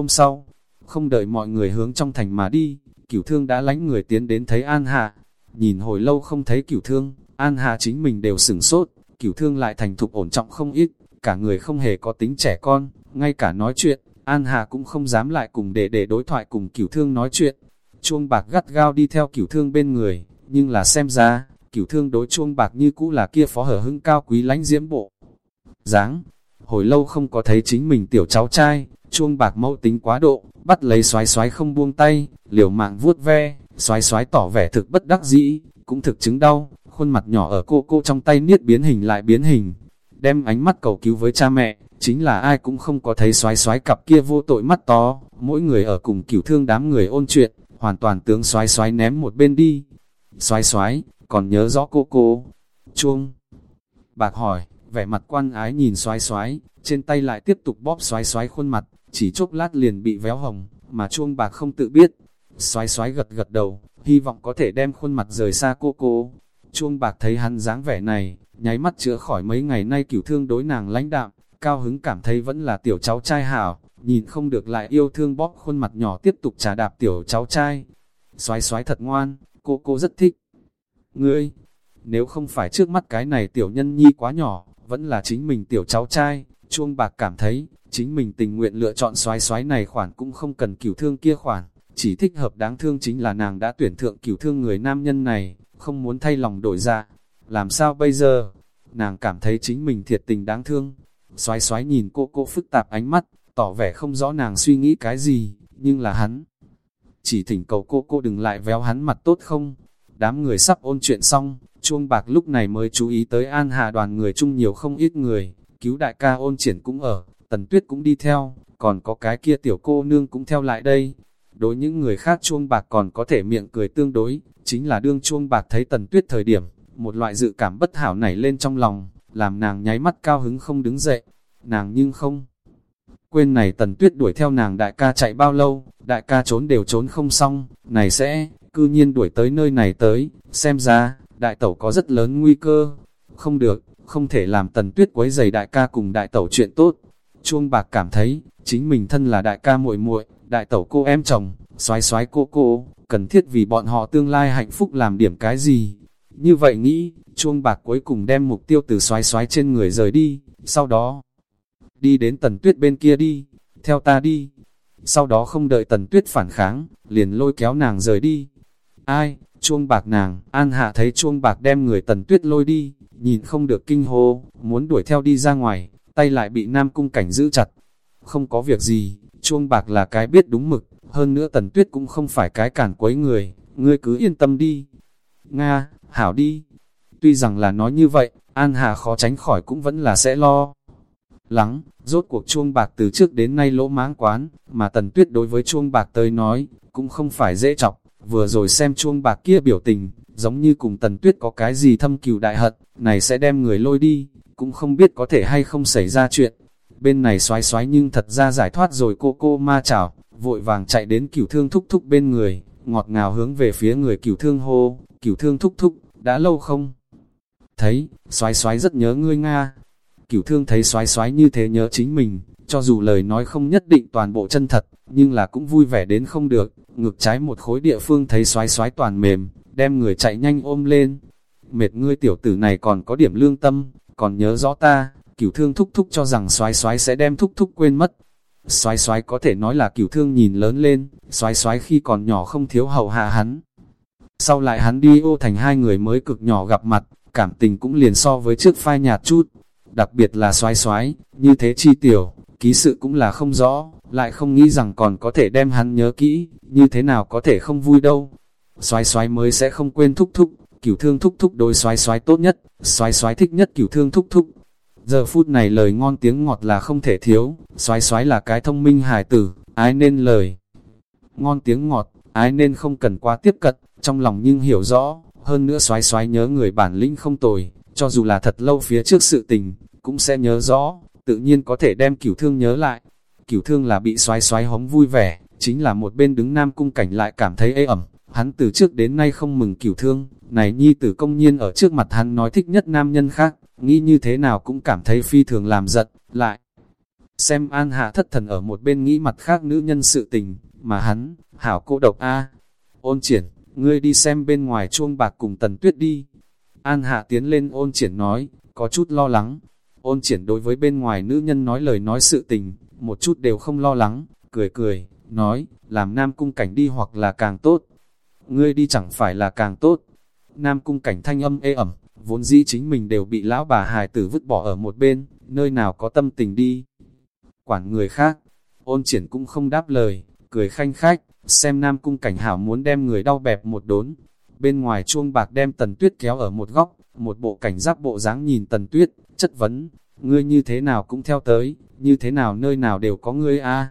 Hôm sau, không đợi mọi người hướng trong thành mà đi, cửu thương đã lánh người tiến đến thấy An Hạ. Nhìn hồi lâu không thấy cửu thương, An Hạ chính mình đều sửng sốt, cửu thương lại thành thục ổn trọng không ít, cả người không hề có tính trẻ con, ngay cả nói chuyện, An Hà cũng không dám lại cùng để để đối thoại cùng cửu thương nói chuyện. Chuông bạc gắt gao đi theo cửu thương bên người, nhưng là xem ra, cửu thương đối chuông bạc như cũ là kia phó hở hưng cao quý lánh diễm bộ. dáng hồi lâu không có thấy chính mình tiểu cháu trai, chuông bạc mẫu tính quá độ, bắt lấy xoái xoái không buông tay, liều mạng vuốt ve, xoái xoái tỏ vẻ thực bất đắc dĩ, cũng thực chứng đau, khuôn mặt nhỏ ở cô cô trong tay niết biến hình lại biến hình, đem ánh mắt cầu cứu với cha mẹ, chính là ai cũng không có thấy xoái xoái cặp kia vô tội mắt to, mỗi người ở cùng cửu thương đám người ôn chuyện, hoàn toàn tướng xoái xoái ném một bên đi. Xoái xoái, còn nhớ rõ cô cô. Chuông. Bạc hỏi, vẻ mặt quan ái nhìn xoái xoái, trên tay lại tiếp tục bóp xoái xoái khuôn mặt, chỉ chốc lát liền bị véo hồng, mà chuông bạc không tự biết. Xoái xoái gật gật đầu, hy vọng có thể đem khuôn mặt rời xa cô cô. Chuông bạc thấy hắn dáng vẻ này, nháy mắt chữa khỏi mấy ngày nay cửu thương đối nàng lãnh đạm, cao hứng cảm thấy vẫn là tiểu cháu trai hảo, nhìn không được lại yêu thương bóp khuôn mặt nhỏ tiếp tục trả đạp tiểu cháu trai. Xoái xoái thật ngoan, cô cô rất thích. Ngươi, nếu không phải trước mắt cái này tiểu nhân nhi quá nhỏ, vẫn là chính mình tiểu cháu trai, chuông bạc cảm thấy, chính mình tình nguyện lựa chọn xoái xoái này khoản cũng không cần cửu thương kia khoản, chỉ thích hợp đáng thương chính là nàng đã tuyển thượng cửu thương người nam nhân này, không muốn thay lòng đổi dạ Làm sao bây giờ? Nàng cảm thấy chính mình thiệt tình đáng thương. Xoái xoái nhìn cô cô phức tạp ánh mắt, tỏ vẻ không rõ nàng suy nghĩ cái gì, nhưng là hắn. Chỉ thỉnh cầu cô cô đừng lại véo hắn mặt tốt không? Đám người sắp ôn chuyện xong, chuông bạc lúc này mới chú ý tới an hà đoàn người chung nhiều không ít người, cứu đại ca ôn triển cũng ở, tần tuyết cũng đi theo, còn có cái kia tiểu cô nương cũng theo lại đây. Đối những người khác chuông bạc còn có thể miệng cười tương đối, chính là đương chuông bạc thấy tần tuyết thời điểm, một loại dự cảm bất hảo nảy lên trong lòng, làm nàng nháy mắt cao hứng không đứng dậy, nàng nhưng không. Quên này tần tuyết đuổi theo nàng đại ca chạy bao lâu, đại ca trốn đều trốn không xong, này sẽ, cư nhiên đuổi tới nơi này tới, xem ra, đại tẩu có rất lớn nguy cơ, không được, không thể làm tần tuyết quấy giày đại ca cùng đại tẩu chuyện tốt. Chuông bạc cảm thấy, chính mình thân là đại ca muội muội đại tẩu cô em chồng, xoái xoái cô cô, cần thiết vì bọn họ tương lai hạnh phúc làm điểm cái gì. Như vậy nghĩ, chuông bạc cuối cùng đem mục tiêu từ xoái xoái trên người rời đi, sau đó đi đến tần tuyết bên kia đi, theo ta đi. Sau đó không đợi tần tuyết phản kháng, liền lôi kéo nàng rời đi. Ai, chuông bạc nàng, an hạ thấy chuông bạc đem người tần tuyết lôi đi, nhìn không được kinh hô, muốn đuổi theo đi ra ngoài, tay lại bị nam cung cảnh giữ chặt. Không có việc gì, chuông bạc là cái biết đúng mực, hơn nữa tần tuyết cũng không phải cái cản quấy người, ngươi cứ yên tâm đi. Nga, hảo đi. Tuy rằng là nói như vậy, An Hà khó tránh khỏi cũng vẫn là sẽ lo. Lắng, rốt cuộc chuông bạc từ trước đến nay lỗ máng quán, mà tần tuyết đối với chuông bạc tới nói, cũng không phải dễ chọc, vừa rồi xem chuông bạc kia biểu tình, giống như cùng tần tuyết có cái gì thâm cừu đại hận, này sẽ đem người lôi đi, cũng không biết có thể hay không xảy ra chuyện. Bên này xoái xoái nhưng thật ra giải thoát rồi cô cô ma chảo, vội vàng chạy đến cửu thương thúc thúc bên người, ngọt ngào hướng về phía người cửu thương hô, cửu thương thúc thúc, đã lâu không? Thấy, xoái xoái rất nhớ ngươi Nga. Cửu thương thấy xoái xoái như thế nhớ chính mình, cho dù lời nói không nhất định toàn bộ chân thật, nhưng là cũng vui vẻ đến không được, ngược trái một khối địa phương thấy xoái xoái toàn mềm, đem người chạy nhanh ôm lên. Mệt ngươi tiểu tử này còn có điểm lương tâm, còn nhớ rõ ta, cửu thương thúc thúc cho rằng xoái xoái sẽ đem thúc thúc quên mất. Xoái xoái có thể nói là cửu thương nhìn lớn lên, xoái xoái khi còn nhỏ không thiếu hậu hạ hắn. Sau lại hắn đi ô thành hai người mới cực nhỏ gặp mặt, cảm tình cũng liền so với trước phai nhạt chút. Đặc biệt là xoái xoái, như thế chi tiểu, ký sự cũng là không rõ, lại không nghĩ rằng còn có thể đem hắn nhớ kỹ, như thế nào có thể không vui đâu. Xoái xoái mới sẽ không quên thúc thúc, cửu thương thúc thúc đối xoái xoái tốt nhất, xoái xoái thích nhất cửu thương thúc thúc. Giờ phút này lời ngon tiếng ngọt là không thể thiếu, xoái xoái là cái thông minh hài tử, ai nên lời. Ngon tiếng ngọt, ai nên không cần quá tiếp cận, trong lòng nhưng hiểu rõ, hơn nữa xoái xoái nhớ người bản lĩnh không tồi, cho dù là thật lâu phía trước sự tình, cũng sẽ nhớ rõ, tự nhiên có thể đem cửu thương nhớ lại. Cửu thương là bị xoái xoái hống vui vẻ, chính là một bên đứng nam cung cảnh lại cảm thấy ê ẩm, hắn từ trước đến nay không mừng cửu thương, này nhi tử công nhiên ở trước mặt hắn nói thích nhất nam nhân khác, nghĩ như thế nào cũng cảm thấy phi thường làm giận, lại. xem An Hạ thất thần ở một bên nghĩ mặt khác nữ nhân sự tình, mà hắn, hảo cô độc A. Ôn triển, ngươi đi xem bên ngoài chuông bạc cùng tần tuyết đi. An Hạ tiến lên ôn triển nói, có chút lo lắng. Ôn triển đối với bên ngoài nữ nhân nói lời nói sự tình, một chút đều không lo lắng, cười cười, nói, làm nam cung cảnh đi hoặc là càng tốt. Ngươi đi chẳng phải là càng tốt. Nam cung cảnh thanh âm ê ẩm, vốn dĩ chính mình đều bị lão bà hài tử vứt bỏ ở một bên, nơi nào có tâm tình đi. Quản người khác, ôn triển cũng không đáp lời, cười khanh khách, xem nam cung cảnh hảo muốn đem người đau bẹp một đốn. Bên ngoài chuông bạc đem tần tuyết kéo ở một góc, một bộ cảnh giác bộ dáng nhìn tần tuyết, chất vấn, ngươi như thế nào cũng theo tới, như thế nào nơi nào đều có ngươi a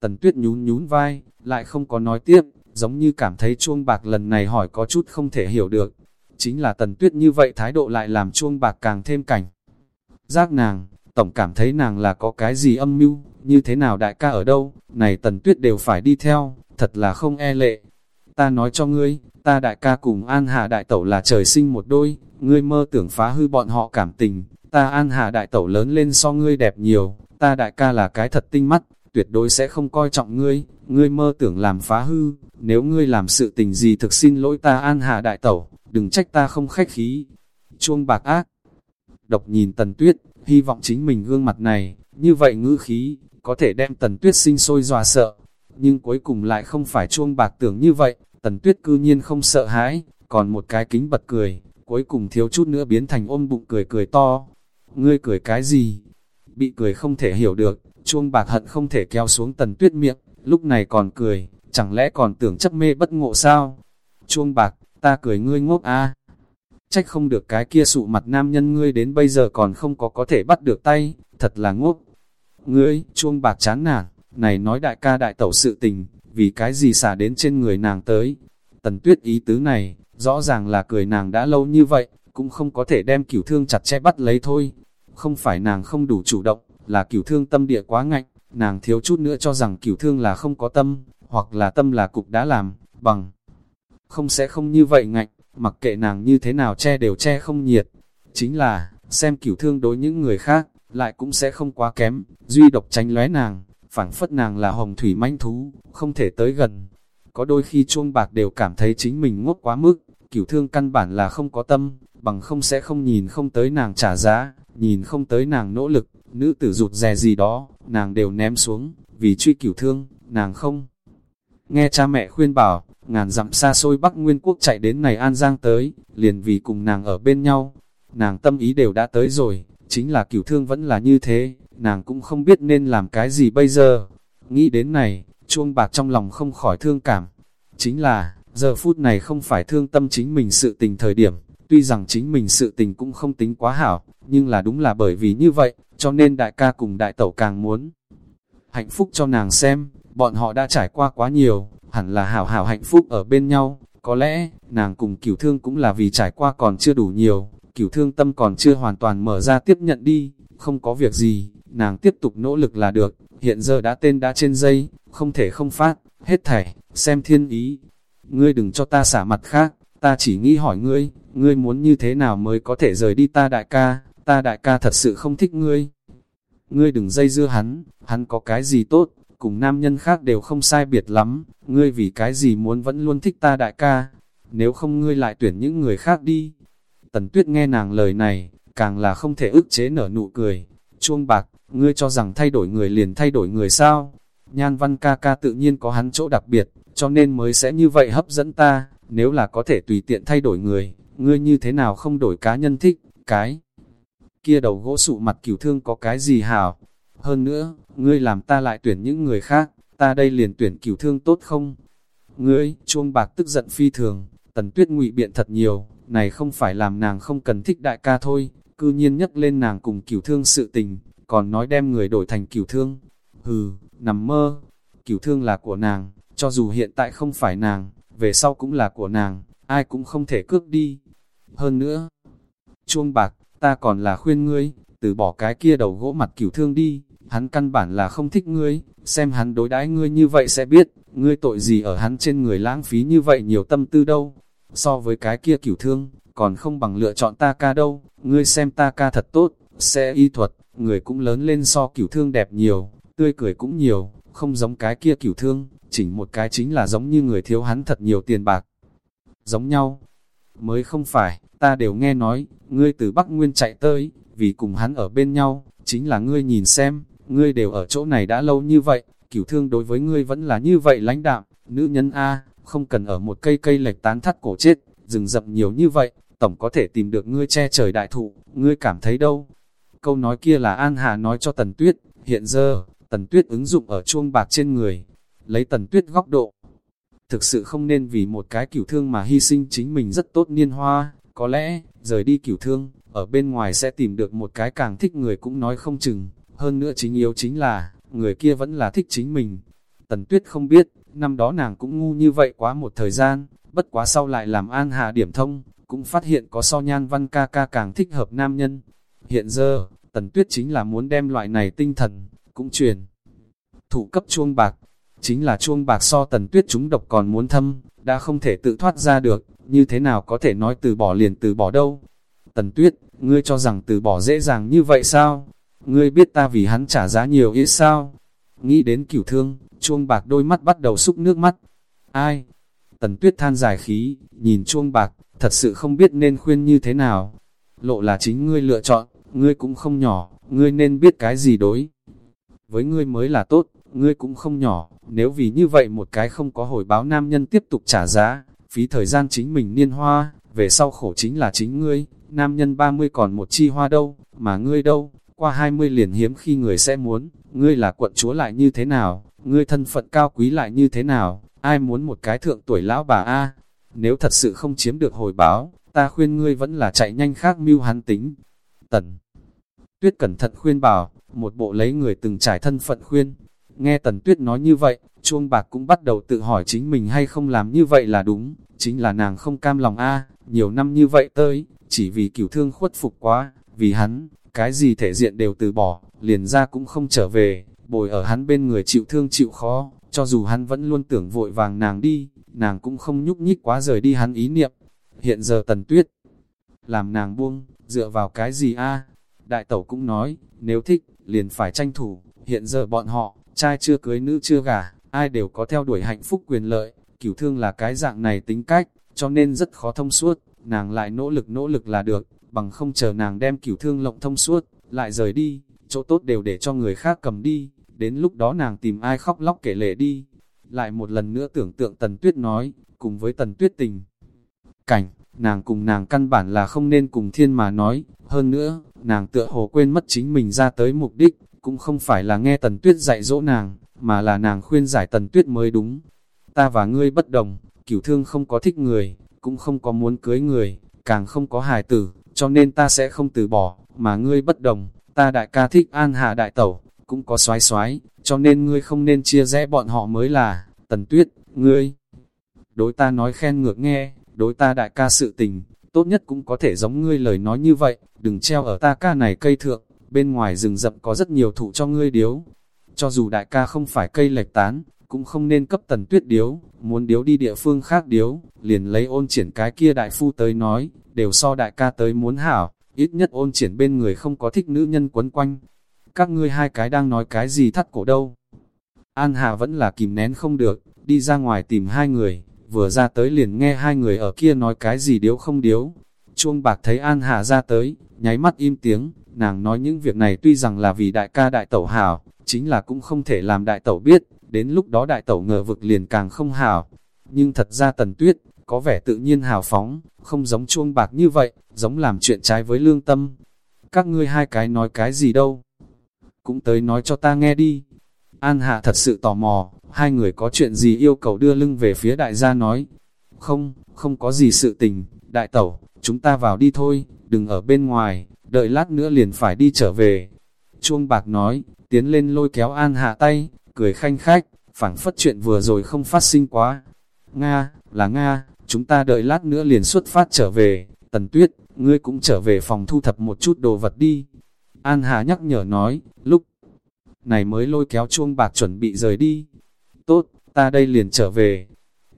Tần tuyết nhún nhún vai, lại không có nói tiếp, giống như cảm thấy chuông bạc lần này hỏi có chút không thể hiểu được. Chính là tần tuyết như vậy thái độ lại làm chuông bạc càng thêm cảnh. Giác nàng, tổng cảm thấy nàng là có cái gì âm mưu, như thế nào đại ca ở đâu, này tần tuyết đều phải đi theo, thật là không e lệ. Ta nói cho ngươi, ta đại ca cùng An Hà đại tẩu là trời sinh một đôi, ngươi mơ tưởng phá hư bọn họ cảm tình, ta An Hà đại tẩu lớn lên so ngươi đẹp nhiều, ta đại ca là cái thật tinh mắt, tuyệt đối sẽ không coi trọng ngươi, ngươi mơ tưởng làm phá hư, nếu ngươi làm sự tình gì thực xin lỗi ta An Hà đại tẩu, đừng trách ta không khách khí. Chuông bạc ác, độc nhìn tần tuyết, hy vọng chính mình gương mặt này, như vậy ngữ khí, có thể đem tần tuyết sinh sôi dọa sợ. Nhưng cuối cùng lại không phải chuông bạc tưởng như vậy, tần tuyết cư nhiên không sợ hãi, còn một cái kính bật cười, cuối cùng thiếu chút nữa biến thành ôm bụng cười cười to. Ngươi cười cái gì? Bị cười không thể hiểu được, chuông bạc hận không thể kéo xuống tần tuyết miệng, lúc này còn cười, chẳng lẽ còn tưởng chấp mê bất ngộ sao? Chuông bạc, ta cười ngươi ngốc a Trách không được cái kia sụ mặt nam nhân ngươi đến bây giờ còn không có có thể bắt được tay, thật là ngốc. Ngươi, chuông bạc chán nản, này nói đại ca đại tẩu sự tình, vì cái gì xả đến trên người nàng tới. Tần tuyết ý tứ này, rõ ràng là cười nàng đã lâu như vậy, cũng không có thể đem cửu thương chặt che bắt lấy thôi. Không phải nàng không đủ chủ động, là cửu thương tâm địa quá ngạnh, nàng thiếu chút nữa cho rằng cửu thương là không có tâm, hoặc là tâm là cục đã làm, bằng. Không sẽ không như vậy ngạnh, mặc kệ nàng như thế nào che đều che không nhiệt. Chính là, xem cửu thương đối những người khác, lại cũng sẽ không quá kém, duy độc tránh lóe nàng, phảng phất nàng là hồng thủy manh thú, không thể tới gần. Có đôi khi chuông bạc đều cảm thấy chính mình ngốc quá mức, cửu thương căn bản là không có tâm, bằng không sẽ không nhìn không tới nàng trả giá, nhìn không tới nàng nỗ lực, nữ tử rụt rè gì đó, nàng đều ném xuống, vì truy cửu thương, nàng không. Nghe cha mẹ khuyên bảo, ngàn dặm xa xôi Bắc Nguyên Quốc chạy đến này An Giang tới, liền vì cùng nàng ở bên nhau. Nàng tâm ý đều đã tới rồi, chính là cửu thương vẫn là như thế, nàng cũng không biết nên làm cái gì bây giờ. Nghĩ đến này, chuông bạc trong lòng không khỏi thương cảm. Chính là, giờ phút này không phải thương tâm chính mình sự tình thời điểm, tuy rằng chính mình sự tình cũng không tính quá hảo, nhưng là đúng là bởi vì như vậy, cho nên đại ca cùng đại tẩu càng muốn hạnh phúc cho nàng xem, bọn họ đã trải qua quá nhiều, hẳn là hảo hảo hạnh phúc ở bên nhau, có lẽ, nàng cùng cửu thương cũng là vì trải qua còn chưa đủ nhiều, cửu thương tâm còn chưa hoàn toàn mở ra tiếp nhận đi, không có việc gì, nàng tiếp tục nỗ lực là được, hiện giờ đã tên đã trên dây, không thể không phát, hết thảy, xem thiên ý. Ngươi đừng cho ta xả mặt khác, ta chỉ nghĩ hỏi ngươi, ngươi muốn như thế nào mới có thể rời đi ta đại ca, ta đại ca thật sự không thích ngươi. Ngươi đừng dây dưa hắn, hắn có cái gì tốt, cùng nam nhân khác đều không sai biệt lắm, ngươi vì cái gì muốn vẫn luôn thích ta đại ca, nếu không ngươi lại tuyển những người khác đi. Tần tuyết nghe nàng lời này, càng là không thể ức chế nở nụ cười, chuông bạc, ngươi cho rằng thay đổi người liền thay đổi người sao? Nhan văn ca ca tự nhiên có hắn chỗ đặc biệt, cho nên mới sẽ như vậy hấp dẫn ta, nếu là có thể tùy tiện thay đổi người, ngươi như thế nào không đổi cá nhân thích, cái kia đầu gỗ sụ mặt cửu thương có cái gì hảo? Hơn nữa, ngươi làm ta lại tuyển những người khác, ta đây liền tuyển cửu thương tốt không? Ngươi, chuông bạc tức giận phi thường, tần tuyết ngụy biện thật nhiều, này không phải làm nàng không cần thích đại ca thôi, cư nhiên nhắc lên nàng cùng cửu thương sự tình, còn nói đem người đổi thành cửu thương. Hừ, nằm mơ, cửu thương là của nàng, cho dù hiện tại không phải nàng, về sau cũng là của nàng, ai cũng không thể cướp đi. Hơn nữa, chuông bạc, ta còn là khuyên ngươi, từ bỏ cái kia đầu gỗ mặt cửu thương đi, hắn căn bản là không thích ngươi, xem hắn đối đãi ngươi như vậy sẽ biết, ngươi tội gì ở hắn trên người lãng phí như vậy nhiều tâm tư đâu. So với cái kia cửu thương, còn không bằng lựa chọn ta ca đâu, ngươi xem ta ca thật tốt, sẽ y thuật, người cũng lớn lên so cửu thương đẹp nhiều, tươi cười cũng nhiều, không giống cái kia cửu thương, chỉnh một cái chính là giống như người thiếu hắn thật nhiều tiền bạc. Giống nhau, mới không phải, ta đều nghe nói, ngươi từ Bắc Nguyên chạy tới, vì cùng hắn ở bên nhau, chính là ngươi nhìn xem, ngươi đều ở chỗ này đã lâu như vậy, cửu thương đối với ngươi vẫn là như vậy lãnh đạm, nữ nhân A, không cần ở một cây cây lệch tán thắt cổ chết, rừng rậm nhiều như vậy, tổng có thể tìm được ngươi che trời đại thụ, ngươi cảm thấy đâu? Câu nói kia là An Hà nói cho Tần Tuyết, hiện giờ, Tần Tuyết ứng dụng ở chuông bạc trên người, lấy Tần Tuyết góc độ. Thực sự không nên vì một cái cửu thương mà hy sinh chính mình rất tốt niên hoa, có lẽ, rời đi cửu thương, ở bên ngoài sẽ tìm được một cái càng thích người cũng nói không chừng, hơn nữa chính yếu chính là, người kia vẫn là thích chính mình. Tần Tuyết không biết, năm đó nàng cũng ngu như vậy quá một thời gian, bất quá sau lại làm an hạ điểm thông, cũng phát hiện có so nhan văn ca ca càng thích hợp nam nhân. Hiện giờ, Tần Tuyết chính là muốn đem loại này tinh thần, cũng truyền. Thủ cấp chuông bạc, chính là chuông bạc so Tần Tuyết chúng độc còn muốn thâm, đã không thể tự thoát ra được, như thế nào có thể nói từ bỏ liền từ bỏ đâu. Tần Tuyết, ngươi cho rằng từ bỏ dễ dàng như vậy sao? Ngươi biết ta vì hắn trả giá nhiều ít sao? Nghĩ đến cửu thương, chuông bạc đôi mắt bắt đầu xúc nước mắt. Ai? Tần Tuyết than dài khí, nhìn chuông bạc, thật sự không biết nên khuyên như thế nào. Lộ là chính ngươi lựa chọn, ngươi cũng không nhỏ, ngươi nên biết cái gì đối. Với ngươi mới là tốt, ngươi cũng không nhỏ, nếu vì như vậy một cái không có hồi báo nam nhân tiếp tục trả giá, phí thời gian chính mình niên hoa, về sau khổ chính là chính ngươi, nam nhân 30 còn một chi hoa đâu, mà ngươi đâu, qua 20 liền hiếm khi người sẽ muốn, ngươi là quận chúa lại như thế nào, ngươi thân phận cao quý lại như thế nào, ai muốn một cái thượng tuổi lão bà A, nếu thật sự không chiếm được hồi báo, ta khuyên ngươi vẫn là chạy nhanh khác mưu hắn tính. Tần Tuyết cẩn thận khuyên bảo, một bộ lấy người từng trải thân phận khuyên. Nghe Tần Tuyết nói như vậy, chuông bạc cũng bắt đầu tự hỏi chính mình hay không làm như vậy là đúng, chính là nàng không cam lòng a nhiều năm như vậy tới, chỉ vì cửu thương khuất phục quá, vì hắn, cái gì thể diện đều từ bỏ, liền ra cũng không trở về, bồi ở hắn bên người chịu thương chịu khó, cho dù hắn vẫn luôn tưởng vội vàng nàng đi, nàng cũng không nhúc nhích quá rời đi hắn ý niệm. Hiện giờ tần tuyết, làm nàng buông, dựa vào cái gì a Đại tẩu cũng nói, nếu thích, liền phải tranh thủ, hiện giờ bọn họ, trai chưa cưới nữ chưa gả, ai đều có theo đuổi hạnh phúc quyền lợi, cửu thương là cái dạng này tính cách, cho nên rất khó thông suốt, nàng lại nỗ lực nỗ lực là được, bằng không chờ nàng đem cửu thương lộng thông suốt, lại rời đi, chỗ tốt đều để cho người khác cầm đi, đến lúc đó nàng tìm ai khóc lóc kể lệ đi. Lại một lần nữa tưởng tượng Tần Tuyết nói, cùng với Tần Tuyết tình. Cảnh, nàng cùng nàng căn bản là không nên cùng thiên mà nói, hơn nữa, nàng tựa hồ quên mất chính mình ra tới mục đích, cũng không phải là nghe Tần Tuyết dạy dỗ nàng, mà là nàng khuyên giải Tần Tuyết mới đúng. Ta và ngươi bất đồng, cửu thương không có thích người, cũng không có muốn cưới người, càng không có hài tử, cho nên ta sẽ không từ bỏ, mà ngươi bất đồng, ta đại ca thích an hạ đại tẩu, cũng có xoái xoái, cho nên ngươi không nên chia rẽ bọn họ mới là, tần tuyết, ngươi. Đối ta nói khen ngược nghe, đối ta đại ca sự tình, tốt nhất cũng có thể giống ngươi lời nói như vậy, đừng treo ở ta ca này cây thượng, bên ngoài rừng rậm có rất nhiều thụ cho ngươi điếu. Cho dù đại ca không phải cây lệch tán, cũng không nên cấp tần tuyết điếu, muốn điếu đi địa phương khác điếu, liền lấy ôn triển cái kia đại phu tới nói, đều so đại ca tới muốn hảo, ít nhất ôn triển bên người không có thích nữ nhân quấn quanh. Các ngươi hai cái đang nói cái gì thắt cổ đâu. An Hà vẫn là kìm nén không được, đi ra ngoài tìm hai người, vừa ra tới liền nghe hai người ở kia nói cái gì điếu không điếu. Chuông bạc thấy An Hà ra tới, nháy mắt im tiếng, nàng nói những việc này tuy rằng là vì đại ca đại tẩu hảo, chính là cũng không thể làm đại tẩu biết, đến lúc đó đại tẩu ngờ vực liền càng không hảo. Nhưng thật ra tần tuyết, có vẻ tự nhiên hào phóng, không giống chuông bạc như vậy, giống làm chuyện trái với lương tâm. Các ngươi hai cái nói cái gì đâu? Cũng tới nói cho ta nghe đi. An Hạ thật sự tò mò, hai người có chuyện gì yêu cầu đưa lưng về phía đại gia nói. Không, không có gì sự tình, đại tẩu, chúng ta vào đi thôi, đừng ở bên ngoài, đợi lát nữa liền phải đi trở về. Chuông bạc nói, tiến lên lôi kéo An Hạ tay, cười khanh khách, phảng phất chuyện vừa rồi không phát sinh quá. Nga, là Nga, chúng ta đợi lát nữa liền xuất phát trở về, tần tuyết, ngươi cũng trở về phòng thu thập một chút đồ vật đi. An Hà nhắc nhở nói, lúc này mới lôi kéo chuông bạc chuẩn bị rời đi. Tốt, ta đây liền trở về.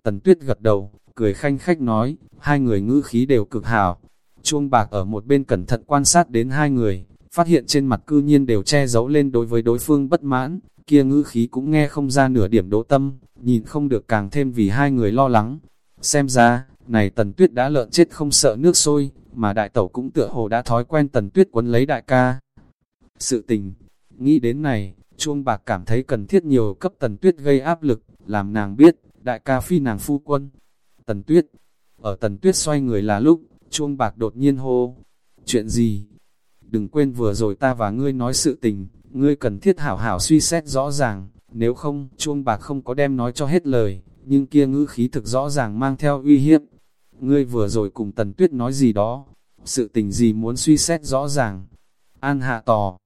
Tần tuyết gật đầu, cười khanh khách nói, hai người ngữ khí đều cực hảo. Chuông bạc ở một bên cẩn thận quan sát đến hai người, phát hiện trên mặt cư nhiên đều che giấu lên đối với đối phương bất mãn, kia ngữ khí cũng nghe không ra nửa điểm đỗ tâm, nhìn không được càng thêm vì hai người lo lắng. Xem ra, này tần tuyết đã lợn chết không sợ nước sôi, mà đại tẩu cũng tựa hồ đã thói quen tần tuyết quấn lấy đại ca. Sự tình, nghĩ đến này, chuông bạc cảm thấy cần thiết nhiều cấp tần tuyết gây áp lực, làm nàng biết, đại ca phi nàng phu quân. Tần tuyết, ở tần tuyết xoay người là lúc, chuông bạc đột nhiên hô. Chuyện gì? Đừng quên vừa rồi ta và ngươi nói sự tình, ngươi cần thiết hảo hảo suy xét rõ ràng, nếu không, chuông bạc không có đem nói cho hết lời, nhưng kia ngữ khí thực rõ ràng mang theo uy hiếp. Ngươi vừa rồi cùng tần tuyết nói gì đó, sự tình gì muốn suy xét rõ ràng. An hạ tò,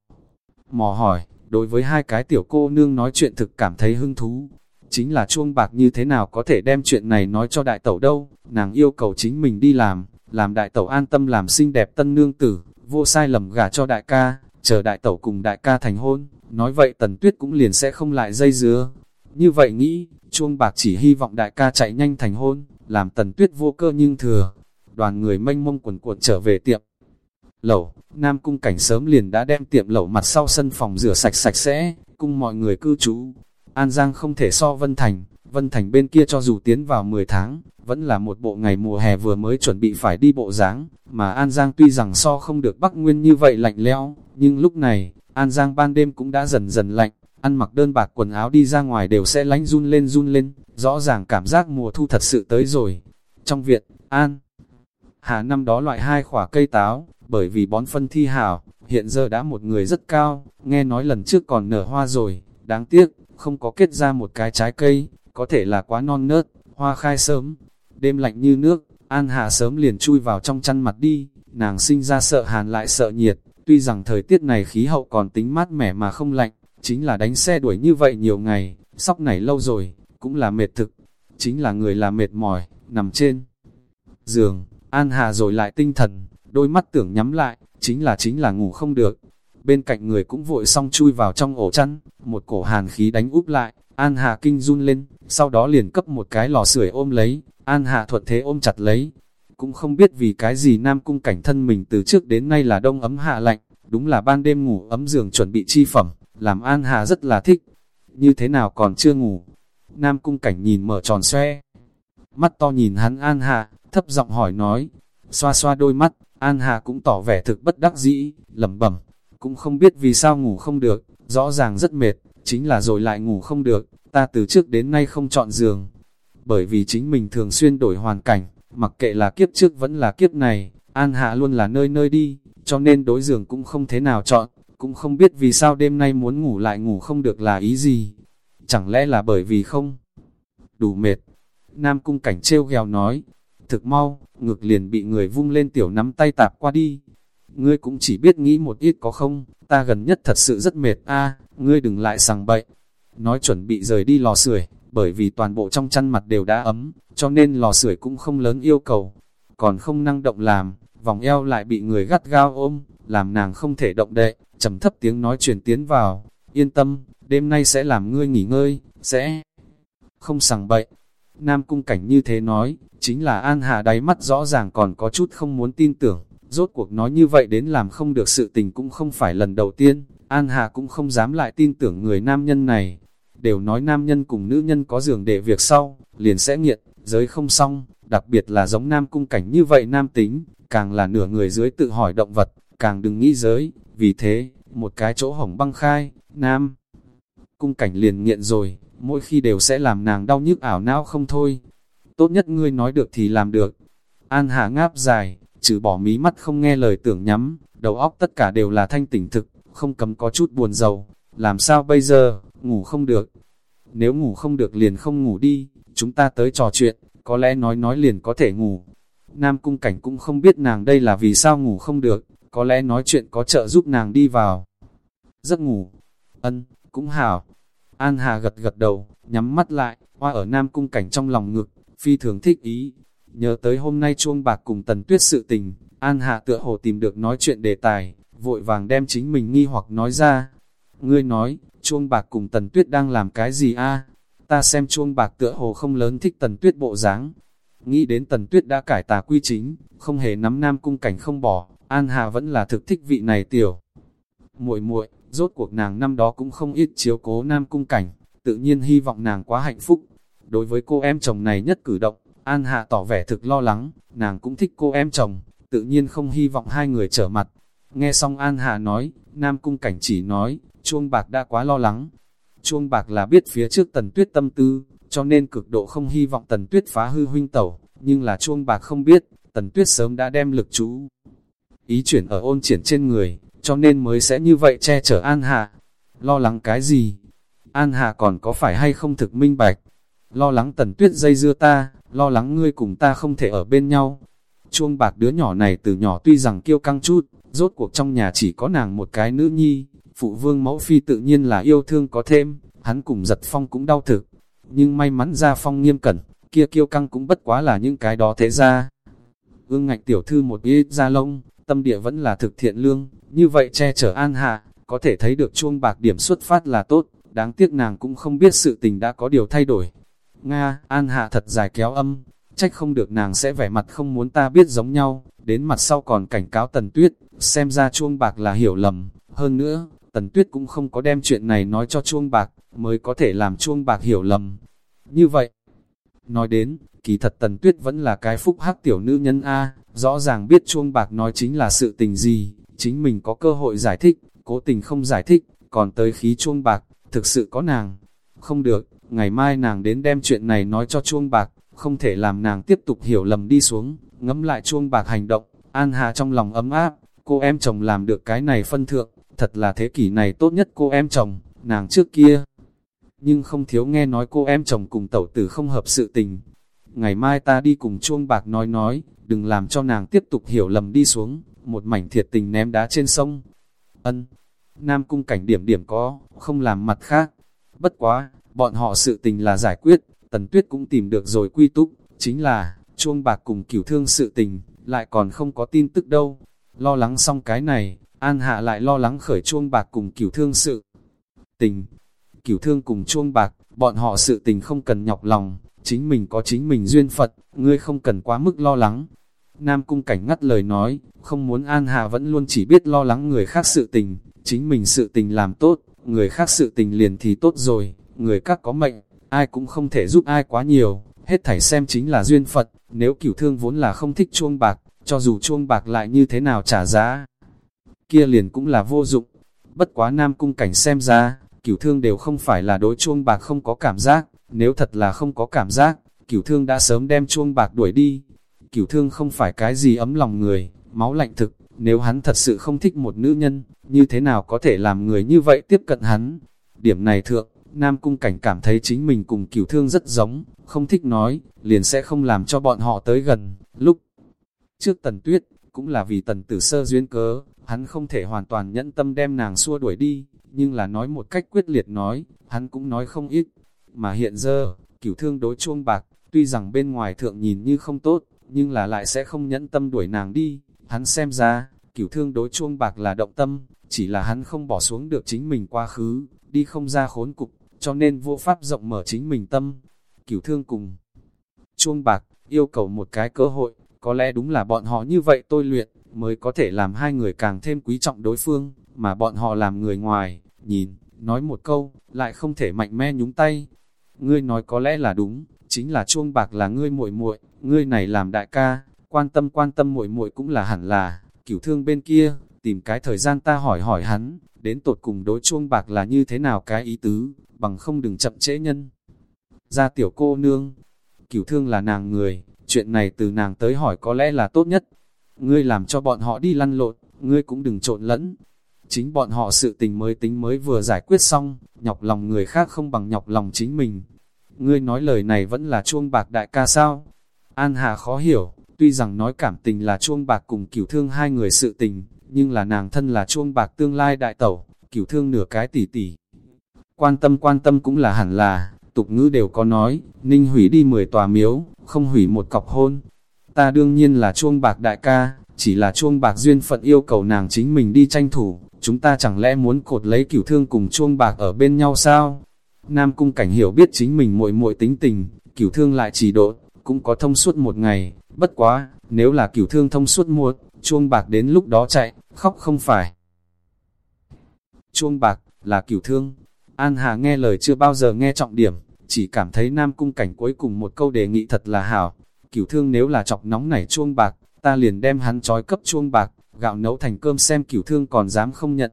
mò hỏi, đối với hai cái tiểu cô nương nói chuyện thực cảm thấy hứng thú. Chính là chuông bạc như thế nào có thể đem chuyện này nói cho đại tẩu đâu, nàng yêu cầu chính mình đi làm, làm đại tẩu an tâm làm xinh đẹp tân nương tử, vô sai lầm gả cho đại ca, chờ đại tẩu cùng đại ca thành hôn, nói vậy tần tuyết cũng liền sẽ không lại dây dứa. Như vậy nghĩ, chuông bạc chỉ hy vọng đại ca chạy nhanh thành hôn, làm tần tuyết vô cơ nhưng thừa. Đoàn người mênh mông quần cuộn trở về tiệm. Lẩu, Nam Cung Cảnh sớm liền đã đem tiệm lẩu mặt sau sân phòng rửa sạch sạch sẽ, cung mọi người cư trú. An Giang không thể so Vân Thành, Vân Thành bên kia cho dù tiến vào 10 tháng, vẫn là một bộ ngày mùa hè vừa mới chuẩn bị phải đi bộ dáng mà An Giang tuy rằng so không được Bắc Nguyên như vậy lạnh lẽo, nhưng lúc này, An Giang ban đêm cũng đã dần dần lạnh, ăn mặc đơn bạc quần áo đi ra ngoài đều sẽ lánh run lên run lên, rõ ràng cảm giác mùa thu thật sự tới rồi. Trong viện, An Hà năm đó loại hai khỏa cây táo, bởi vì bón phân thi hảo, hiện giờ đã một người rất cao, nghe nói lần trước còn nở hoa rồi, đáng tiếc, không có kết ra một cái trái cây, có thể là quá non nớt, hoa khai sớm, đêm lạnh như nước, An Hà sớm liền chui vào trong chăn mặt đi, nàng sinh ra sợ hàn lại sợ nhiệt, tuy rằng thời tiết này khí hậu còn tính mát mẻ mà không lạnh, chính là đánh xe đuổi như vậy nhiều ngày, sóc này lâu rồi, cũng là mệt thực, chính là người là mệt mỏi, nằm trên giường, An Hà rồi lại tinh thần, đôi mắt tưởng nhắm lại, chính là chính là ngủ không được. Bên cạnh người cũng vội xong chui vào trong ổ chăn, một cổ hàn khí đánh úp lại, An Hà kinh run lên, sau đó liền cấp một cái lò sưởi ôm lấy, An Hà thuận thế ôm chặt lấy. Cũng không biết vì cái gì Nam Cung cảnh thân mình từ trước đến nay là đông ấm hạ lạnh, đúng là ban đêm ngủ ấm giường chuẩn bị chi phẩm, làm An Hà rất là thích. Như thế nào còn chưa ngủ? Nam Cung cảnh nhìn mở tròn xoe. Mắt to nhìn hắn An Hà, thấp giọng hỏi nói, xoa xoa đôi mắt, An Hà cũng tỏ vẻ thực bất đắc dĩ, lẩm bẩm, cũng không biết vì sao ngủ không được, rõ ràng rất mệt, chính là rồi lại ngủ không được, ta từ trước đến nay không chọn giường. Bởi vì chính mình thường xuyên đổi hoàn cảnh, mặc kệ là kiếp trước vẫn là kiếp này, An Hạ luôn là nơi nơi đi, cho nên đối giường cũng không thế nào chọn, cũng không biết vì sao đêm nay muốn ngủ lại ngủ không được là ý gì. Chẳng lẽ là bởi vì không đủ mệt. Nam cung cảnh trêu gheo nói, thực mau, ngực liền bị người vung lên tiểu nắm tay tạp qua đi. Ngươi cũng chỉ biết nghĩ một ít có không, ta gần nhất thật sự rất mệt a ngươi đừng lại sằng bậy. Nói chuẩn bị rời đi lò sưởi, bởi vì toàn bộ trong chăn mặt đều đã ấm, cho nên lò sưởi cũng không lớn yêu cầu. Còn không năng động làm, vòng eo lại bị người gắt gao ôm, làm nàng không thể động đậy, trầm thấp tiếng nói truyền tiến vào. Yên tâm, đêm nay sẽ làm ngươi nghỉ ngơi, sẽ không sằng bậy. Nam cung cảnh như thế nói, chính là An Hà đáy mắt rõ ràng còn có chút không muốn tin tưởng, rốt cuộc nói như vậy đến làm không được sự tình cũng không phải lần đầu tiên, An Hà cũng không dám lại tin tưởng người nam nhân này. Đều nói nam nhân cùng nữ nhân có giường để việc sau, liền sẽ nghiện, giới không xong, đặc biệt là giống nam cung cảnh như vậy nam tính, càng là nửa người dưới tự hỏi động vật, càng đừng nghĩ giới, vì thế, một cái chỗ hỏng băng khai, nam cung cảnh liền nghiện rồi, mỗi khi đều sẽ làm nàng đau nhức ảo não không thôi. Tốt nhất ngươi nói được thì làm được. An Hà ngáp dài, trừ bỏ mí mắt không nghe lời tưởng nhắm, đầu óc tất cả đều là thanh tỉnh thực, không cấm có chút buồn giàu. Làm sao bây giờ, ngủ không được. Nếu ngủ không được liền không ngủ đi, chúng ta tới trò chuyện, có lẽ nói nói liền có thể ngủ. Nam cung cảnh cũng không biết nàng đây là vì sao ngủ không được, có lẽ nói chuyện có trợ giúp nàng đi vào. Giấc ngủ, ân, cũng hảo, An Hà gật gật đầu, nhắm mắt lại, hoa ở Nam Cung Cảnh trong lòng ngực, phi thường thích ý. Nhớ tới hôm nay chuông bạc cùng tần tuyết sự tình, An Hà tựa hồ tìm được nói chuyện đề tài, vội vàng đem chính mình nghi hoặc nói ra. Ngươi nói, chuông bạc cùng tần tuyết đang làm cái gì a? Ta xem chuông bạc tựa hồ không lớn thích tần tuyết bộ dáng. Nghĩ đến tần tuyết đã cải tà quy chính, không hề nắm Nam Cung Cảnh không bỏ, An Hà vẫn là thực thích vị này tiểu. muội muội, rốt cuộc nàng năm đó cũng không ít chiếu cố nam cung cảnh, tự nhiên hy vọng nàng quá hạnh phúc. Đối với cô em chồng này nhất cử động, An Hạ tỏ vẻ thực lo lắng, nàng cũng thích cô em chồng, tự nhiên không hy vọng hai người trở mặt. Nghe xong An Hạ nói, Nam Cung Cảnh chỉ nói, chuông bạc đã quá lo lắng. Chuông bạc là biết phía trước tần tuyết tâm tư, cho nên cực độ không hy vọng tần tuyết phá hư huynh tẩu, nhưng là chuông bạc không biết, tần tuyết sớm đã đem lực chú. Ý chuyển ở ôn triển trên người, cho nên mới sẽ như vậy che chở An Hạ. Lo lắng cái gì? An Hạ còn có phải hay không thực minh bạch? Lo lắng tần tuyết dây dưa ta, lo lắng ngươi cùng ta không thể ở bên nhau. Chuông bạc đứa nhỏ này từ nhỏ tuy rằng kiêu căng chút, rốt cuộc trong nhà chỉ có nàng một cái nữ nhi, phụ vương mẫu phi tự nhiên là yêu thương có thêm, hắn cùng giật phong cũng đau thực. Nhưng may mắn ra phong nghiêm cẩn, kia kiêu căng cũng bất quá là những cái đó thế ra. Ương ngạch tiểu thư một ít ra lông, tâm địa vẫn là thực thiện lương, như vậy che chở an hạ, có thể thấy được chuông bạc điểm xuất phát là tốt, đáng tiếc nàng cũng không biết sự tình đã có điều thay đổi. Nga, an hạ thật dài kéo âm, trách không được nàng sẽ vẻ mặt không muốn ta biết giống nhau, đến mặt sau còn cảnh cáo tần tuyết, xem ra chuông bạc là hiểu lầm, hơn nữa, tần tuyết cũng không có đem chuyện này nói cho chuông bạc, mới có thể làm chuông bạc hiểu lầm. Như vậy, nói đến, kỳ thật tần tuyết vẫn là cái phúc hắc tiểu nữ nhân A, rõ ràng biết chuông bạc nói chính là sự tình gì, chính mình có cơ hội giải thích, cố tình không giải thích, còn tới khí chuông bạc, thực sự có nàng. Không được, ngày mai nàng đến đem chuyện này nói cho chuông bạc, không thể làm nàng tiếp tục hiểu lầm đi xuống, ngẫm lại chuông bạc hành động, An Hà trong lòng ấm áp, cô em chồng làm được cái này phân thượng, thật là thế kỷ này tốt nhất cô em chồng, nàng trước kia. Nhưng không thiếu nghe nói cô em chồng cùng tẩu tử không hợp sự tình. Ngày mai ta đi cùng chuông bạc nói nói, đừng làm cho nàng tiếp tục hiểu lầm đi xuống, một mảnh thiệt tình ném đá trên sông. Ân, Nam cung cảnh điểm điểm có, không làm mặt khác. Bất quá, bọn họ sự tình là giải quyết, tần tuyết cũng tìm được rồi quy túc, chính là, chuông bạc cùng cửu thương sự tình, lại còn không có tin tức đâu. Lo lắng xong cái này, An Hạ lại lo lắng khởi chuông bạc cùng cửu thương sự tình. Cửu thương cùng chuông bạc, bọn họ sự tình không cần nhọc lòng, chính mình có chính mình duyên Phật, ngươi không cần quá mức lo lắng. Nam cung cảnh ngắt lời nói, không muốn An hà vẫn luôn chỉ biết lo lắng người khác sự tình, chính mình sự tình làm tốt, người khác sự tình liền thì tốt rồi, người các có mệnh, ai cũng không thể giúp ai quá nhiều, hết thảy xem chính là duyên Phật, nếu cửu thương vốn là không thích chuông bạc, cho dù chuông bạc lại như thế nào trả giá, kia liền cũng là vô dụng. Bất quá nam cung cảnh xem ra, cửu thương đều không phải là đối chuông bạc không có cảm giác, nếu thật là không có cảm giác, cửu thương đã sớm đem chuông bạc đuổi đi. Cửu thương không phải cái gì ấm lòng người, máu lạnh thực, nếu hắn thật sự không thích một nữ nhân, như thế nào có thể làm người như vậy tiếp cận hắn. Điểm này thượng, Nam Cung Cảnh cảm thấy chính mình cùng cửu thương rất giống, không thích nói, liền sẽ không làm cho bọn họ tới gần. Lúc trước tần tuyết, cũng là vì tần tử sơ duyên cớ, hắn không thể hoàn toàn nhẫn tâm đem nàng xua đuổi đi, nhưng là nói một cách quyết liệt nói, hắn cũng nói không ít. Mà hiện giờ, cửu thương đối chuông bạc, tuy rằng bên ngoài thượng nhìn như không tốt, nhưng là lại sẽ không nhẫn tâm đuổi nàng đi. Hắn xem ra, cửu thương đối chuông bạc là động tâm, chỉ là hắn không bỏ xuống được chính mình quá khứ, đi không ra khốn cục, cho nên vô pháp rộng mở chính mình tâm. Cửu thương cùng chuông bạc, yêu cầu một cái cơ hội, có lẽ đúng là bọn họ như vậy tôi luyện, mới có thể làm hai người càng thêm quý trọng đối phương, mà bọn họ làm người ngoài, nhìn, nói một câu, lại không thể mạnh mẽ nhúng tay. Ngươi nói có lẽ là đúng, chính là chuông bạc là ngươi muội muội, ngươi này làm đại ca, quan tâm quan tâm muội muội cũng là hẳn là, cửu thương bên kia, tìm cái thời gian ta hỏi hỏi hắn, đến tột cùng đối chuông bạc là như thế nào cái ý tứ, bằng không đừng chậm trễ nhân. Ra tiểu cô nương, cửu thương là nàng người, chuyện này từ nàng tới hỏi có lẽ là tốt nhất. Ngươi làm cho bọn họ đi lăn lộn, ngươi cũng đừng trộn lẫn. Chính bọn họ sự tình mới tính mới vừa giải quyết xong, nhọc lòng người khác không bằng nhọc lòng chính mình. Ngươi nói lời này vẫn là chuông bạc đại ca sao? An Hà khó hiểu, tuy rằng nói cảm tình là chuông bạc cùng cửu thương hai người sự tình, nhưng là nàng thân là chuông bạc tương lai đại tẩu, cửu thương nửa cái tỷ tỷ. Quan tâm quan tâm cũng là hẳn là, tục ngữ đều có nói, ninh hủy đi 10 tòa miếu, không hủy một cọc hôn. Ta đương nhiên là chuông bạc đại ca, chỉ là chuông bạc duyên phận yêu cầu nàng chính mình đi tranh thủ, chúng ta chẳng lẽ muốn cột lấy cửu thương cùng chuông bạc ở bên nhau sao? Nam cung cảnh hiểu biết chính mình muội muội tính tình, cửu thương lại chỉ độ, cũng có thông suốt một ngày, bất quá, nếu là cửu thương thông suốt mua chuông bạc đến lúc đó chạy, khóc không phải. Chuông bạc, là cửu thương. An Hà nghe lời chưa bao giờ nghe trọng điểm, chỉ cảm thấy Nam Cung Cảnh cuối cùng một câu đề nghị thật là hảo. Cửu thương nếu là chọc nóng nảy chuông bạc, ta liền đem hắn trói cấp chuông bạc, gạo nấu thành cơm xem cửu thương còn dám không nhận.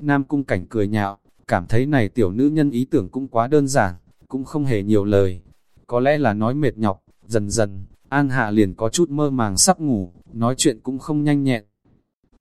Nam Cung Cảnh cười nhạo, cảm thấy này tiểu nữ nhân ý tưởng cũng quá đơn giản, cũng không hề nhiều lời. Có lẽ là nói mệt nhọc, dần dần, An Hạ liền có chút mơ màng sắp ngủ, nói chuyện cũng không nhanh nhẹn.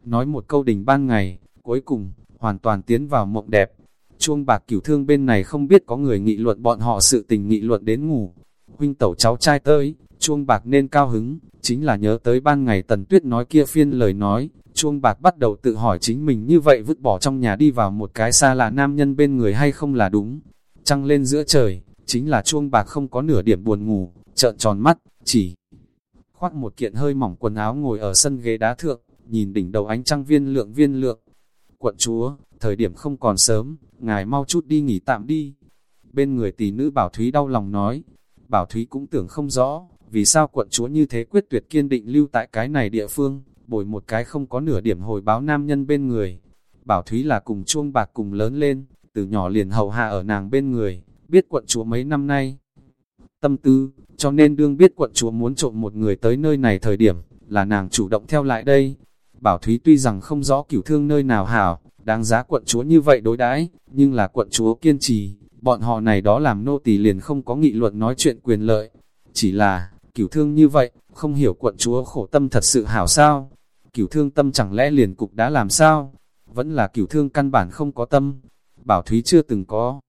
Nói một câu đình ban ngày, cuối cùng, hoàn toàn tiến vào mộng đẹp. Chuông bạc cửu thương bên này không biết có người nghị luận bọn họ sự tình nghị luận đến ngủ. Huynh tẩu cháu trai tới, chuông bạc nên cao hứng, chính là nhớ tới ban ngày tần tuyết nói kia phiên lời nói. Chuông bạc bắt đầu tự hỏi chính mình như vậy vứt bỏ trong nhà đi vào một cái xa lạ nam nhân bên người hay không là đúng. Trăng lên giữa trời, chính là chuông bạc không có nửa điểm buồn ngủ, trợn tròn mắt, chỉ khoác một kiện hơi mỏng quần áo ngồi ở sân ghế đá thượng, nhìn đỉnh đầu ánh trăng viên lượng viên lượng. Quận chúa, thời điểm không còn sớm, ngài mau chút đi nghỉ tạm đi. Bên người tỷ nữ Bảo Thúy đau lòng nói, Bảo Thúy cũng tưởng không rõ, vì sao quận chúa như thế quyết tuyệt kiên định lưu tại cái này địa phương, bồi một cái không có nửa điểm hồi báo nam nhân bên người. Bảo Thúy là cùng chuông bạc cùng lớn lên, từ nhỏ liền hầu hạ ở nàng bên người, biết quận chúa mấy năm nay. Tâm tư, cho nên đương biết quận chúa muốn trộm một người tới nơi này thời điểm, là nàng chủ động theo lại đây. Bảo Thúy tuy rằng không rõ cửu thương nơi nào hảo, đáng giá quận chúa như vậy đối đãi nhưng là quận chúa kiên trì, bọn họ này đó làm nô tỳ liền không có nghị luận nói chuyện quyền lợi. Chỉ là, cửu thương như vậy, không hiểu quận chúa khổ tâm thật sự hảo sao? Cửu thương tâm chẳng lẽ liền cục đã làm sao? Vẫn là cửu thương căn bản không có tâm. Bảo Thúy chưa từng có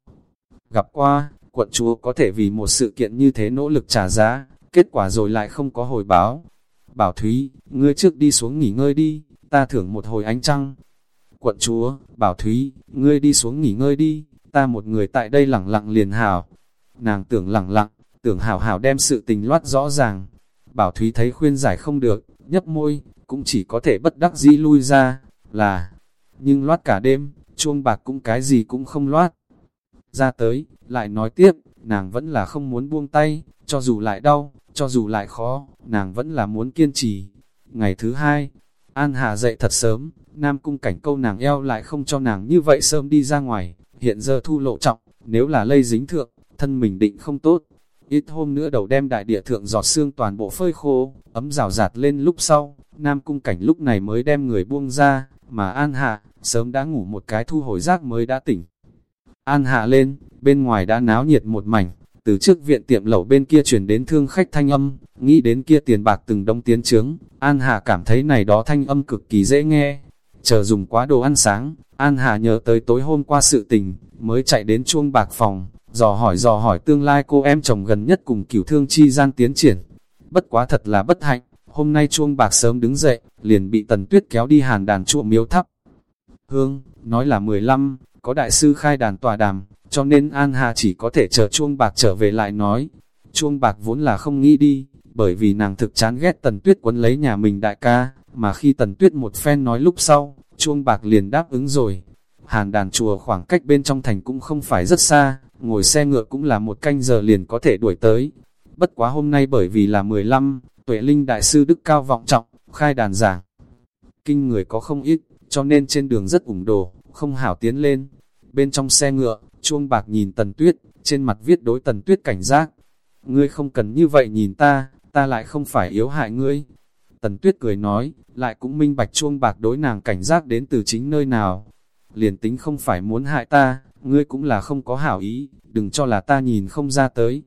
gặp qua, quận chúa có thể vì một sự kiện như thế nỗ lực trả giá, kết quả rồi lại không có hồi báo. Bảo Thúy, ngươi trước đi xuống nghỉ ngơi đi, ta thưởng một hồi ánh trăng. Quận chúa, Bảo Thúy, ngươi đi xuống nghỉ ngơi đi, ta một người tại đây lẳng lặng liền hào. Nàng tưởng lẳng lặng, tưởng hào hào đem sự tình loát rõ ràng. Bảo Thúy thấy khuyên giải không được, nhấp môi, cũng chỉ có thể bất đắc dĩ lui ra, là, nhưng loát cả đêm, chuông bạc cũng cái gì cũng không loát. Ra tới, lại nói tiếp, nàng vẫn là không muốn buông tay, cho dù lại đau, cho dù lại khó, nàng vẫn là muốn kiên trì. Ngày thứ hai, An Hà dậy thật sớm, Nam Cung cảnh câu nàng eo lại không cho nàng như vậy sớm đi ra ngoài, hiện giờ thu lộ trọng, nếu là lây dính thượng, thân mình định không tốt. Ít hôm nữa đầu đem đại địa thượng giọt xương toàn bộ phơi khô, ấm rào rạt lên lúc sau, Nam Cung cảnh lúc này mới đem người buông ra, mà An Hạ, sớm đã ngủ một cái thu hồi giác mới đã tỉnh. An Hạ lên, bên ngoài đã náo nhiệt một mảnh, từ trước viện tiệm lẩu bên kia chuyển đến thương khách thanh âm, nghĩ đến kia tiền bạc từng đông tiến trướng, An Hà cảm thấy này đó thanh âm cực kỳ dễ nghe. Chờ dùng quá đồ ăn sáng, An Hà nhớ tới tối hôm qua sự tình, mới chạy đến chuông bạc phòng, dò hỏi dò hỏi tương lai cô em chồng gần nhất cùng cửu thương chi gian tiến triển. Bất quá thật là bất hạnh, hôm nay chuông bạc sớm đứng dậy, liền bị tần tuyết kéo đi hàn đàn chùa miếu thắp. Hương, nói là 15, có đại sư khai đàn tòa đàm, cho nên An Hà chỉ có thể chờ chuông bạc trở về lại nói. Chuông bạc vốn là không nghĩ đi, bởi vì nàng thực chán ghét tần tuyết quấn lấy nhà mình đại ca, mà khi tần tuyết một phen nói lúc sau, chuông bạc liền đáp ứng rồi. Hàn đàn chùa khoảng cách bên trong thành cũng không phải rất xa, ngồi xe ngựa cũng là một canh giờ liền có thể đuổi tới. Bất quá hôm nay bởi vì là 15, tuệ linh đại sư đức cao vọng trọng, khai đàn giảng. Kinh người có không ít, cho nên trên đường rất ủng đồ, không hảo tiến lên. Bên trong xe ngựa, chuông bạc nhìn tần tuyết, trên mặt viết đối tần tuyết cảnh giác. Ngươi không cần như vậy nhìn ta, ta lại không phải yếu hại ngươi. Tần tuyết cười nói, lại cũng minh bạch chuông bạc đối nàng cảnh giác đến từ chính nơi nào. Liền tính không phải muốn hại ta, ngươi cũng là không có hảo ý, đừng cho là ta nhìn không ra tới.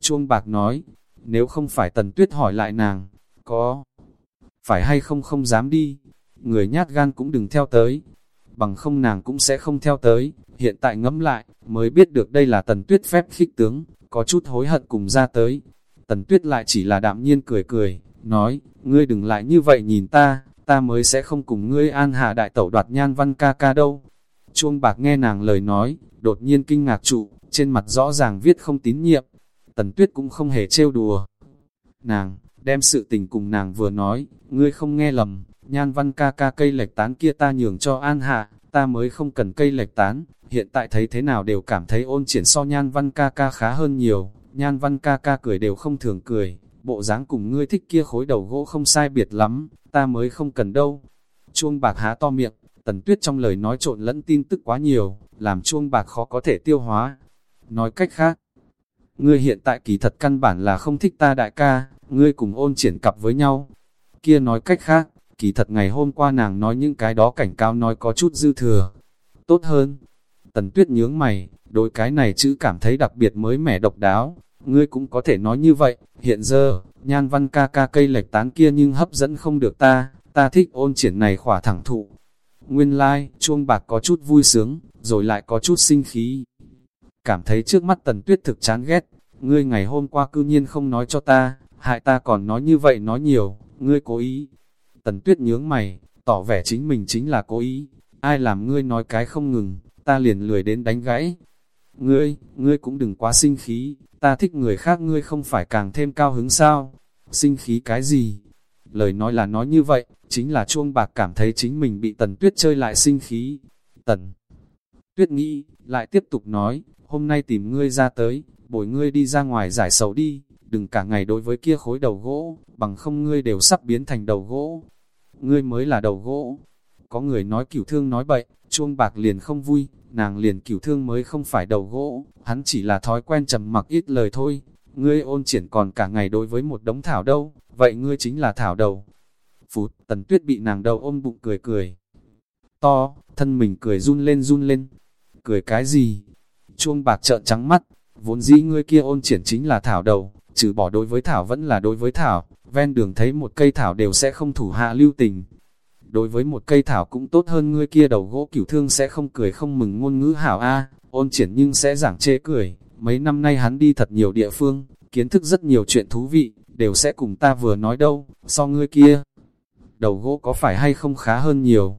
Chuông bạc nói, nếu không phải tần tuyết hỏi lại nàng, có, phải hay không không dám đi, người nhát gan cũng đừng theo tới, bằng không nàng cũng sẽ không theo tới, hiện tại ngẫm lại, mới biết được đây là tần tuyết phép khích tướng, có chút hối hận cùng ra tới. Tần tuyết lại chỉ là đạm nhiên cười cười, nói, ngươi đừng lại như vậy nhìn ta, ta mới sẽ không cùng ngươi an hà đại tẩu đoạt nhan văn ca ca đâu. Chuông bạc nghe nàng lời nói, đột nhiên kinh ngạc trụ, trên mặt rõ ràng viết không tín nhiệm. Tần tuyết cũng không hề trêu đùa. Nàng, đem sự tình cùng nàng vừa nói, ngươi không nghe lầm, nhan văn ca ca cây lệch tán kia ta nhường cho an hạ, ta mới không cần cây lệch tán, hiện tại thấy thế nào đều cảm thấy ôn triển so nhan văn ca ca khá hơn nhiều, nhan văn ca ca cười đều không thường cười, bộ dáng cùng ngươi thích kia khối đầu gỗ không sai biệt lắm, ta mới không cần đâu. Chuông bạc há to miệng, Tần Tuyết trong lời nói trộn lẫn tin tức quá nhiều, làm chuông bạc khó có thể tiêu hóa. Nói cách khác, ngươi hiện tại kỳ thật căn bản là không thích ta đại ca, ngươi cùng ôn triển cặp với nhau. Kia nói cách khác, kỳ thật ngày hôm qua nàng nói những cái đó cảnh cáo nói có chút dư thừa. Tốt hơn, tần tuyết nhướng mày, đối cái này chữ cảm thấy đặc biệt mới mẻ độc đáo. Ngươi cũng có thể nói như vậy, hiện giờ, nhan văn ca ca cây lệch tán kia nhưng hấp dẫn không được ta, ta thích ôn triển này khỏa thẳng thụ. Nguyên lai, like, chuông bạc có chút vui sướng, rồi lại có chút sinh khí. Cảm thấy trước mắt tần tuyết thực chán ghét, ngươi ngày hôm qua cư nhiên không nói cho ta, hại ta còn nói như vậy nói nhiều, ngươi cố ý. Tần tuyết nhướng mày, tỏ vẻ chính mình chính là cố ý, ai làm ngươi nói cái không ngừng, ta liền lười đến đánh gãy. Ngươi, ngươi cũng đừng quá sinh khí, ta thích người khác ngươi không phải càng thêm cao hứng sao? Sinh khí cái gì? Lời nói là nói như vậy, chính là chuông bạc cảm thấy chính mình bị tần tuyết chơi lại sinh khí. Tần tuyết nghĩ, lại tiếp tục nói, hôm nay tìm ngươi ra tới, bồi ngươi đi ra ngoài giải sầu đi, đừng cả ngày đối với kia khối đầu gỗ, bằng không ngươi đều sắp biến thành đầu gỗ. Ngươi mới là đầu gỗ. Có người nói cửu thương nói bậy, chuông bạc liền không vui, nàng liền cửu thương mới không phải đầu gỗ, hắn chỉ là thói quen trầm mặc ít lời thôi. Ngươi ôn triển còn cả ngày đối với một đống thảo đâu, vậy ngươi chính là thảo đầu. Phút, tần tuyết bị nàng đầu ôm bụng cười cười. To, thân mình cười run lên run lên. Cười cái gì? Chuông bạc trợn trắng mắt, vốn dĩ ngươi kia ôn triển chính là thảo đầu, trừ bỏ đối với thảo vẫn là đối với thảo, ven đường thấy một cây thảo đều sẽ không thủ hạ lưu tình. Đối với một cây thảo cũng tốt hơn ngươi kia đầu gỗ cửu thương sẽ không cười không mừng ngôn ngữ hảo A, ôn triển nhưng sẽ giảng chê cười, mấy năm nay hắn đi thật nhiều địa phương, kiến thức rất nhiều chuyện thú vị, đều sẽ cùng ta vừa nói đâu, so ngươi kia. Đầu gỗ có phải hay không khá hơn nhiều?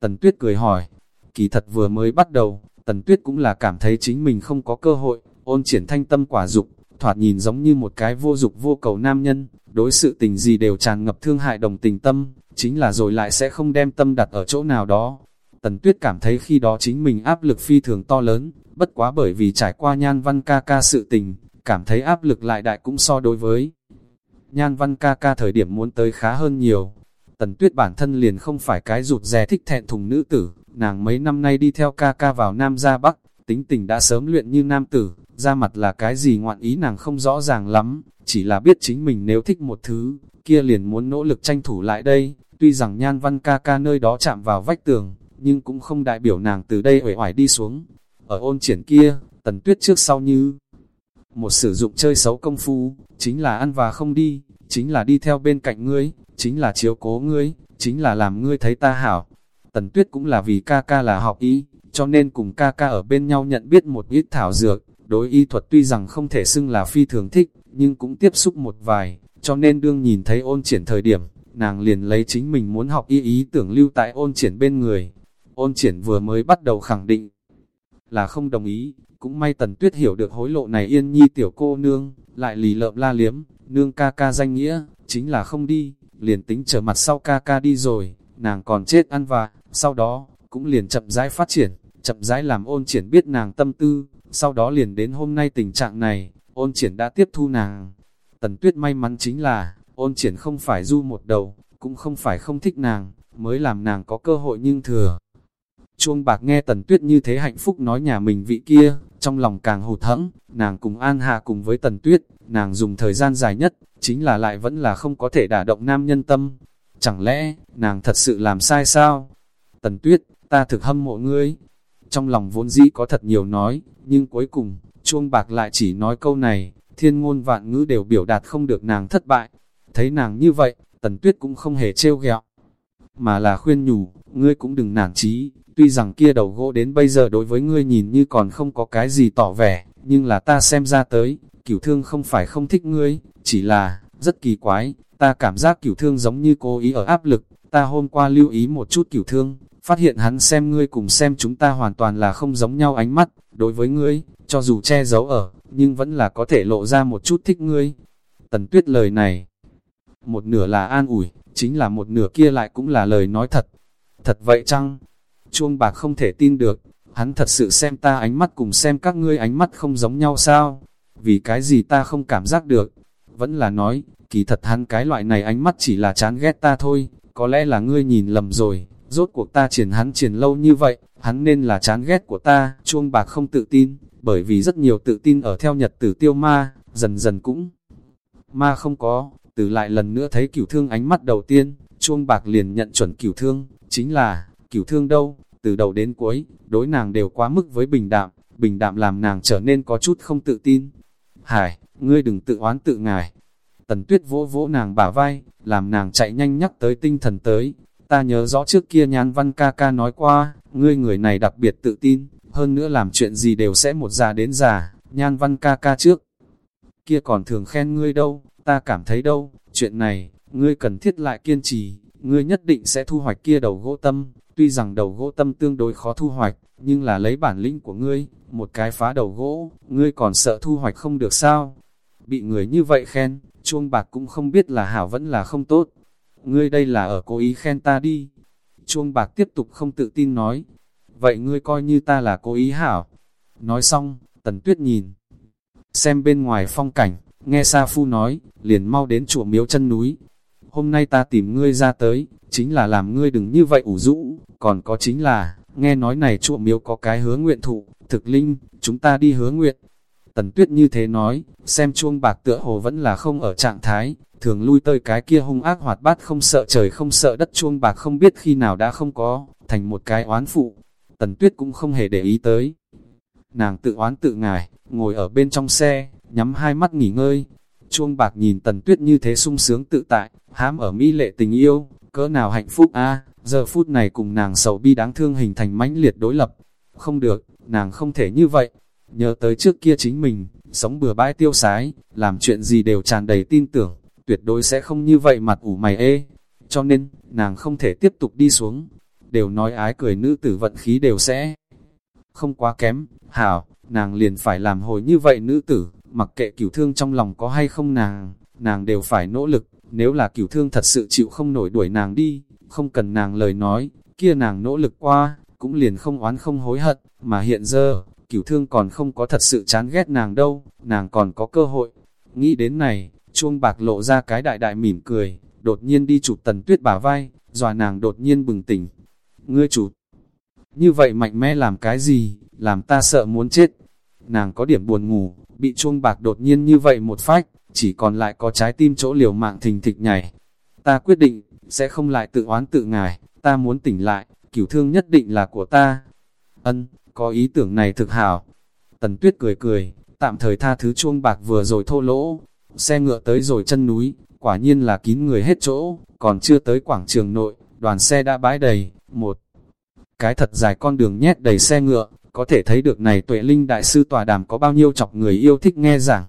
Tần Tuyết cười hỏi, kỳ thật vừa mới bắt đầu, Tần Tuyết cũng là cảm thấy chính mình không có cơ hội, ôn triển thanh tâm quả dục, thoạt nhìn giống như một cái vô dục vô cầu nam nhân, đối sự tình gì đều tràn ngập thương hại đồng tình tâm, chính là rồi lại sẽ không đem tâm đặt ở chỗ nào đó. Tần Tuyết cảm thấy khi đó chính mình áp lực phi thường to lớn, bất quá bởi vì trải qua nhan văn ca ca sự tình, cảm thấy áp lực lại đại cũng so đối với. Nhan văn ca ca thời điểm muốn tới khá hơn nhiều. Tần Tuyết bản thân liền không phải cái rụt rè thích thẹn thùng nữ tử, nàng mấy năm nay đi theo ca ca vào Nam ra Bắc, tính tình đã sớm luyện như nam tử, ra mặt là cái gì ngoạn ý nàng không rõ ràng lắm, chỉ là biết chính mình nếu thích một thứ, kia liền muốn nỗ lực tranh thủ lại đây, tuy rằng nhan văn ca ca nơi đó chạm vào vách tường, nhưng cũng không đại biểu nàng từ đây uể oải đi xuống. Ở ôn triển kia, tần tuyết trước sau như một sử dụng chơi xấu công phu, chính là ăn và không đi, chính là đi theo bên cạnh ngươi, chính là chiếu cố ngươi, chính là làm ngươi thấy ta hảo. Tần tuyết cũng là vì ca ca là học ý, cho nên cùng ca ca ở bên nhau nhận biết một ít thảo dược, đối y thuật tuy rằng không thể xưng là phi thường thích, nhưng cũng tiếp xúc một vài, cho nên đương nhìn thấy ôn triển thời điểm, nàng liền lấy chính mình muốn học y ý tưởng lưu tại ôn triển bên người. Ôn triển vừa mới bắt đầu khẳng định là không đồng ý, cũng may tần tuyết hiểu được hối lộ này yên nhi tiểu cô nương, lại lì lợm la liếm, nương ca ca danh nghĩa, chính là không đi, liền tính trở mặt sau ca ca đi rồi, nàng còn chết ăn và, sau đó, cũng liền chậm rãi phát triển, chậm rãi làm ôn triển biết nàng tâm tư, sau đó liền đến hôm nay tình trạng này, ôn triển đã tiếp thu nàng. Tần tuyết may mắn chính là, ôn triển không phải du một đầu, cũng không phải không thích nàng, mới làm nàng có cơ hội nhưng thừa. Chuông bạc nghe tần tuyết như thế hạnh phúc nói nhà mình vị kia, trong lòng càng hụt hẫng, nàng cùng an hạ cùng với tần tuyết, nàng dùng thời gian dài nhất, chính là lại vẫn là không có thể đả động nam nhân tâm. Chẳng lẽ, nàng thật sự làm sai sao? Tần tuyết, ta thực hâm mộ ngươi, trong lòng vốn dĩ có thật nhiều nói, nhưng cuối cùng, chuông bạc lại chỉ nói câu này, thiên ngôn vạn ngữ đều biểu đạt không được nàng thất bại. Thấy nàng như vậy, tần tuyết cũng không hề trêu ghẹo mà là khuyên nhủ, ngươi cũng đừng nản chí, tuy rằng kia đầu gỗ đến bây giờ đối với ngươi nhìn như còn không có cái gì tỏ vẻ, nhưng là ta xem ra tới, cửu thương không phải không thích ngươi, chỉ là, rất kỳ quái, ta cảm giác cửu thương giống như cố ý ở áp lực, ta hôm qua lưu ý một chút cửu thương, phát hiện hắn xem ngươi cùng xem chúng ta hoàn toàn là không giống nhau ánh mắt, đối với ngươi, cho dù che giấu ở, nhưng vẫn là có thể lộ ra một chút thích ngươi. Tần tuyết lời này, một nửa là an ủi, chính là một nửa kia lại cũng là lời nói thật. Thật vậy chăng? Chuông bạc không thể tin được, hắn thật sự xem ta ánh mắt cùng xem các ngươi ánh mắt không giống nhau sao? Vì cái gì ta không cảm giác được? Vẫn là nói, kỳ thật hắn cái loại này ánh mắt chỉ là chán ghét ta thôi, có lẽ là ngươi nhìn lầm rồi, rốt cuộc ta triển hắn triển lâu như vậy, hắn nên là chán ghét của ta, chuông bạc không tự tin, bởi vì rất nhiều tự tin ở theo nhật tử tiêu ma, dần dần cũng ma không có, từ lại lần nữa thấy cửu thương ánh mắt đầu tiên, chuông bạc liền nhận chuẩn cửu thương, chính là, cửu thương đâu, từ đầu đến cuối, đối nàng đều quá mức với bình đạm, bình đạm làm nàng trở nên có chút không tự tin. Hải, ngươi đừng tự oán tự ngài. Tần tuyết vỗ vỗ nàng bả vai, làm nàng chạy nhanh nhắc tới tinh thần tới. Ta nhớ rõ trước kia nhan văn ca ca nói qua, ngươi người này đặc biệt tự tin, hơn nữa làm chuyện gì đều sẽ một già đến già, nhan văn ca ca trước. Kia còn thường khen ngươi đâu, ta cảm thấy đâu, chuyện này, ngươi cần thiết lại kiên trì, ngươi nhất định sẽ thu hoạch kia đầu gỗ tâm, tuy rằng đầu gỗ tâm tương đối khó thu hoạch, nhưng là lấy bản lĩnh của ngươi, một cái phá đầu gỗ, ngươi còn sợ thu hoạch không được sao? Bị người như vậy khen, chuông bạc cũng không biết là hảo vẫn là không tốt. Ngươi đây là ở cố ý khen ta đi. Chuông bạc tiếp tục không tự tin nói, vậy ngươi coi như ta là cố ý hảo. Nói xong, tần tuyết nhìn, xem bên ngoài phong cảnh, nghe Sa Phu nói, liền mau đến chùa miếu chân núi. Hôm nay ta tìm ngươi ra tới, chính là làm ngươi đừng như vậy ủ rũ, còn có chính là, nghe nói này chùa miếu có cái hứa nguyện thụ, thực linh, chúng ta đi hứa nguyện. Tần tuyết như thế nói, xem chuông bạc tựa hồ vẫn là không ở trạng thái, thường lui tới cái kia hung ác hoạt bát không sợ trời không sợ đất chuông bạc không biết khi nào đã không có, thành một cái oán phụ. Tần tuyết cũng không hề để ý tới. Nàng tự oán tự ngài, ngồi ở bên trong xe, nhắm hai mắt nghỉ ngơi. Chuông bạc nhìn tần tuyết như thế sung sướng tự tại, hám ở mỹ lệ tình yêu, cỡ nào hạnh phúc a giờ phút này cùng nàng sầu bi đáng thương hình thành mãnh liệt đối lập. Không được, nàng không thể như vậy. Nhớ tới trước kia chính mình, sống bừa bãi tiêu sái, làm chuyện gì đều tràn đầy tin tưởng, tuyệt đối sẽ không như vậy mặt ủ mày ê. Cho nên, nàng không thể tiếp tục đi xuống. Đều nói ái cười nữ tử vận khí đều sẽ không quá kém, hảo, nàng liền phải làm hồi như vậy nữ tử, mặc kệ cửu thương trong lòng có hay không nàng, nàng đều phải nỗ lực, nếu là cửu thương thật sự chịu không nổi đuổi nàng đi, không cần nàng lời nói, kia nàng nỗ lực qua, cũng liền không oán không hối hận, mà hiện giờ, cửu thương còn không có thật sự chán ghét nàng đâu, nàng còn có cơ hội. Nghĩ đến này, chuông bạc lộ ra cái đại đại mỉm cười, đột nhiên đi chụp tần tuyết bả vai, dòa nàng đột nhiên bừng tỉnh. Ngươi chủ, như vậy mạnh mẽ làm cái gì, làm ta sợ muốn chết. Nàng có điểm buồn ngủ, bị chuông bạc đột nhiên như vậy một phách, chỉ còn lại có trái tim chỗ liều mạng thình thịch nhảy. Ta quyết định, sẽ không lại tự oán tự ngài, ta muốn tỉnh lại, cửu thương nhất định là của ta. Ân, có ý tưởng này thực hảo. Tần tuyết cười cười, tạm thời tha thứ chuông bạc vừa rồi thô lỗ. Xe ngựa tới rồi chân núi, quả nhiên là kín người hết chỗ, còn chưa tới quảng trường nội, đoàn xe đã bãi đầy, một cái thật dài con đường nhét đầy xe ngựa, có thể thấy được này tuệ linh đại sư tòa đàm có bao nhiêu chọc người yêu thích nghe giảng.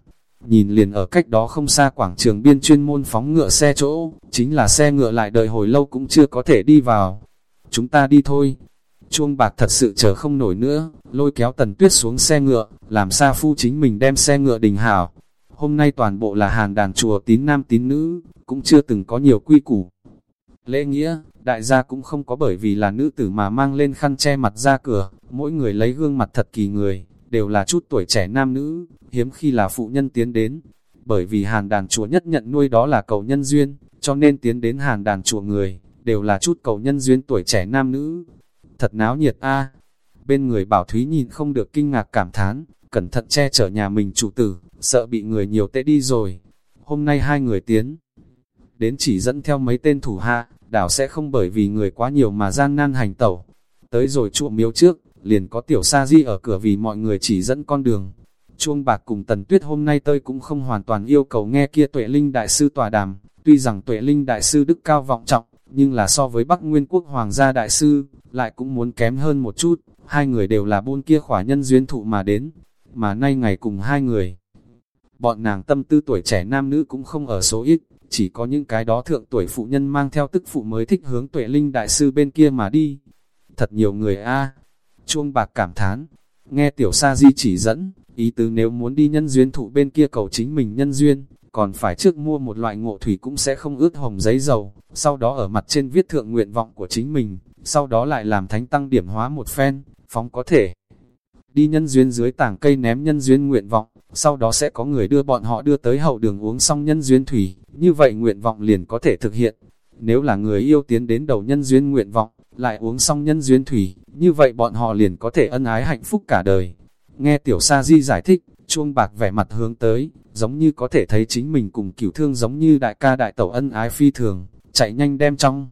Nhìn liền ở cách đó không xa quảng trường biên chuyên môn phóng ngựa xe chỗ, chính là xe ngựa lại đợi hồi lâu cũng chưa có thể đi vào. Chúng ta đi thôi. Chuông bạc thật sự chờ không nổi nữa, lôi kéo tần tuyết xuống xe ngựa, làm xa phu chính mình đem xe ngựa đình hảo. Hôm nay toàn bộ là hàn đàn chùa tín nam tín nữ, cũng chưa từng có nhiều quy củ. Lễ nghĩa, đại gia cũng không có bởi vì là nữ tử mà mang lên khăn che mặt ra cửa, mỗi người lấy gương mặt thật kỳ người, đều là chút tuổi trẻ nam nữ, hiếm khi là phụ nhân tiến đến. Bởi vì hàn đàn chùa nhất nhận nuôi đó là cầu nhân duyên, cho nên tiến đến hàn đàn chùa người, đều là chút cầu nhân duyên tuổi trẻ nam nữ. Thật náo nhiệt a Bên người bảo thúy nhìn không được kinh ngạc cảm thán, cẩn thận che chở nhà mình chủ tử, sợ bị người nhiều tệ đi rồi. Hôm nay hai người tiến, đến chỉ dẫn theo mấy tên thủ hạ, đảo sẽ không bởi vì người quá nhiều mà gian nan hành tẩu. Tới rồi chuộng miếu trước, liền có tiểu sa di ở cửa vì mọi người chỉ dẫn con đường. Chuông bạc cùng tần tuyết hôm nay tơi cũng không hoàn toàn yêu cầu nghe kia tuệ linh đại sư tòa đàm, tuy rằng tuệ linh đại sư đức cao vọng trọng, nhưng là so với Bắc Nguyên Quốc Hoàng gia đại sư, lại cũng muốn kém hơn một chút, hai người đều là buôn kia khỏa nhân duyên thụ mà đến, mà nay ngày cùng hai người. Bọn nàng tâm tư tuổi trẻ nam nữ cũng không ở số ít, chỉ có những cái đó thượng tuổi phụ nhân mang theo tức phụ mới thích hướng tuệ linh đại sư bên kia mà đi. Thật nhiều người a chuông bạc cảm thán, nghe tiểu sa di chỉ dẫn, ý tứ nếu muốn đi nhân duyên thụ bên kia cầu chính mình nhân duyên, còn phải trước mua một loại ngộ thủy cũng sẽ không ướt hồng giấy dầu, sau đó ở mặt trên viết thượng nguyện vọng của chính mình, sau đó lại làm thánh tăng điểm hóa một phen, phóng có thể. Đi nhân duyên dưới tảng cây ném nhân duyên nguyện vọng, sau đó sẽ có người đưa bọn họ đưa tới hậu đường uống xong nhân duyên thủy, như vậy nguyện vọng liền có thể thực hiện. Nếu là người yêu tiến đến đầu nhân duyên nguyện vọng, lại uống xong nhân duyên thủy, như vậy bọn họ liền có thể ân ái hạnh phúc cả đời. Nghe tiểu sa di giải thích, chuông bạc vẻ mặt hướng tới, giống như có thể thấy chính mình cùng cửu thương giống như đại ca đại tẩu ân ái phi thường, chạy nhanh đem trong.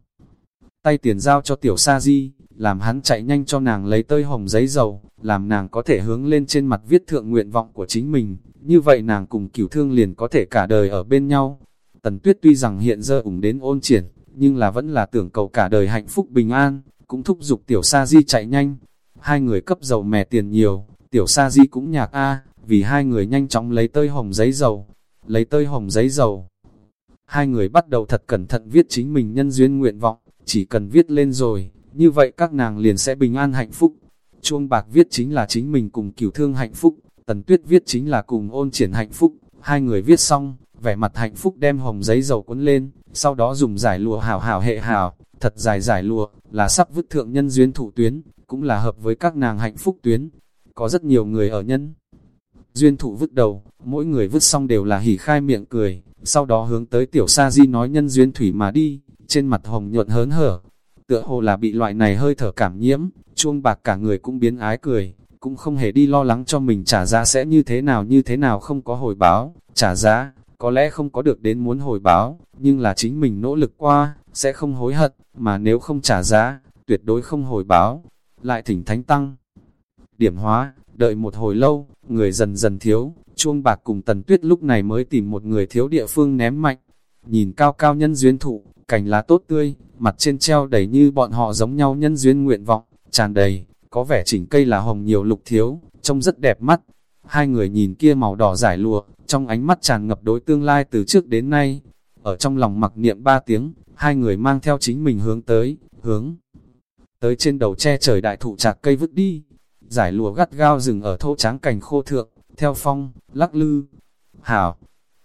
Tay tiền giao cho tiểu sa di, làm hắn chạy nhanh cho nàng lấy tơi hồng giấy dầu, làm nàng có thể hướng lên trên mặt viết thượng nguyện vọng của chính mình, như vậy nàng cùng cửu thương liền có thể cả đời ở bên nhau. Tần tuyết tuy rằng hiện giờ ủng đến ôn triển, nhưng là vẫn là tưởng cầu cả đời hạnh phúc bình an, cũng thúc giục tiểu sa di chạy nhanh. Hai người cấp dầu mè tiền nhiều, tiểu sa di cũng nhạc A, vì hai người nhanh chóng lấy tơi hồng giấy dầu, lấy tơi hồng giấy dầu. Hai người bắt đầu thật cẩn thận viết chính mình nhân duyên nguyện vọng, chỉ cần viết lên rồi, như vậy các nàng liền sẽ bình an hạnh phúc. Chuông bạc viết chính là chính mình cùng cửu thương hạnh phúc, tần tuyết viết chính là cùng ôn triển hạnh phúc, hai người viết xong, vẻ mặt hạnh phúc đem hồng giấy dầu cuốn lên, sau đó dùng giải lụa hào hào hệ hào, thật dài giải lụa, là sắp vứt thượng nhân duyên thủ tuyến, cũng là hợp với các nàng hạnh phúc tuyến. Có rất nhiều người ở nhân duyên thụ vứt đầu, mỗi người vứt xong đều là hỉ khai miệng cười, sau đó hướng tới tiểu sa di nói nhân duyên thủy mà đi, trên mặt hồng nhuận hớn hở. Tựa hồ là bị loại này hơi thở cảm nhiễm, chuông bạc cả người cũng biến ái cười, cũng không hề đi lo lắng cho mình trả giá sẽ như thế nào như thế nào không có hồi báo, trả giá, có lẽ không có được đến muốn hồi báo, nhưng là chính mình nỗ lực qua, sẽ không hối hận, mà nếu không trả giá, tuyệt đối không hồi báo, lại thỉnh thánh tăng. Điểm hóa, đợi một hồi lâu, người dần dần thiếu, chuông bạc cùng tần tuyết lúc này mới tìm một người thiếu địa phương ném mạnh, nhìn cao cao nhân duyên thụ, cành lá tốt tươi, mặt trên treo đầy như bọn họ giống nhau nhân duyên nguyện vọng, tràn đầy, có vẻ chỉnh cây là hồng nhiều lục thiếu, trông rất đẹp mắt. Hai người nhìn kia màu đỏ giải lụa, trong ánh mắt tràn ngập đối tương lai từ trước đến nay. Ở trong lòng mặc niệm ba tiếng, hai người mang theo chính mình hướng tới, hướng tới trên đầu che trời đại thụ chạc cây vứt đi. Giải lụa gắt gao rừng ở thô tráng cành khô thượng, theo phong, lắc lư. Hảo,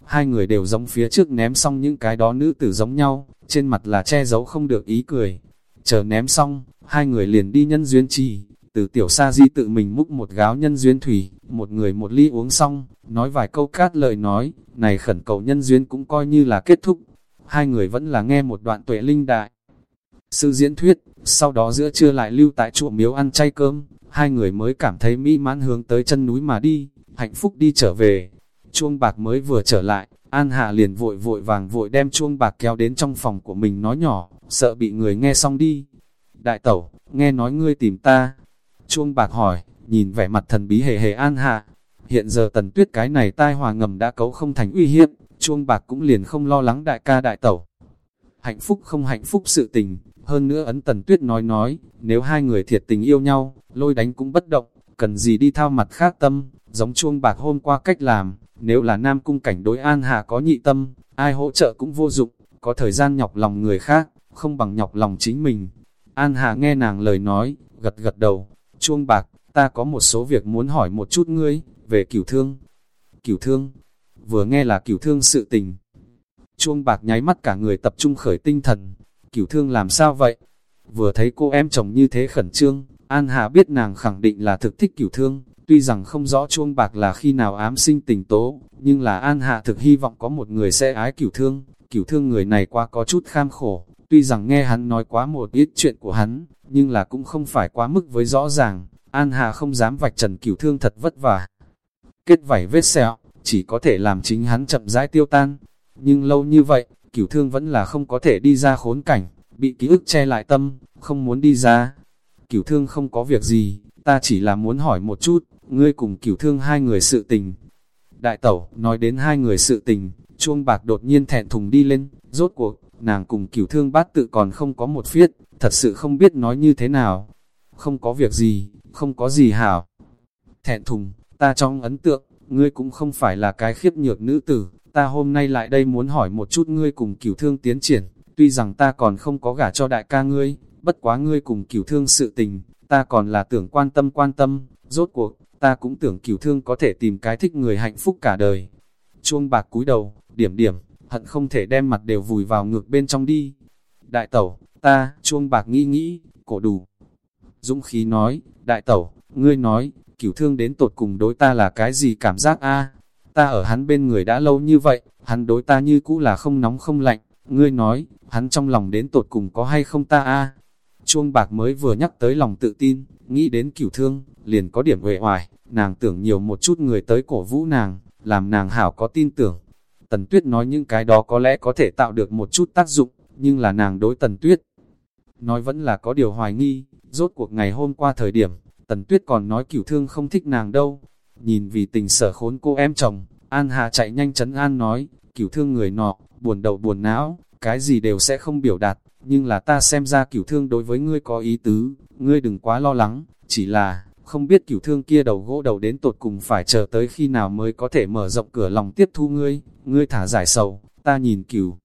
hai người đều giống phía trước ném xong những cái đó nữ tử giống nhau, trên mặt là che giấu không được ý cười. Chờ ném xong, hai người liền đi nhân duyên trì, từ tiểu sa di tự mình múc một gáo nhân duyên thủy, một người một ly uống xong, nói vài câu cát lời nói, này khẩn cầu nhân duyên cũng coi như là kết thúc. Hai người vẫn là nghe một đoạn tuệ linh đại. Sư diễn thuyết, sau đó giữa trưa lại lưu tại chùa miếu ăn chay cơm, hai người mới cảm thấy mỹ mãn hướng tới chân núi mà đi, hạnh phúc đi trở về. Chuông bạc mới vừa trở lại, An Hạ liền vội vội vàng vội đem chuông bạc kéo đến trong phòng của mình nói nhỏ, sợ bị người nghe xong đi. Đại tẩu, nghe nói ngươi tìm ta. Chuông bạc hỏi, nhìn vẻ mặt thần bí hề hề An Hạ. Hiện giờ tần tuyết cái này tai hòa ngầm đã cấu không thành uy hiếp, chuông bạc cũng liền không lo lắng đại ca đại tẩu. Hạnh phúc không hạnh phúc sự tình, hơn nữa ấn tần tuyết nói nói, nếu hai người thiệt tình yêu nhau, lôi đánh cũng bất động, cần gì đi thao mặt khác tâm, giống chuông bạc hôm qua cách làm, nếu là nam cung cảnh đối an hạ có nhị tâm, ai hỗ trợ cũng vô dụng, có thời gian nhọc lòng người khác, không bằng nhọc lòng chính mình. An hạ nghe nàng lời nói, gật gật đầu, chuông bạc, ta có một số việc muốn hỏi một chút ngươi, về cửu thương. Cửu thương, vừa nghe là cửu thương sự tình. Chuông bạc nháy mắt cả người tập trung khởi tinh thần, cửu thương làm sao vậy? Vừa thấy cô em chồng như thế khẩn trương, An Hà biết nàng khẳng định là thực thích cửu thương, tuy rằng không rõ chuông bạc là khi nào ám sinh tình tố, nhưng là An Hạ thực hy vọng có một người sẽ ái cửu thương, cửu thương người này qua có chút kham khổ, tuy rằng nghe hắn nói quá một ít chuyện của hắn, nhưng là cũng không phải quá mức với rõ ràng, An Hà không dám vạch trần cửu thương thật vất vả. Kết vảy vết sẹo, chỉ có thể làm chính hắn chậm rãi tiêu tan, nhưng lâu như vậy, cửu thương vẫn là không có thể đi ra khốn cảnh, bị ký ức che lại tâm, không muốn đi ra. Cửu thương không có việc gì, ta chỉ là muốn hỏi một chút, ngươi cùng cửu thương hai người sự tình. Đại tẩu, nói đến hai người sự tình, chuông bạc đột nhiên thẹn thùng đi lên, rốt cuộc, nàng cùng cửu thương bát tự còn không có một phiết, thật sự không biết nói như thế nào. Không có việc gì, không có gì hảo. Thẹn thùng, ta trong ấn tượng, ngươi cũng không phải là cái khiếp nhược nữ tử, ta hôm nay lại đây muốn hỏi một chút ngươi cùng cửu thương tiến triển, tuy rằng ta còn không có gả cho đại ca ngươi, bất quá ngươi cùng cửu thương sự tình, ta còn là tưởng quan tâm quan tâm, rốt cuộc, ta cũng tưởng cửu thương có thể tìm cái thích người hạnh phúc cả đời. Chuông bạc cúi đầu, điểm điểm, hận không thể đem mặt đều vùi vào ngược bên trong đi. Đại tẩu, ta, chuông bạc nghĩ nghĩ, cổ đủ. Dũng khí nói, đại tẩu, ngươi nói, cửu thương đến tột cùng đối ta là cái gì cảm giác a Ta ở hắn bên người đã lâu như vậy, hắn đối ta như cũ là không nóng không lạnh, ngươi nói, hắn trong lòng đến tột cùng có hay không ta a Chuông bạc mới vừa nhắc tới lòng tự tin, nghĩ đến cửu thương, liền có điểm uể oải, nàng tưởng nhiều một chút người tới cổ vũ nàng, làm nàng hảo có tin tưởng. Tần Tuyết nói những cái đó có lẽ có thể tạo được một chút tác dụng, nhưng là nàng đối Tần Tuyết. Nói vẫn là có điều hoài nghi, rốt cuộc ngày hôm qua thời điểm, Tần Tuyết còn nói cửu thương không thích nàng đâu. Nhìn vì tình sở khốn cô em chồng, An Hà chạy nhanh chấn An nói, cửu thương người nọ, buồn đầu buồn não, cái gì đều sẽ không biểu đạt, nhưng là ta xem ra cửu thương đối với ngươi có ý tứ, ngươi đừng quá lo lắng, chỉ là, không biết cửu thương kia đầu gỗ đầu đến tột cùng phải chờ tới khi nào mới có thể mở rộng cửa lòng tiếp thu ngươi, ngươi thả giải sầu, ta nhìn cửu.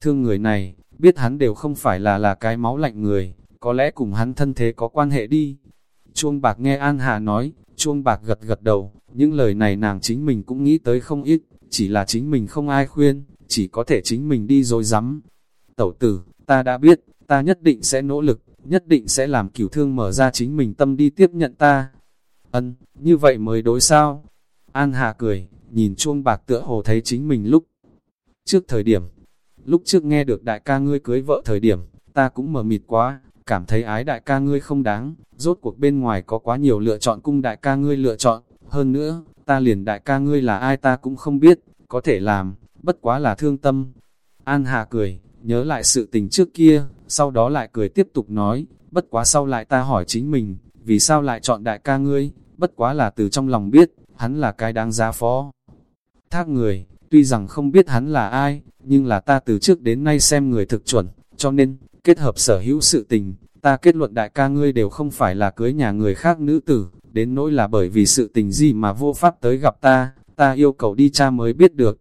Thương người này, biết hắn đều không phải là là cái máu lạnh người, có lẽ cùng hắn thân thế có quan hệ đi. Chuông bạc nghe An Hà nói, chuông bạc gật gật đầu, những lời này nàng chính mình cũng nghĩ tới không ít, chỉ là chính mình không ai khuyên, chỉ có thể chính mình đi rồi dám. Tẩu tử, ta đã biết, ta nhất định sẽ nỗ lực, nhất định sẽ làm cửu thương mở ra chính mình tâm đi tiếp nhận ta. Ân, như vậy mới đối sao? An Hà cười, nhìn chuông bạc tựa hồ thấy chính mình lúc trước thời điểm. Lúc trước nghe được đại ca ngươi cưới vợ thời điểm, ta cũng mờ mịt quá, cảm thấy ái đại ca ngươi không đáng, rốt cuộc bên ngoài có quá nhiều lựa chọn cung đại ca ngươi lựa chọn, hơn nữa, ta liền đại ca ngươi là ai ta cũng không biết, có thể làm, bất quá là thương tâm. An Hà cười, nhớ lại sự tình trước kia, sau đó lại cười tiếp tục nói, bất quá sau lại ta hỏi chính mình, vì sao lại chọn đại ca ngươi, bất quá là từ trong lòng biết, hắn là cái đáng giá phó. Thác người, tuy rằng không biết hắn là ai, nhưng là ta từ trước đến nay xem người thực chuẩn, cho nên, kết hợp sở hữu sự tình, ta kết luận đại ca ngươi đều không phải là cưới nhà người khác nữ tử, đến nỗi là bởi vì sự tình gì mà vô pháp tới gặp ta, ta yêu cầu đi cha mới biết được.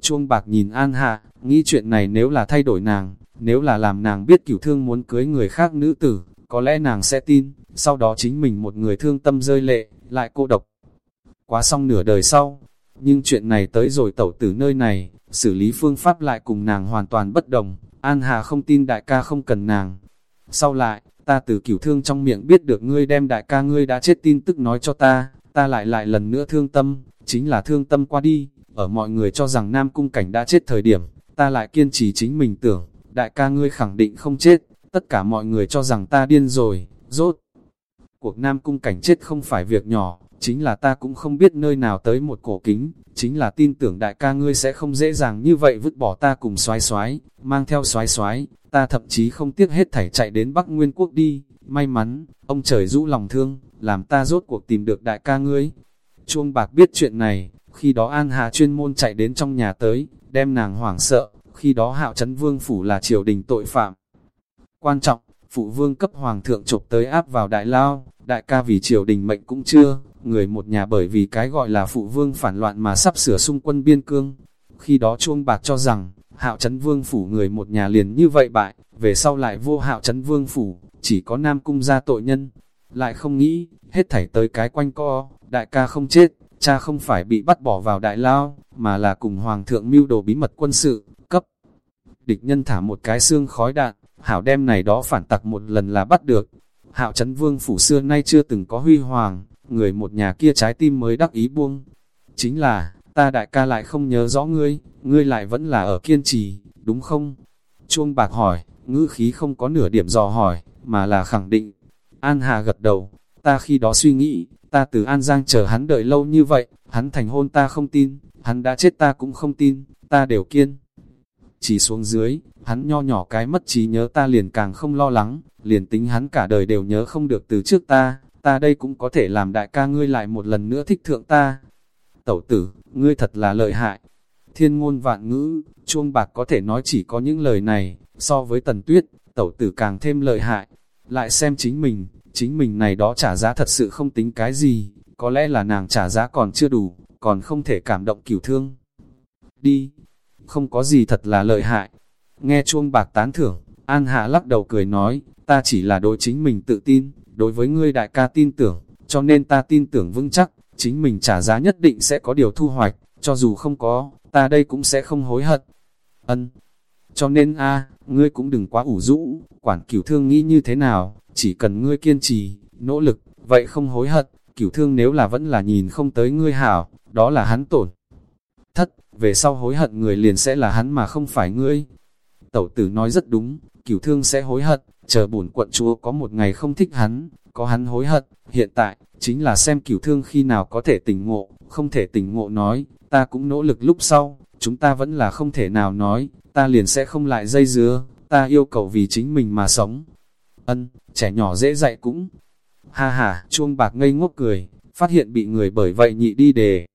Chuông bạc nhìn An Hạ, nghĩ chuyện này nếu là thay đổi nàng, nếu là làm nàng biết cửu thương muốn cưới người khác nữ tử, có lẽ nàng sẽ tin, sau đó chính mình một người thương tâm rơi lệ, lại cô độc. Quá xong nửa đời sau, nhưng chuyện này tới rồi tẩu tử nơi này, xử lý phương pháp lại cùng nàng hoàn toàn bất đồng, An Hà không tin đại ca không cần nàng. Sau lại, ta từ cửu thương trong miệng biết được ngươi đem đại ca ngươi đã chết tin tức nói cho ta, ta lại lại lần nữa thương tâm, chính là thương tâm qua đi, ở mọi người cho rằng Nam Cung Cảnh đã chết thời điểm, ta lại kiên trì chính mình tưởng, đại ca ngươi khẳng định không chết, tất cả mọi người cho rằng ta điên rồi, rốt. Cuộc Nam Cung Cảnh chết không phải việc nhỏ, chính là ta cũng không biết nơi nào tới một cổ kính, chính là tin tưởng đại ca ngươi sẽ không dễ dàng như vậy vứt bỏ ta cùng xoái xoái, mang theo xoái xoái, ta thậm chí không tiếc hết thảy chạy đến Bắc Nguyên Quốc đi, may mắn, ông trời rũ lòng thương, làm ta rốt cuộc tìm được đại ca ngươi. Chuông bạc biết chuyện này, khi đó An Hà chuyên môn chạy đến trong nhà tới, đem nàng hoảng sợ, khi đó hạo chấn vương phủ là triều đình tội phạm. Quan trọng, phụ vương cấp hoàng thượng chụp tới áp vào đại lao, đại ca vì triều đình mệnh cũng chưa, người một nhà bởi vì cái gọi là phụ vương phản loạn mà sắp sửa xung quân biên cương. Khi đó chuông bạc cho rằng, hạo chấn vương phủ người một nhà liền như vậy bại, về sau lại vô hạo chấn vương phủ, chỉ có nam cung gia tội nhân. Lại không nghĩ, hết thảy tới cái quanh co, đại ca không chết, cha không phải bị bắt bỏ vào đại lao, mà là cùng hoàng thượng mưu đồ bí mật quân sự, cấp. Địch nhân thả một cái xương khói đạn, hảo đem này đó phản tặc một lần là bắt được. Hạo chấn vương phủ xưa nay chưa từng có huy hoàng, người một nhà kia trái tim mới đắc ý buông. Chính là, ta đại ca lại không nhớ rõ ngươi, ngươi lại vẫn là ở kiên trì, đúng không? Chuông bạc hỏi, ngữ khí không có nửa điểm dò hỏi, mà là khẳng định. An Hà gật đầu, ta khi đó suy nghĩ, ta từ An Giang chờ hắn đợi lâu như vậy, hắn thành hôn ta không tin, hắn đã chết ta cũng không tin, ta đều kiên. Chỉ xuống dưới, hắn nho nhỏ cái mất trí nhớ ta liền càng không lo lắng, liền tính hắn cả đời đều nhớ không được từ trước ta, ta đây cũng có thể làm đại ca ngươi lại một lần nữa thích thượng ta. Tẩu tử, ngươi thật là lợi hại. Thiên ngôn vạn ngữ, chuông bạc có thể nói chỉ có những lời này, so với tần tuyết, tẩu tử càng thêm lợi hại. Lại xem chính mình, chính mình này đó trả giá thật sự không tính cái gì, có lẽ là nàng trả giá còn chưa đủ, còn không thể cảm động cửu thương. Đi, không có gì thật là lợi hại. Nghe chuông bạc tán thưởng, An Hạ lắc đầu cười nói, ta chỉ là đối chính mình tự tin, đối với ngươi đại ca tin tưởng, cho nên ta tin tưởng vững chắc, chính mình trả giá nhất định sẽ có điều thu hoạch, cho dù không có, ta đây cũng sẽ không hối hận. Ân. Cho nên a, ngươi cũng đừng quá ủ rũ, quản cửu thương nghĩ như thế nào, chỉ cần ngươi kiên trì, nỗ lực, vậy không hối hận, cửu thương nếu là vẫn là nhìn không tới ngươi hảo, đó là hắn tổn. Thất, về sau hối hận người liền sẽ là hắn mà không phải ngươi. Tẩu tử nói rất đúng, cửu thương sẽ hối hận, chờ bổn quận chúa có một ngày không thích hắn, có hắn hối hận, hiện tại, chính là xem cửu thương khi nào có thể tỉnh ngộ, không thể tỉnh ngộ nói, ta cũng nỗ lực lúc sau, chúng ta vẫn là không thể nào nói, ta liền sẽ không lại dây dưa, ta yêu cầu vì chính mình mà sống. Ân, trẻ nhỏ dễ dạy cũng. Ha ha, chuông bạc ngây ngốc cười, phát hiện bị người bởi vậy nhị đi đề.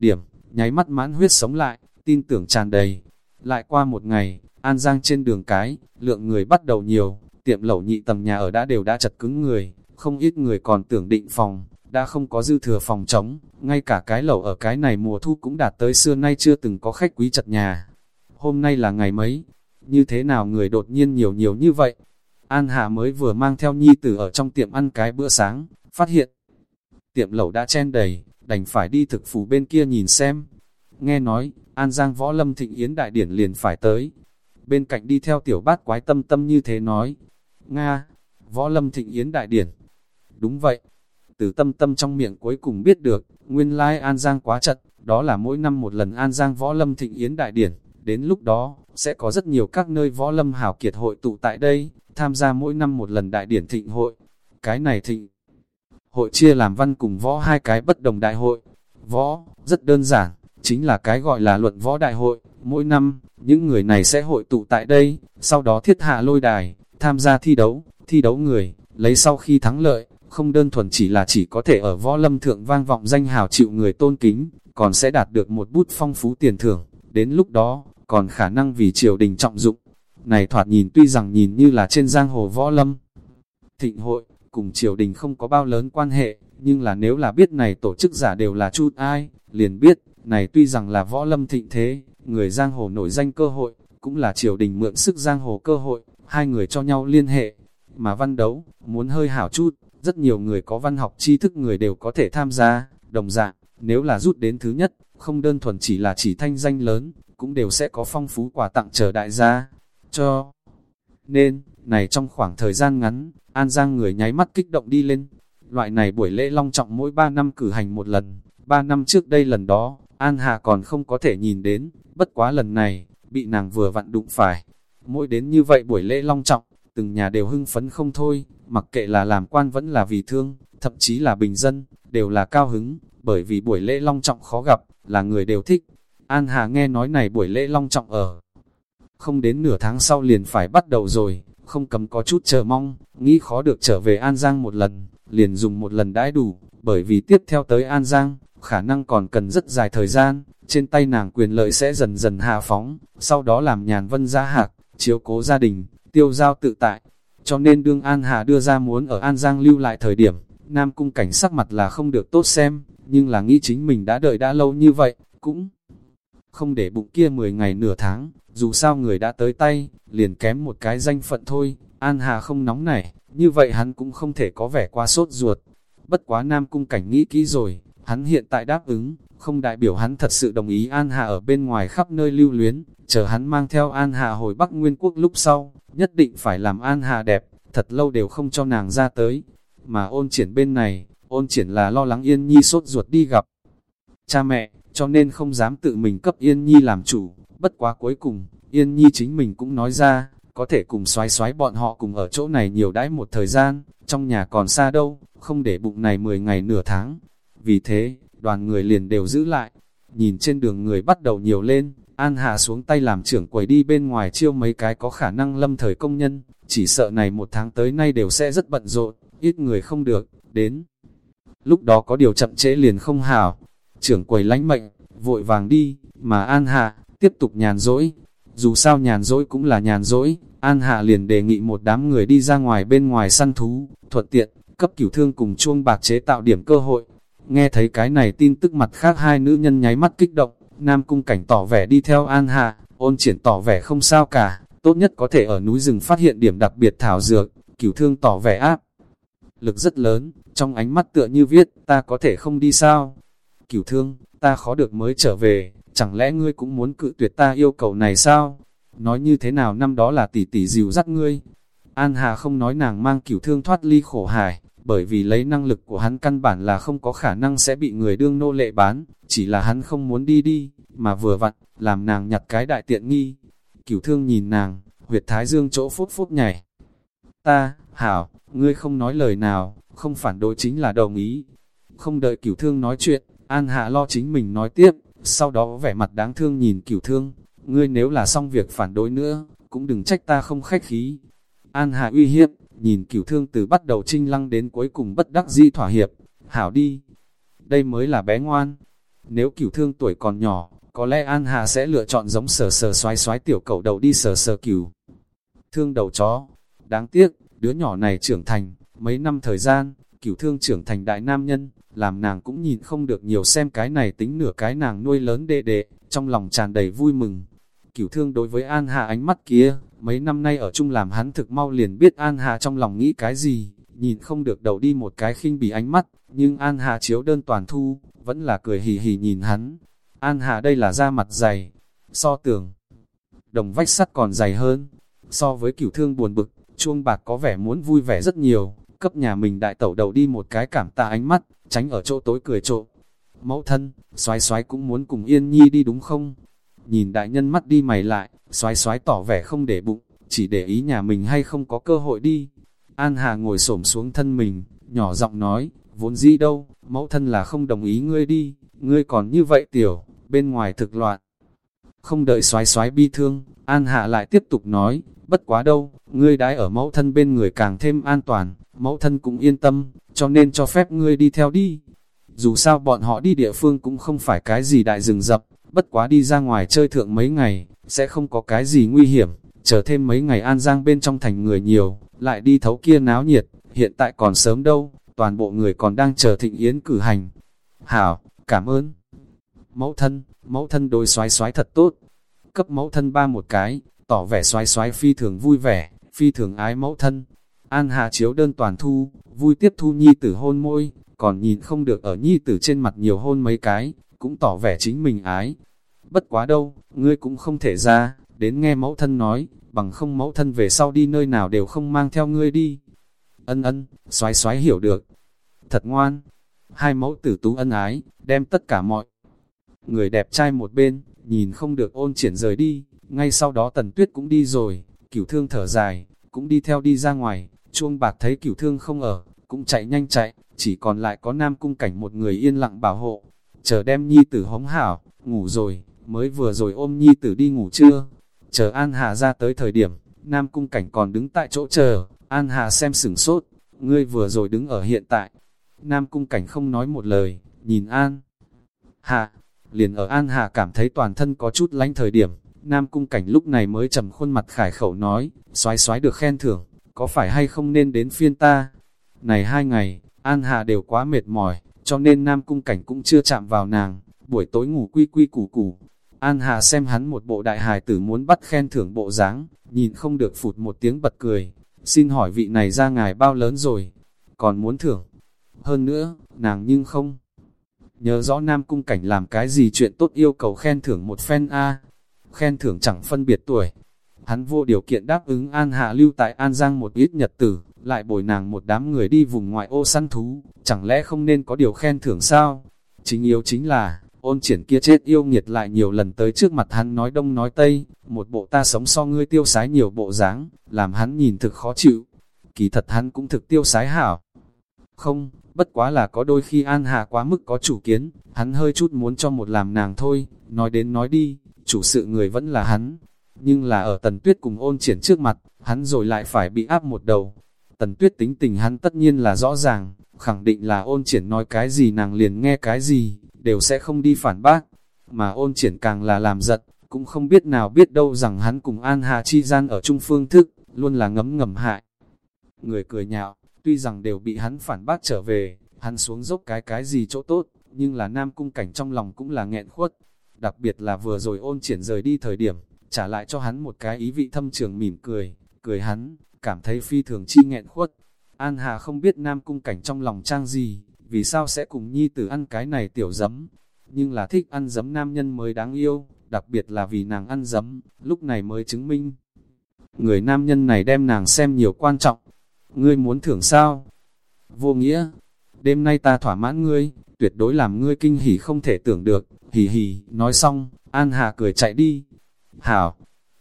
Điểm, nháy mắt mãn huyết sống lại, tin tưởng tràn đầy. Lại qua một ngày, An Giang trên đường cái, lượng người bắt đầu nhiều, tiệm lẩu nhị tầm nhà ở đã đều đã chật cứng người, không ít người còn tưởng định phòng, đã không có dư thừa phòng trống, ngay cả cái lẩu ở cái này mùa thu cũng đạt tới xưa nay chưa từng có khách quý chật nhà. Hôm nay là ngày mấy, như thế nào người đột nhiên nhiều nhiều như vậy? An Hạ mới vừa mang theo nhi tử ở trong tiệm ăn cái bữa sáng, phát hiện tiệm lẩu đã chen đầy, đành phải đi thực phủ bên kia nhìn xem. Nghe nói, An Giang Võ Lâm Thịnh Yến Đại Điển liền phải tới. Bên cạnh đi theo tiểu bát quái tâm tâm như thế nói. Nga, Võ Lâm Thịnh Yến Đại Điển. Đúng vậy. Từ tâm tâm trong miệng cuối cùng biết được, nguyên lai An Giang quá chật, đó là mỗi năm một lần An Giang Võ Lâm Thịnh Yến Đại Điển. Đến lúc đó, sẽ có rất nhiều các nơi Võ Lâm hảo kiệt hội tụ tại đây, tham gia mỗi năm một lần Đại Điển Thịnh Hội. Cái này thịnh hội chia làm văn cùng võ hai cái bất đồng đại hội. Võ, rất đơn giản, chính là cái gọi là luận võ đại hội. Mỗi năm, những người này sẽ hội tụ tại đây, sau đó thiết hạ lôi đài, tham gia thi đấu, thi đấu người, lấy sau khi thắng lợi, không đơn thuần chỉ là chỉ có thể ở võ lâm thượng vang vọng danh hào chịu người tôn kính, còn sẽ đạt được một bút phong phú tiền thưởng, đến lúc đó, còn khả năng vì triều đình trọng dụng. Này thoạt nhìn tuy rằng nhìn như là trên giang hồ võ lâm, thịnh hội, cùng triều đình không có bao lớn quan hệ, nhưng là nếu là biết này tổ chức giả đều là chút ai, liền biết, này tuy rằng là võ lâm thịnh thế, người giang hồ nổi danh cơ hội, cũng là triều đình mượn sức giang hồ cơ hội, hai người cho nhau liên hệ. Mà văn đấu, muốn hơi hảo chút, rất nhiều người có văn học tri thức người đều có thể tham gia, đồng dạng, nếu là rút đến thứ nhất, không đơn thuần chỉ là chỉ thanh danh lớn, cũng đều sẽ có phong phú quà tặng chờ đại gia. Cho nên, này trong khoảng thời gian ngắn, An Giang người nháy mắt kích động đi lên. Loại này buổi lễ long trọng mỗi 3 năm cử hành một lần, 3 năm trước đây lần đó, An Hà còn không có thể nhìn đến, bất quá lần này, bị nàng vừa vặn đụng phải. Mỗi đến như vậy buổi lễ long trọng, từng nhà đều hưng phấn không thôi, mặc kệ là làm quan vẫn là vì thương, thậm chí là bình dân, đều là cao hứng, bởi vì buổi lễ long trọng khó gặp, là người đều thích. An Hà nghe nói này buổi lễ long trọng ở. Không đến nửa tháng sau liền phải bắt đầu rồi, không cầm có chút chờ mong, nghĩ khó được trở về An Giang một lần, liền dùng một lần đãi đủ, bởi vì tiếp theo tới An Giang, khả năng còn cần rất dài thời gian, trên tay nàng quyền lợi sẽ dần dần hạ phóng, sau đó làm nhàn vân giá hạc, chiếu cố gia đình, tiêu giao tự tại. Cho nên đương An Hà đưa ra muốn ở An Giang lưu lại thời điểm, Nam Cung cảnh sắc mặt là không được tốt xem, nhưng là nghĩ chính mình đã đợi đã lâu như vậy, cũng không để bụng kia 10 ngày nửa tháng, dù sao người đã tới tay, liền kém một cái danh phận thôi, An Hà không nóng nảy, như vậy hắn cũng không thể có vẻ quá sốt ruột. Bất quá Nam Cung Cảnh nghĩ kỹ rồi, hắn hiện tại đáp ứng, không đại biểu hắn thật sự đồng ý An Hà ở bên ngoài khắp nơi lưu luyến, chờ hắn mang theo An Hà hồi Bắc Nguyên Quốc lúc sau, nhất định phải làm An Hà đẹp, thật lâu đều không cho nàng ra tới. Mà ôn triển bên này, ôn triển là lo lắng Yên Nhi sốt ruột đi gặp cha mẹ, cho nên không dám tự mình cấp Yên Nhi làm chủ, bất quá cuối cùng, Yên Nhi chính mình cũng nói ra, có thể cùng xoái xoái bọn họ cùng ở chỗ này nhiều đãi một thời gian, trong nhà còn xa đâu, không để bụng này 10 ngày nửa tháng. Vì thế, đoàn người liền đều giữ lại, nhìn trên đường người bắt đầu nhiều lên, An Hạ xuống tay làm trưởng quầy đi bên ngoài chiêu mấy cái có khả năng lâm thời công nhân, chỉ sợ này một tháng tới nay đều sẽ rất bận rộn, ít người không được, đến. Lúc đó có điều chậm trễ liền không hảo, trưởng quầy lánh mệnh, vội vàng đi, mà An Hạ, tiếp tục nhàn rỗi. Dù sao nhàn rỗi cũng là nhàn rỗi, An Hạ liền đề nghị một đám người đi ra ngoài bên ngoài săn thú, thuận tiện, cấp cửu thương cùng chuông bạc chế tạo điểm cơ hội. Nghe thấy cái này tin tức mặt khác hai nữ nhân nháy mắt kích động, Nam Cung Cảnh tỏ vẻ đi theo An Hạ, ôn triển tỏ vẻ không sao cả, tốt nhất có thể ở núi rừng phát hiện điểm đặc biệt thảo dược, cửu thương tỏ vẻ áp. Lực rất lớn, trong ánh mắt tựa như viết, ta có thể không đi sao? Cửu thương, ta khó được mới trở về, chẳng lẽ ngươi cũng muốn cự tuyệt ta yêu cầu này sao? Nói như thế nào năm đó là tỷ tỷ dìu dắt ngươi? An Hà không nói nàng mang cửu thương thoát ly khổ hải, bởi vì lấy năng lực của hắn căn bản là không có khả năng sẽ bị người đương nô lệ bán, chỉ là hắn không muốn đi đi, mà vừa vặn, làm nàng nhặt cái đại tiện nghi. Cửu thương nhìn nàng, huyệt thái dương chỗ phút phút nhảy. Ta, hảo, ngươi không nói lời nào, không phản đối chính là đồng ý. Không đợi cửu thương nói chuyện, An Hạ lo chính mình nói tiếp, sau đó vẻ mặt đáng thương nhìn cửu thương, ngươi nếu là xong việc phản đối nữa, cũng đừng trách ta không khách khí. An Hạ uy hiếp, nhìn cửu thương từ bắt đầu trinh lăng đến cuối cùng bất đắc dĩ thỏa hiệp, hảo đi. Đây mới là bé ngoan. Nếu cửu thương tuổi còn nhỏ, có lẽ An Hạ sẽ lựa chọn giống sờ sờ xoái xoái tiểu cậu đầu đi sờ sờ cửu. Thương đầu chó. Đáng tiếc, đứa nhỏ này trưởng thành, mấy năm thời gian, cửu thương trưởng thành đại nam nhân, làm nàng cũng nhìn không được nhiều xem cái này tính nửa cái nàng nuôi lớn đệ đệ, trong lòng tràn đầy vui mừng. Cửu thương đối với An Hà ánh mắt kia, mấy năm nay ở chung làm hắn thực mau liền biết An Hà trong lòng nghĩ cái gì, nhìn không được đầu đi một cái khinh bỉ ánh mắt, nhưng An Hà chiếu đơn toàn thu, vẫn là cười hì hì nhìn hắn. An Hà đây là da mặt dày, so tường, đồng vách sắt còn dày hơn, so với cửu thương buồn bực, chuông bạc có vẻ muốn vui vẻ rất nhiều, cấp nhà mình đại tẩu đầu đi một cái cảm tạ ánh mắt, tránh ở chỗ tối cười trộm. Mẫu thân, xoái xoái cũng muốn cùng Yên Nhi đi đúng không? Nhìn đại nhân mắt đi mày lại, xoái xoái tỏ vẻ không để bụng, chỉ để ý nhà mình hay không có cơ hội đi. An Hà ngồi xổm xuống thân mình, nhỏ giọng nói, vốn dĩ đâu, mẫu thân là không đồng ý ngươi đi, ngươi còn như vậy tiểu, bên ngoài thực loạn. Không đợi xoái xoái bi thương, An Hạ lại tiếp tục nói, bất quá đâu, ngươi đãi ở mẫu thân bên người càng thêm an toàn, mẫu thân cũng yên tâm, cho nên cho phép ngươi đi theo đi. Dù sao bọn họ đi địa phương cũng không phải cái gì đại rừng rập, bất quá đi ra ngoài chơi thượng mấy ngày, sẽ không có cái gì nguy hiểm, chờ thêm mấy ngày an giang bên trong thành người nhiều, lại đi thấu kia náo nhiệt, hiện tại còn sớm đâu, toàn bộ người còn đang chờ thịnh yến cử hành. Hảo, cảm ơn. Mẫu thân, mẫu thân đôi xoái xoái thật tốt. Cấp mẫu thân ba một cái, tỏ vẻ xoái xoái phi thường vui vẻ, phi thường ái mẫu thân. An Hà chiếu đơn toàn thu, vui tiếp thu nhi tử hôn môi, còn nhìn không được ở nhi tử trên mặt nhiều hôn mấy cái, cũng tỏ vẻ chính mình ái. Bất quá đâu, ngươi cũng không thể ra, đến nghe mẫu thân nói, bằng không mẫu thân về sau đi nơi nào đều không mang theo ngươi đi. Ân ân, xoái xoái hiểu được. Thật ngoan. Hai mẫu tử tú ân ái, đem tất cả mọi người đẹp trai một bên, nhìn không được ôn triển rời đi, ngay sau đó tần tuyết cũng đi rồi, cửu thương thở dài, cũng đi theo đi ra ngoài, chuông bạc thấy cửu thương không ở, cũng chạy nhanh chạy, chỉ còn lại có nam cung cảnh một người yên lặng bảo hộ, chờ đem nhi tử hống hảo, ngủ rồi, mới vừa rồi ôm nhi tử đi ngủ chưa, chờ An Hà ra tới thời điểm, nam cung cảnh còn đứng tại chỗ chờ, An Hà xem sửng sốt, ngươi vừa rồi đứng ở hiện tại, nam cung cảnh không nói một lời, nhìn An Hà, liền ở An Hà cảm thấy toàn thân có chút lánh thời điểm, Nam Cung Cảnh lúc này mới trầm khuôn mặt khải khẩu nói, xoái xoái được khen thưởng, có phải hay không nên đến phiên ta? Này hai ngày, An Hà đều quá mệt mỏi, cho nên Nam Cung Cảnh cũng chưa chạm vào nàng, buổi tối ngủ quy quy củ củ. An Hà xem hắn một bộ đại hài tử muốn bắt khen thưởng bộ dáng, nhìn không được phụt một tiếng bật cười, xin hỏi vị này ra ngài bao lớn rồi, còn muốn thưởng. Hơn nữa, nàng nhưng không nhớ rõ Nam Cung Cảnh làm cái gì chuyện tốt yêu cầu khen thưởng một phen A. Khen thưởng chẳng phân biệt tuổi. Hắn vô điều kiện đáp ứng An Hạ lưu tại An Giang một ít nhật tử, lại bồi nàng một đám người đi vùng ngoại ô săn thú, chẳng lẽ không nên có điều khen thưởng sao? Chính yếu chính là, ôn triển kia chết yêu nghiệt lại nhiều lần tới trước mặt hắn nói đông nói tây, một bộ ta sống so ngươi tiêu sái nhiều bộ dáng, làm hắn nhìn thực khó chịu. Kỳ thật hắn cũng thực tiêu sái hảo. Không, bất quá là có đôi khi An hạ quá mức có chủ kiến, hắn hơi chút muốn cho một làm nàng thôi, nói đến nói đi, chủ sự người vẫn là hắn. Nhưng là ở tần tuyết cùng ôn triển trước mặt, hắn rồi lại phải bị áp một đầu. Tần tuyết tính tình hắn tất nhiên là rõ ràng, khẳng định là ôn triển nói cái gì nàng liền nghe cái gì, đều sẽ không đi phản bác. Mà ôn triển càng là làm giật, cũng không biết nào biết đâu rằng hắn cùng An Hà chi gian ở trung phương thức, luôn là ngấm ngầm hại. Người cười nhạo, Tuy rằng đều bị hắn phản bác trở về, hắn xuống dốc cái cái gì chỗ tốt, nhưng là nam cung cảnh trong lòng cũng là nghẹn khuất. Đặc biệt là vừa rồi ôn triển rời đi thời điểm, trả lại cho hắn một cái ý vị thâm trường mỉm cười, cười hắn, cảm thấy phi thường chi nghẹn khuất. An Hà không biết nam cung cảnh trong lòng trang gì, vì sao sẽ cùng nhi tử ăn cái này tiểu dấm? nhưng là thích ăn dấm nam nhân mới đáng yêu, đặc biệt là vì nàng ăn dấm, lúc này mới chứng minh. Người nam nhân này đem nàng xem nhiều quan trọng, ngươi muốn thưởng sao? Vô nghĩa, đêm nay ta thỏa mãn ngươi, tuyệt đối làm ngươi kinh hỉ không thể tưởng được, hì hì, nói xong, An Hà cười chạy đi. Hảo,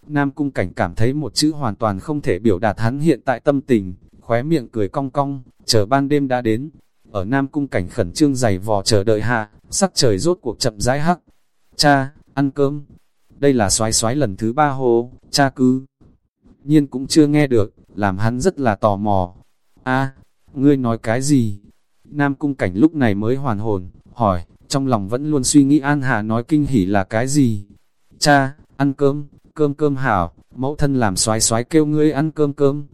Nam Cung Cảnh cảm thấy một chữ hoàn toàn không thể biểu đạt hắn hiện tại tâm tình, khóe miệng cười cong cong, chờ ban đêm đã đến. Ở Nam Cung Cảnh khẩn trương dày vò chờ đợi hạ, sắc trời rốt cuộc chậm rãi hắc. Cha, ăn cơm. Đây là xoái xoái lần thứ ba hồ, cha cứ. Nhiên cũng chưa nghe được, làm hắn rất là tò mò. a ngươi nói cái gì? Nam Cung Cảnh lúc này mới hoàn hồn, hỏi, trong lòng vẫn luôn suy nghĩ An Hà nói kinh hỉ là cái gì? Cha, ăn cơm, cơm cơm hảo, mẫu thân làm xoái xoái kêu ngươi ăn cơm cơm.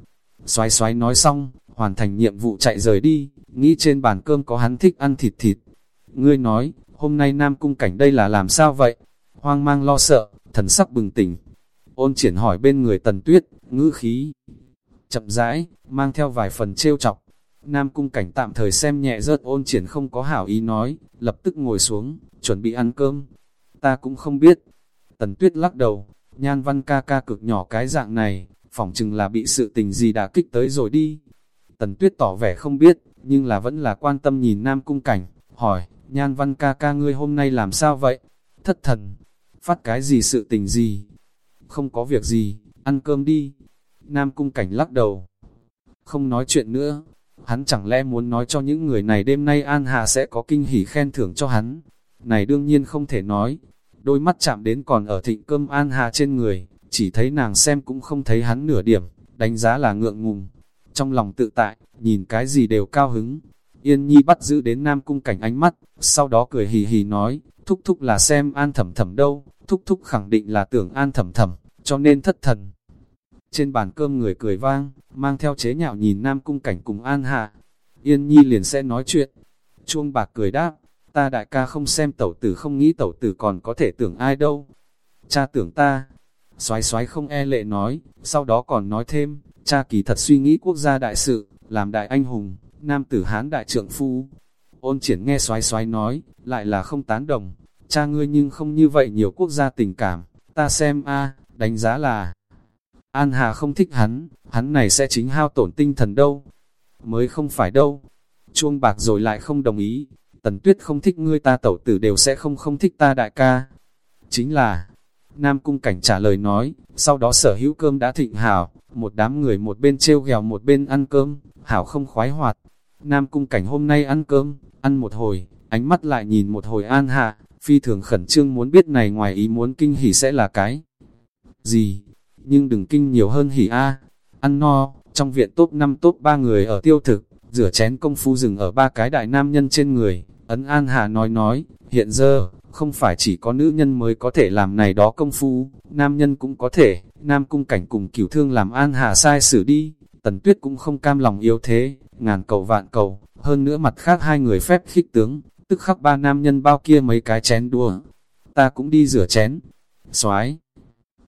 Xoái xoái nói xong, hoàn thành nhiệm vụ chạy rời đi, nghĩ trên bàn cơm có hắn thích ăn thịt thịt. Ngươi nói, hôm nay Nam Cung Cảnh đây là làm sao vậy? Hoang mang lo sợ, thần sắc bừng tỉnh. Ôn triển hỏi bên người tần tuyết, ngữ khí. Chậm rãi, mang theo vài phần trêu chọc. Nam Cung Cảnh tạm thời xem nhẹ rớt ôn triển không có hảo ý nói, lập tức ngồi xuống, chuẩn bị ăn cơm. Ta cũng không biết. Tần tuyết lắc đầu, nhan văn ca ca cực nhỏ cái dạng này, phỏng chừng là bị sự tình gì đã kích tới rồi đi. Tần tuyết tỏ vẻ không biết, nhưng là vẫn là quan tâm nhìn Nam Cung Cảnh, hỏi, nhan văn ca ca ngươi hôm nay làm sao vậy? Thất thần, phát cái gì sự tình gì? Không có việc gì, ăn cơm đi. Nam Cung Cảnh lắc đầu, không nói chuyện nữa. Hắn chẳng lẽ muốn nói cho những người này đêm nay An Hà sẽ có kinh hỉ khen thưởng cho hắn? Này đương nhiên không thể nói. Đôi mắt chạm đến còn ở thịnh cơm An Hà trên người, chỉ thấy nàng xem cũng không thấy hắn nửa điểm, đánh giá là ngượng ngùng. Trong lòng tự tại, nhìn cái gì đều cao hứng. Yên Nhi bắt giữ đến Nam Cung Cảnh ánh mắt, sau đó cười hì hì nói, thúc thúc là xem an thẩm thẩm đâu, thúc thúc khẳng định là tưởng an thẩm thẩm, cho nên thất thần. Trên bàn cơm người cười vang, mang theo chế nhạo nhìn Nam Cung Cảnh cùng An Hạ. Yên Nhi liền sẽ nói chuyện. Chuông bạc cười đáp, ta đại ca không xem tẩu tử không nghĩ tẩu tử còn có thể tưởng ai đâu. Cha tưởng ta. Xoái xoái không e lệ nói, sau đó còn nói thêm, cha kỳ thật suy nghĩ quốc gia đại sự, làm đại anh hùng, nam tử hán đại trượng phu. Ôn triển nghe xoái xoái nói, lại là không tán đồng, cha ngươi nhưng không như vậy nhiều quốc gia tình cảm, ta xem a đánh giá là An Hà không thích hắn, hắn này sẽ chính hao tổn tinh thần đâu. Mới không phải đâu. Chuông bạc rồi lại không đồng ý. Tần tuyết không thích ngươi ta tẩu tử đều sẽ không không thích ta đại ca. Chính là, Nam Cung Cảnh trả lời nói, sau đó sở hữu cơm đã thịnh hảo, một đám người một bên treo ghèo một bên ăn cơm, hảo không khoái hoạt. Nam Cung Cảnh hôm nay ăn cơm, ăn một hồi, ánh mắt lại nhìn một hồi an hạ, phi thường khẩn trương muốn biết này ngoài ý muốn kinh hỉ sẽ là cái gì nhưng đừng kinh nhiều hơn hỉ a. Ăn no, trong viện top 5 top 3 người ở tiêu thực, rửa chén công phu dừng ở ba cái đại nam nhân trên người. Ấn An Hà nói nói, hiện giờ, không phải chỉ có nữ nhân mới có thể làm này đó công phu, nam nhân cũng có thể, nam cung cảnh cùng cửu thương làm An Hà sai xử đi. Tần Tuyết cũng không cam lòng yếu thế, ngàn cầu vạn cầu, hơn nữa mặt khác hai người phép khích tướng, tức khắc ba nam nhân bao kia mấy cái chén đua. Ta cũng đi rửa chén. Soái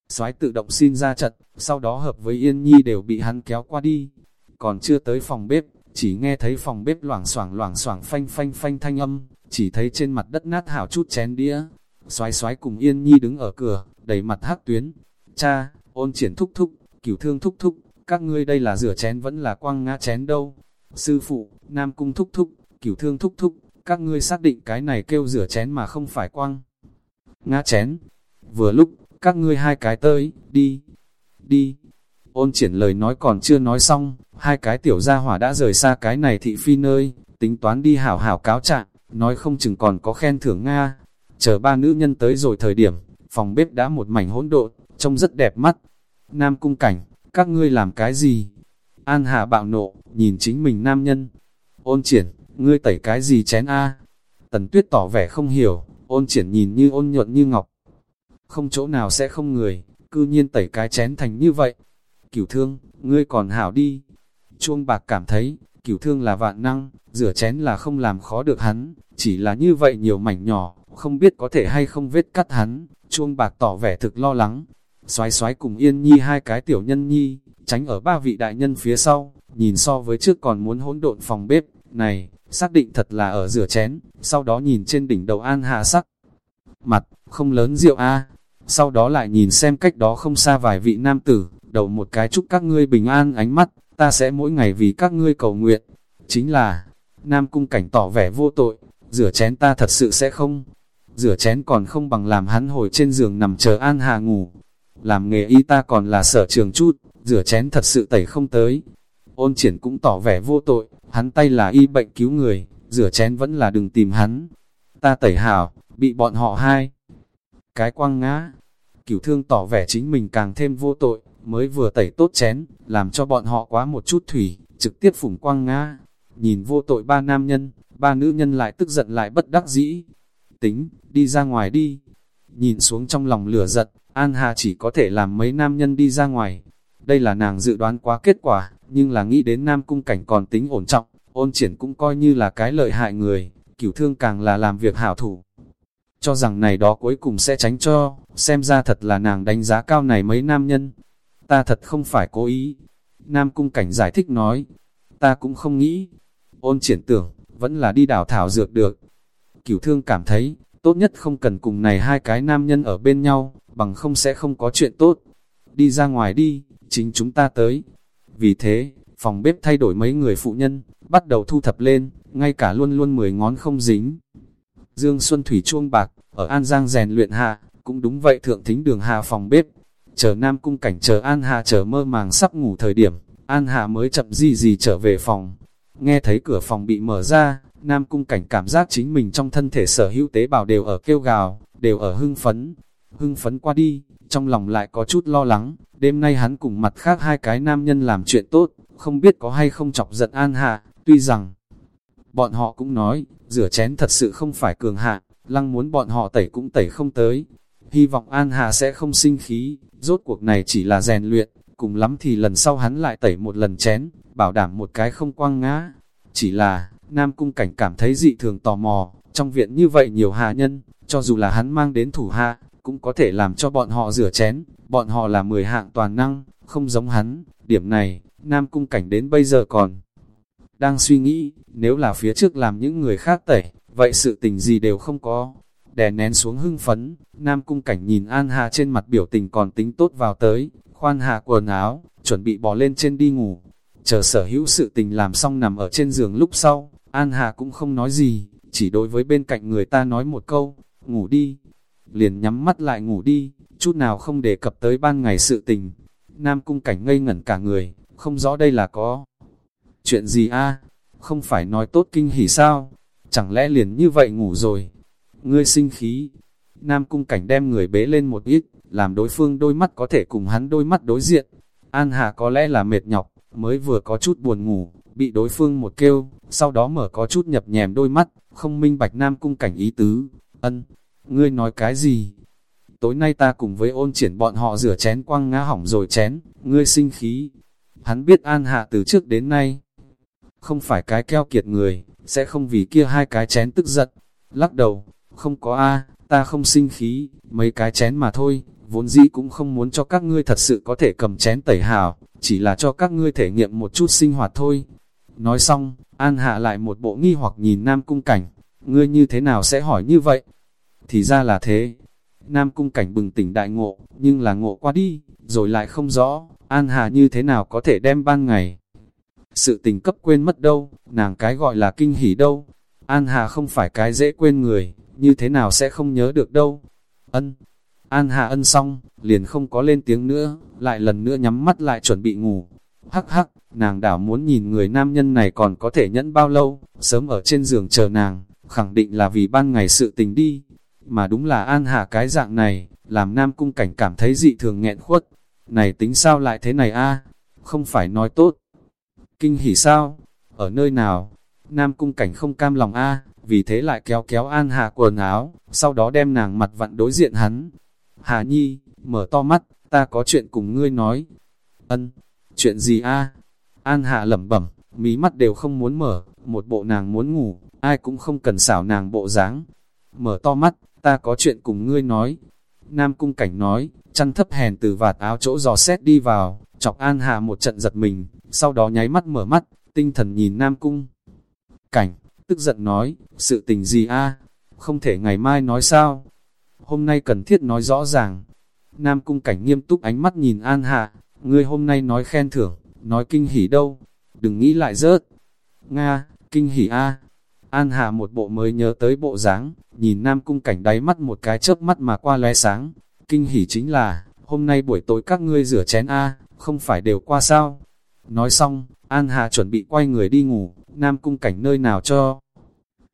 soái tự động xin ra trận, sau đó hợp với Yên Nhi đều bị hắn kéo qua đi. Còn chưa tới phòng bếp, chỉ nghe thấy phòng bếp loảng xoảng loảng xoảng phanh phanh phanh thanh âm, chỉ thấy trên mặt đất nát hảo chút chén đĩa. Xoái xoái cùng Yên Nhi đứng ở cửa, đầy mặt hắc tuyến. Cha, ôn triển thúc thúc, cửu thương thúc thúc, các ngươi đây là rửa chén vẫn là quăng ngã chén đâu. Sư phụ, Nam Cung thúc thúc, cửu thương thúc thúc, các ngươi xác định cái này kêu rửa chén mà không phải quăng. Ngã chén. Vừa lúc, các ngươi hai cái tới, đi, đi. Ôn triển lời nói còn chưa nói xong, hai cái tiểu gia hỏa đã rời xa cái này thị phi nơi, tính toán đi hảo hảo cáo trạng, nói không chừng còn có khen thưởng Nga. Chờ ba nữ nhân tới rồi thời điểm, phòng bếp đã một mảnh hỗn độn, trông rất đẹp mắt. Nam cung cảnh, các ngươi làm cái gì? An Hà bạo nộ, nhìn chính mình nam nhân. Ôn triển, ngươi tẩy cái gì chén a? Tần tuyết tỏ vẻ không hiểu, ôn triển nhìn như ôn nhuận như ngọc, không chỗ nào sẽ không người, cư nhiên tẩy cái chén thành như vậy. Cửu thương, ngươi còn hảo đi. Chuông bạc cảm thấy, cửu thương là vạn năng, rửa chén là không làm khó được hắn, chỉ là như vậy nhiều mảnh nhỏ, không biết có thể hay không vết cắt hắn. Chuông bạc tỏ vẻ thực lo lắng. Xoái xoái cùng yên nhi hai cái tiểu nhân nhi, tránh ở ba vị đại nhân phía sau, nhìn so với trước còn muốn hỗn độn phòng bếp, này, xác định thật là ở rửa chén, sau đó nhìn trên đỉnh đầu an hạ sắc. Mặt, không lớn rượu a sau đó lại nhìn xem cách đó không xa vài vị nam tử, đầu một cái chúc các ngươi bình an ánh mắt, ta sẽ mỗi ngày vì các ngươi cầu nguyện. Chính là, nam cung cảnh tỏ vẻ vô tội, rửa chén ta thật sự sẽ không. Rửa chén còn không bằng làm hắn hồi trên giường nằm chờ an hà ngủ. làm nghề y ta còn là sở trường chút, rửa chén thật sự tẩy không tới. Ôn triển cũng tỏ vẻ vô tội, hắn tay là y bệnh cứu người, rửa chén vẫn là đừng tìm hắn. Ta tẩy hảo, bị bọn họ hai. Cái quăng ngã, cửu thương tỏ vẻ chính mình càng thêm vô tội, mới vừa tẩy tốt chén, làm cho bọn họ quá một chút thủy, trực tiếp phủng quăng ngã. Nhìn vô tội ba nam nhân, ba nữ nhân lại tức giận lại bất đắc dĩ. Tính, đi ra ngoài đi. Nhìn xuống trong lòng lửa giận, An Hà chỉ có thể làm mấy nam nhân đi ra ngoài. Đây là nàng dự đoán quá kết quả, nhưng là nghĩ đến nam cung cảnh còn tính ổn trọng, ôn triển cũng coi như là cái lợi hại người, cửu thương càng là làm việc hảo thủ. Cho rằng này đó cuối cùng sẽ tránh cho, xem ra thật là nàng đánh giá cao này mấy nam nhân. Ta thật không phải cố ý. Nam cung cảnh giải thích nói, ta cũng không nghĩ. Ôn triển tưởng, vẫn là đi đảo thảo dược được. Cửu thương cảm thấy, tốt nhất không cần cùng này hai cái nam nhân ở bên nhau, bằng không sẽ không có chuyện tốt. Đi ra ngoài đi, chính chúng ta tới. Vì thế, phòng bếp thay đổi mấy người phụ nhân, bắt đầu thu thập lên, ngay cả luôn luôn mười ngón không dính. Dương Xuân Thủy chuông bạc, ở An Giang rèn luyện hạ, cũng đúng vậy thượng thính đường hạ phòng bếp. Chờ Nam Cung cảnh chờ An Hạ chờ mơ màng sắp ngủ thời điểm, An Hạ mới chậm gì gì trở về phòng. Nghe thấy cửa phòng bị mở ra, Nam Cung cảnh cảm giác chính mình trong thân thể sở hữu tế bào đều ở kêu gào, đều ở hưng phấn. Hưng phấn qua đi, trong lòng lại có chút lo lắng, đêm nay hắn cùng mặt khác hai cái nam nhân làm chuyện tốt, không biết có hay không chọc giận An Hạ, tuy rằng bọn họ cũng nói, rửa chén thật sự không phải cường hạ, lăng muốn bọn họ tẩy cũng tẩy không tới. Hy vọng An Hà sẽ không sinh khí, rốt cuộc này chỉ là rèn luyện, cùng lắm thì lần sau hắn lại tẩy một lần chén, bảo đảm một cái không quăng ngã. Chỉ là, Nam Cung Cảnh cảm thấy dị thường tò mò, trong viện như vậy nhiều hạ nhân, cho dù là hắn mang đến thủ hạ, cũng có thể làm cho bọn họ rửa chén, bọn họ là 10 hạng toàn năng, không giống hắn, điểm này, Nam Cung Cảnh đến bây giờ còn đang suy nghĩ, nếu là phía trước làm những người khác tẩy, vậy sự tình gì đều không có. Đè nén xuống hưng phấn, Nam Cung Cảnh nhìn An Hà trên mặt biểu tình còn tính tốt vào tới, khoan hạ quần áo, chuẩn bị bỏ lên trên đi ngủ. Chờ sở hữu sự tình làm xong nằm ở trên giường lúc sau, An Hà cũng không nói gì, chỉ đối với bên cạnh người ta nói một câu, ngủ đi. Liền nhắm mắt lại ngủ đi, chút nào không đề cập tới ban ngày sự tình. Nam Cung Cảnh ngây ngẩn cả người, không rõ đây là có chuyện gì a không phải nói tốt kinh hỉ sao, chẳng lẽ liền như vậy ngủ rồi, ngươi sinh khí, Nam Cung Cảnh đem người bế lên một ít, làm đối phương đôi mắt có thể cùng hắn đôi mắt đối diện, An Hà có lẽ là mệt nhọc, mới vừa có chút buồn ngủ, bị đối phương một kêu, sau đó mở có chút nhập nhèm đôi mắt, không minh bạch Nam Cung Cảnh ý tứ, ân, ngươi nói cái gì? Tối nay ta cùng với ôn triển bọn họ rửa chén quăng ngã hỏng rồi chén, ngươi sinh khí. Hắn biết An Hạ từ trước đến nay, không phải cái keo kiệt người, sẽ không vì kia hai cái chén tức giận. Lắc đầu, không có a ta không sinh khí, mấy cái chén mà thôi, vốn dĩ cũng không muốn cho các ngươi thật sự có thể cầm chén tẩy hào, chỉ là cho các ngươi thể nghiệm một chút sinh hoạt thôi. Nói xong, An Hạ lại một bộ nghi hoặc nhìn Nam Cung Cảnh, ngươi như thế nào sẽ hỏi như vậy? Thì ra là thế. Nam Cung Cảnh bừng tỉnh đại ngộ, nhưng là ngộ qua đi, rồi lại không rõ, An Hạ như thế nào có thể đem ban ngày sự tình cấp quên mất đâu, nàng cái gọi là kinh hỉ đâu. An Hà không phải cái dễ quên người, như thế nào sẽ không nhớ được đâu. Ân, An Hà ân xong, liền không có lên tiếng nữa, lại lần nữa nhắm mắt lại chuẩn bị ngủ. Hắc hắc, nàng đảo muốn nhìn người nam nhân này còn có thể nhẫn bao lâu, sớm ở trên giường chờ nàng, khẳng định là vì ban ngày sự tình đi. Mà đúng là An Hà cái dạng này, làm nam cung cảnh cảm thấy dị thường nghẹn khuất. Này tính sao lại thế này a Không phải nói tốt, Kinh hỉ sao? Ở nơi nào? Nam cung cảnh không cam lòng a vì thế lại kéo kéo An Hà quần áo, sau đó đem nàng mặt vặn đối diện hắn. Hà Nhi, mở to mắt, ta có chuyện cùng ngươi nói. Ân, chuyện gì a An Hà lẩm bẩm, mí mắt đều không muốn mở, một bộ nàng muốn ngủ, ai cũng không cần xảo nàng bộ dáng. Mở to mắt, ta có chuyện cùng ngươi nói. Nam cung cảnh nói, chăn thấp hèn từ vạt áo chỗ giò xét đi vào, chọc An Hà một trận giật mình, sau đó nháy mắt mở mắt, tinh thần nhìn Nam Cung. Cảnh, tức giận nói, sự tình gì a không thể ngày mai nói sao, hôm nay cần thiết nói rõ ràng. Nam Cung Cảnh nghiêm túc ánh mắt nhìn An Hạ, ngươi hôm nay nói khen thưởng, nói kinh hỉ đâu, đừng nghĩ lại rớt. Nga, kinh hỉ a An Hạ một bộ mới nhớ tới bộ dáng, nhìn Nam Cung Cảnh đáy mắt một cái chớp mắt mà qua lóe sáng. Kinh hỉ chính là, hôm nay buổi tối các ngươi rửa chén A, không phải đều qua sao. Nói xong, An Hà chuẩn bị quay người đi ngủ, Nam Cung Cảnh nơi nào cho.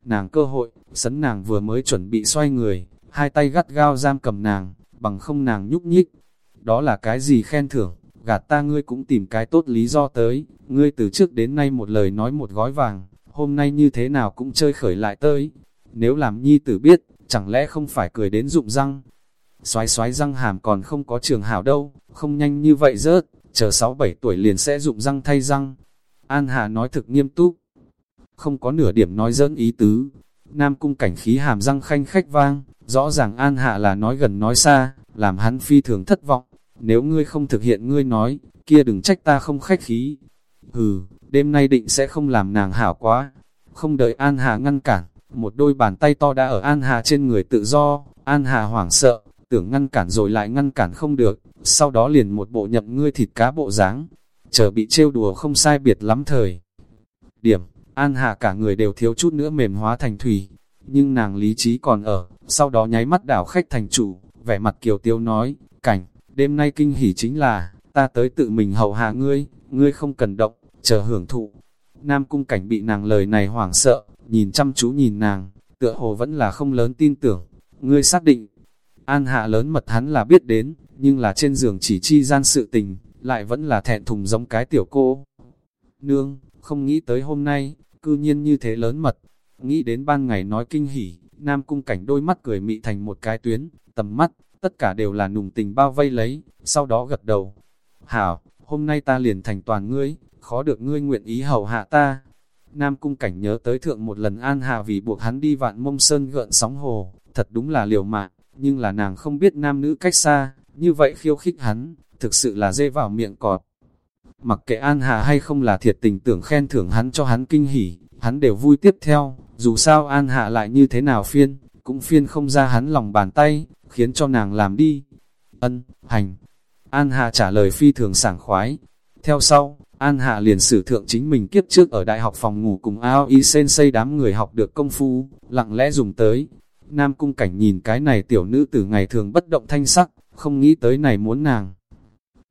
Nàng cơ hội, sấn nàng vừa mới chuẩn bị xoay người, hai tay gắt gao giam cầm nàng, bằng không nàng nhúc nhích. Đó là cái gì khen thưởng, gạt ta ngươi cũng tìm cái tốt lý do tới, ngươi từ trước đến nay một lời nói một gói vàng, hôm nay như thế nào cũng chơi khởi lại tới. Nếu làm nhi tử biết, chẳng lẽ không phải cười đến rụng răng. Xoái xoái răng hàm còn không có trường hảo đâu, không nhanh như vậy rớt, chờ 6-7 tuổi liền sẽ rụng răng thay răng. An Hà nói thực nghiêm túc, không có nửa điểm nói dẫn ý tứ. Nam cung cảnh khí hàm răng khanh khách vang, rõ ràng An Hạ là nói gần nói xa, làm hắn phi thường thất vọng. Nếu ngươi không thực hiện ngươi nói, kia đừng trách ta không khách khí. Hừ, đêm nay định sẽ không làm nàng hảo quá. Không đợi An Hà ngăn cản, một đôi bàn tay to đã ở An Hà trên người tự do, An Hà hoảng sợ, tưởng ngăn cản rồi lại ngăn cản không được, sau đó liền một bộ nhậm ngươi thịt cá bộ dáng chờ bị trêu đùa không sai biệt lắm thời. Điểm, An Hà cả người đều thiếu chút nữa mềm hóa thành thủy, nhưng nàng lý trí còn ở, sau đó nháy mắt đảo khách thành chủ, vẻ mặt kiều tiêu nói, cảnh, đêm nay kinh hỉ chính là, ta tới tự mình hầu hạ ngươi, ngươi không cần động, chờ hưởng thụ. Nam cung cảnh bị nàng lời này hoảng sợ, nhìn chăm chú nhìn nàng, tựa hồ vẫn là không lớn tin tưởng, ngươi xác định. An hạ lớn mật hắn là biết đến, nhưng là trên giường chỉ chi gian sự tình, lại vẫn là thẹn thùng giống cái tiểu cô. Nương, không nghĩ tới hôm nay, cư nhiên như thế lớn mật, nghĩ đến ban ngày nói kinh hỉ, Nam cung cảnh đôi mắt cười mị thành một cái tuyến, tầm mắt, tất cả đều là nùng tình bao vây lấy, sau đó gật đầu. Hảo, hôm nay ta liền thành toàn ngươi, khó được ngươi nguyện ý hầu hạ ta. Nam cung cảnh nhớ tới thượng một lần an hạ vì buộc hắn đi vạn mông sơn gợn sóng hồ, thật đúng là liều mạng, nhưng là nàng không biết nam nữ cách xa, như vậy khiêu khích hắn, thực sự là dê vào miệng cọt. Mặc kệ An Hà hay không là thiệt tình tưởng khen thưởng hắn cho hắn kinh hỉ, hắn đều vui tiếp theo, dù sao An Hạ lại như thế nào phiên, cũng phiên không ra hắn lòng bàn tay, khiến cho nàng làm đi. Ân, hành. An Hạ trả lời phi thường sảng khoái. Theo sau, An Hạ liền sử thượng chính mình kiếp trước ở đại học phòng ngủ cùng ao y sen xây đám người học được công phu, lặng lẽ dùng tới. Nam cung cảnh nhìn cái này tiểu nữ từ ngày thường bất động thanh sắc, không nghĩ tới này muốn nàng.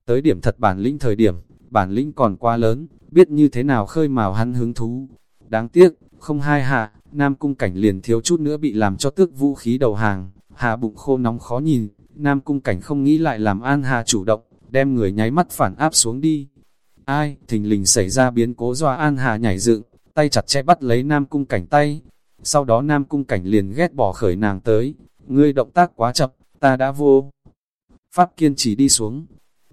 Tới điểm thật bản lĩnh thời điểm, bản lĩnh còn quá lớn, biết như thế nào khơi mào hắn hứng thú. Đáng tiếc, không hai hạ, Nam Cung Cảnh liền thiếu chút nữa bị làm cho tước vũ khí đầu hàng, hạ bụng khô nóng khó nhìn, Nam Cung Cảnh không nghĩ lại làm An Hà chủ động, đem người nháy mắt phản áp xuống đi. Ai, thình lình xảy ra biến cố do An Hà nhảy dựng, tay chặt chẽ bắt lấy Nam Cung Cảnh tay. Sau đó Nam Cung Cảnh liền ghét bỏ khởi nàng tới, ngươi động tác quá chậm, ta đã vô. Pháp kiên trì đi xuống.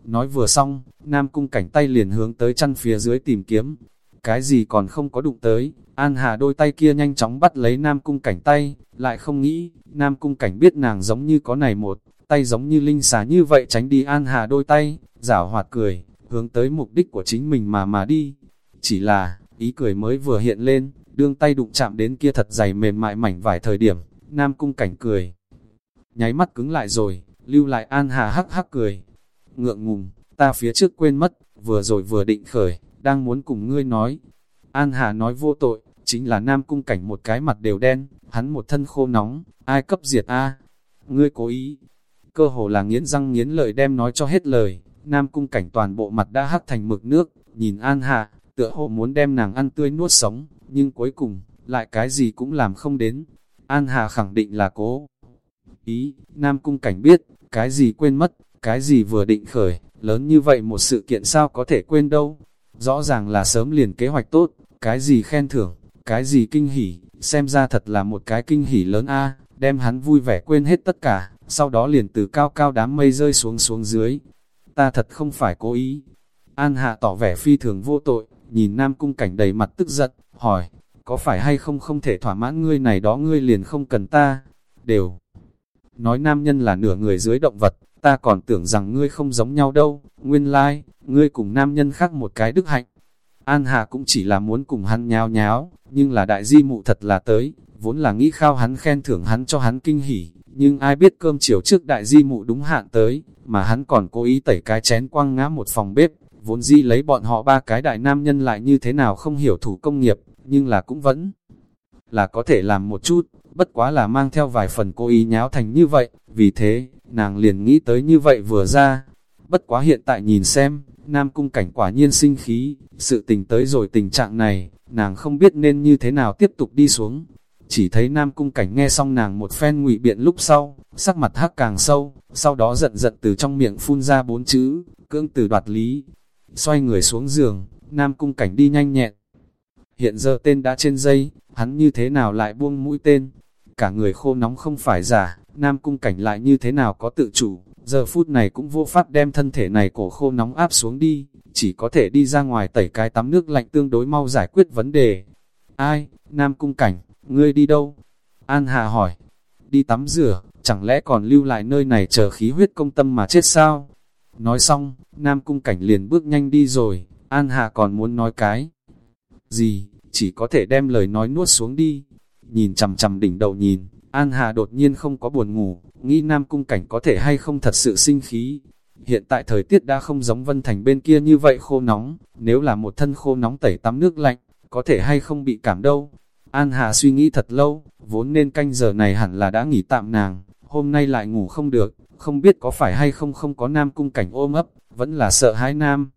Nói vừa xong, Nam Cung Cảnh tay liền hướng tới chăn phía dưới tìm kiếm, cái gì còn không có đụng tới, An Hà đôi tay kia nhanh chóng bắt lấy Nam Cung Cảnh tay, lại không nghĩ, Nam Cung Cảnh biết nàng giống như có này một, tay giống như linh xà như vậy tránh đi An Hà đôi tay, giả hoạt cười, hướng tới mục đích của chính mình mà mà đi. Chỉ là, ý cười mới vừa hiện lên, đương tay đụng chạm đến kia thật dày mềm mại mảnh vài thời điểm, Nam Cung Cảnh cười. Nháy mắt cứng lại rồi, lưu lại An Hà hắc hắc cười. Ngượng ngùng, ta phía trước quên mất, vừa rồi vừa định khởi, đang muốn cùng ngươi nói. An Hà nói vô tội, chính là nam cung cảnh một cái mặt đều đen, hắn một thân khô nóng, ai cấp diệt a. Ngươi cố ý, cơ hồ là nghiến răng nghiến lợi đem nói cho hết lời, nam cung cảnh toàn bộ mặt đã hắc thành mực nước, nhìn An Hà, tựa hồ muốn đem nàng ăn tươi nuốt sống, nhưng cuối cùng, lại cái gì cũng làm không đến. An Hà khẳng định là cố ý, Nam Cung Cảnh biết, cái gì quên mất, cái gì vừa định khởi, lớn như vậy một sự kiện sao có thể quên đâu. Rõ ràng là sớm liền kế hoạch tốt, cái gì khen thưởng, cái gì kinh hỉ, xem ra thật là một cái kinh hỉ lớn a đem hắn vui vẻ quên hết tất cả, sau đó liền từ cao cao đám mây rơi xuống xuống dưới. Ta thật không phải cố ý. An Hạ tỏ vẻ phi thường vô tội, nhìn Nam Cung Cảnh đầy mặt tức giận, hỏi, có phải hay không không thể thỏa mãn ngươi này đó ngươi liền không cần ta? Đều. Nói nam nhân là nửa người dưới động vật, ta còn tưởng rằng ngươi không giống nhau đâu, nguyên lai, like, ngươi cùng nam nhân khác một cái đức hạnh. An Hà cũng chỉ là muốn cùng hắn nháo nháo, nhưng là đại di mụ thật là tới, vốn là nghĩ khao hắn khen thưởng hắn cho hắn kinh hỉ, nhưng ai biết cơm chiều trước đại di mụ đúng hạn tới, mà hắn còn cố ý tẩy cái chén quăng ngã một phòng bếp, vốn di lấy bọn họ ba cái đại nam nhân lại như thế nào không hiểu thủ công nghiệp, nhưng là cũng vẫn là có thể làm một chút, bất quá là mang theo vài phần cố ý nháo thành như vậy, vì thế, nàng liền nghĩ tới như vậy vừa ra. Bất quá hiện tại nhìn xem, Nam Cung Cảnh quả nhiên sinh khí, sự tình tới rồi tình trạng này, nàng không biết nên như thế nào tiếp tục đi xuống. Chỉ thấy Nam Cung Cảnh nghe xong nàng một phen ngụy biện lúc sau, sắc mặt hắc càng sâu, sau đó giận giận từ trong miệng phun ra bốn chữ, cưỡng từ đoạt lý. Xoay người xuống giường, Nam Cung Cảnh đi nhanh nhẹn. Hiện giờ tên đã trên dây, hắn như thế nào lại buông mũi tên? Cả người khô nóng không phải giả, Nam Cung Cảnh lại như thế nào có tự chủ, giờ phút này cũng vô pháp đem thân thể này cổ khô nóng áp xuống đi, chỉ có thể đi ra ngoài tẩy cái tắm nước lạnh tương đối mau giải quyết vấn đề. Ai, Nam Cung Cảnh, ngươi đi đâu? An Hà hỏi, đi tắm rửa, chẳng lẽ còn lưu lại nơi này chờ khí huyết công tâm mà chết sao? Nói xong, Nam Cung Cảnh liền bước nhanh đi rồi, An Hà còn muốn nói cái. Gì, chỉ có thể đem lời nói nuốt xuống đi. Nhìn chằm chằm đỉnh đầu nhìn, An Hà đột nhiên không có buồn ngủ, nghĩ Nam Cung Cảnh có thể hay không thật sự sinh khí. Hiện tại thời tiết đã không giống Vân Thành bên kia như vậy khô nóng, nếu là một thân khô nóng tẩy tắm nước lạnh, có thể hay không bị cảm đâu. An Hà suy nghĩ thật lâu, vốn nên canh giờ này hẳn là đã nghỉ tạm nàng, hôm nay lại ngủ không được, không biết có phải hay không không có Nam Cung Cảnh ôm ấp, vẫn là sợ hãi Nam.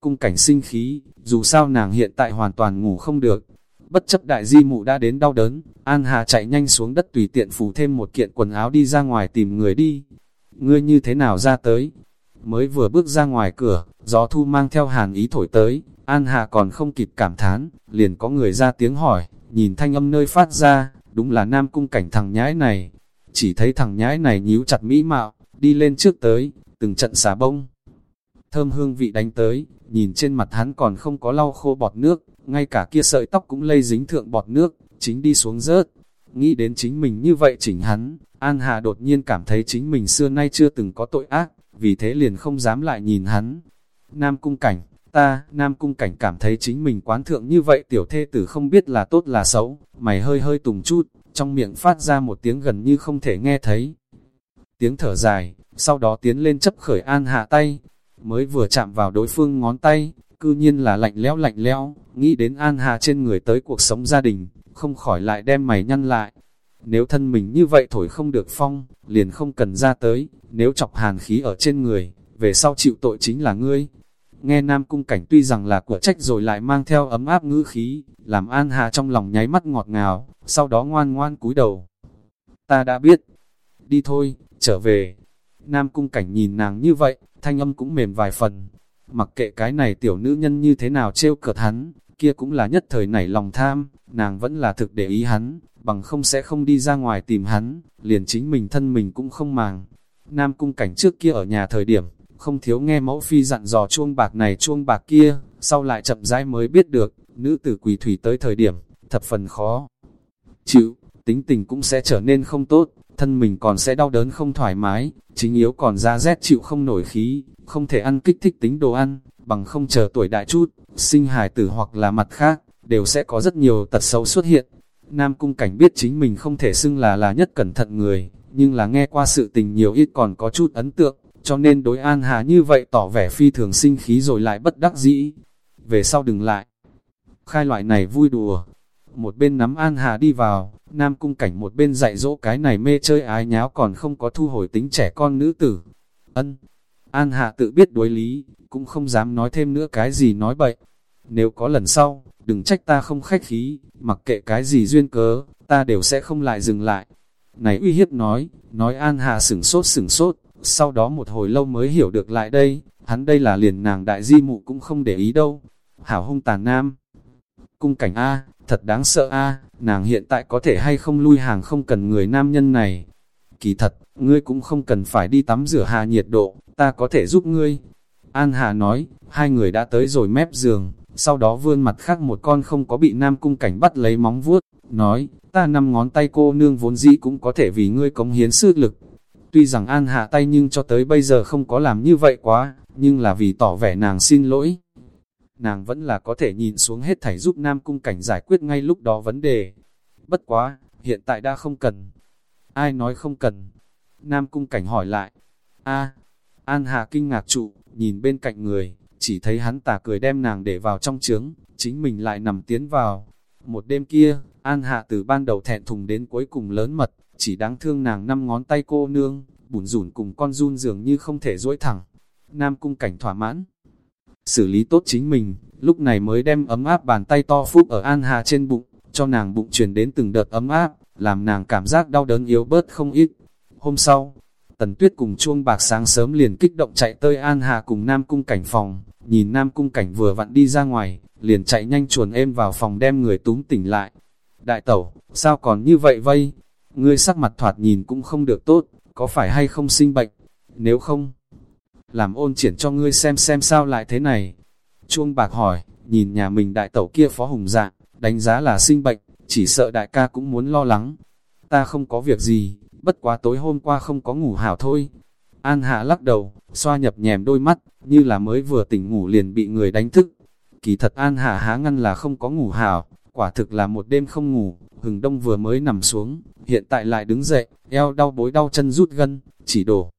Cung Cảnh sinh khí, dù sao nàng hiện tại hoàn toàn ngủ không được, bất chấp đại di mụ đã đến đau đớn, An Hà chạy nhanh xuống đất tùy tiện phủ thêm một kiện quần áo đi ra ngoài tìm người đi. Ngươi như thế nào ra tới? Mới vừa bước ra ngoài cửa, gió thu mang theo hàn ý thổi tới, An Hà còn không kịp cảm thán, liền có người ra tiếng hỏi, nhìn thanh âm nơi phát ra, đúng là nam cung cảnh thằng nhãi này. Chỉ thấy thằng nhãi này nhíu chặt mỹ mạo, đi lên trước tới, từng trận xà bông. Thơm hương vị đánh tới, nhìn trên mặt hắn còn không có lau khô bọt nước, ngay cả kia sợi tóc cũng lây dính thượng bọt nước, chính đi xuống rớt. Nghĩ đến chính mình như vậy chỉnh hắn, An Hà đột nhiên cảm thấy chính mình xưa nay chưa từng có tội ác, vì thế liền không dám lại nhìn hắn. Nam cung cảnh, ta, Nam cung cảnh cảm thấy chính mình quán thượng như vậy tiểu thê tử không biết là tốt là xấu, mày hơi hơi tùng chút, trong miệng phát ra một tiếng gần như không thể nghe thấy. Tiếng thở dài, sau đó tiến lên chấp khởi An Hạ tay, mới vừa chạm vào đối phương ngón tay, cư nhiên là lạnh lẽo lạnh lẽo, nghĩ đến An Hà trên người tới cuộc sống gia đình, không khỏi lại đem mày nhăn lại. Nếu thân mình như vậy thổi không được phong, liền không cần ra tới, nếu chọc hàn khí ở trên người, về sau chịu tội chính là ngươi. Nghe Nam Cung Cảnh tuy rằng là của trách rồi lại mang theo ấm áp ngữ khí, làm An Hà trong lòng nháy mắt ngọt ngào, sau đó ngoan ngoan cúi đầu. Ta đã biết, đi thôi, trở về. Nam Cung Cảnh nhìn nàng như vậy, thanh âm cũng mềm vài phần, Mặc kệ cái này tiểu nữ nhân như thế nào trêu cợt hắn, kia cũng là nhất thời nảy lòng tham, nàng vẫn là thực để ý hắn, bằng không sẽ không đi ra ngoài tìm hắn, liền chính mình thân mình cũng không màng. Nam cung cảnh trước kia ở nhà thời điểm, không thiếu nghe mẫu phi dặn dò chuông bạc này chuông bạc kia, sau lại chậm rãi mới biết được, nữ tử quỳ thủy tới thời điểm, thập phần khó. Chịu, tính tình cũng sẽ trở nên không tốt, thân mình còn sẽ đau đớn không thoải mái, chính yếu còn ra rét chịu không nổi khí, không thể ăn kích thích tính đồ ăn, bằng không chờ tuổi đại chút, sinh hài tử hoặc là mặt khác, đều sẽ có rất nhiều tật xấu xuất hiện. Nam cung cảnh biết chính mình không thể xưng là là nhất cẩn thận người, nhưng là nghe qua sự tình nhiều ít còn có chút ấn tượng, cho nên đối An Hà như vậy tỏ vẻ phi thường sinh khí rồi lại bất đắc dĩ. Về sau đừng lại. Khai loại này vui đùa. Một bên nắm An Hà đi vào, Nam cung cảnh một bên dạy dỗ cái này mê chơi ái nháo còn không có thu hồi tính trẻ con nữ tử. Ân, An Hạ tự biết đối lý, cũng không dám nói thêm nữa cái gì nói bậy. Nếu có lần sau, đừng trách ta không khách khí, mặc kệ cái gì duyên cớ, ta đều sẽ không lại dừng lại. Này uy hiếp nói, nói An Hạ sửng sốt sửng sốt, sau đó một hồi lâu mới hiểu được lại đây, hắn đây là liền nàng đại di mụ cũng không để ý đâu. Hảo hung tàn nam. Cung cảnh A, thật đáng sợ A, nàng hiện tại có thể hay không lui hàng không cần người nam nhân này. Kỳ thật, ngươi cũng không cần phải đi tắm rửa hạ nhiệt độ, ta có thể giúp ngươi. An Hà nói, hai người đã tới rồi mép giường, sau đó vươn mặt khác một con không có bị nam cung cảnh bắt lấy móng vuốt, nói, ta năm ngón tay cô nương vốn dĩ cũng có thể vì ngươi cống hiến sức lực. Tuy rằng An Hạ tay nhưng cho tới bây giờ không có làm như vậy quá, nhưng là vì tỏ vẻ nàng xin lỗi. Nàng vẫn là có thể nhìn xuống hết thảy giúp Nam Cung Cảnh giải quyết ngay lúc đó vấn đề. Bất quá, hiện tại đã không cần. Ai nói không cần? Nam Cung Cảnh hỏi lại. a An Hà kinh ngạc trụ, nhìn bên cạnh người, chỉ thấy hắn tà cười đem nàng để vào trong trướng, chính mình lại nằm tiến vào. Một đêm kia, An Hạ từ ban đầu thẹn thùng đến cuối cùng lớn mật, chỉ đáng thương nàng năm ngón tay cô nương, bùn rủn cùng con run dường như không thể duỗi thẳng. Nam cung cảnh thỏa mãn. Xử lý tốt chính mình, lúc này mới đem ấm áp bàn tay to phúc ở An Hạ trên bụng, cho nàng bụng truyền đến từng đợt ấm áp, làm nàng cảm giác đau đớn yếu bớt không ít. Hôm sau, Tần Tuyết cùng chuông bạc sáng sớm liền kích động chạy tới An Hạ cùng Nam cung cảnh phòng, nhìn Nam cung cảnh vừa vặn đi ra ngoài, liền chạy nhanh chuồn êm vào phòng đem người túm tỉnh lại. Đại tẩu, sao còn như vậy vây? Ngươi sắc mặt thoạt nhìn cũng không được tốt, có phải hay không sinh bệnh? Nếu không, làm ôn triển cho ngươi xem xem sao lại thế này. Chuông bạc hỏi, nhìn nhà mình đại tẩu kia phó hùng dạng, đánh giá là sinh bệnh, chỉ sợ đại ca cũng muốn lo lắng. Ta không có việc gì, bất quá tối hôm qua không có ngủ hảo thôi. An hạ lắc đầu, xoa nhập nhèm đôi mắt, như là mới vừa tỉnh ngủ liền bị người đánh thức. Kỳ thật An hạ há ngăn là không có ngủ hảo, quả thực là một đêm không ngủ, hừng đông vừa mới nằm xuống, hiện tại lại đứng dậy, eo đau bối đau chân rút gân, chỉ đổ.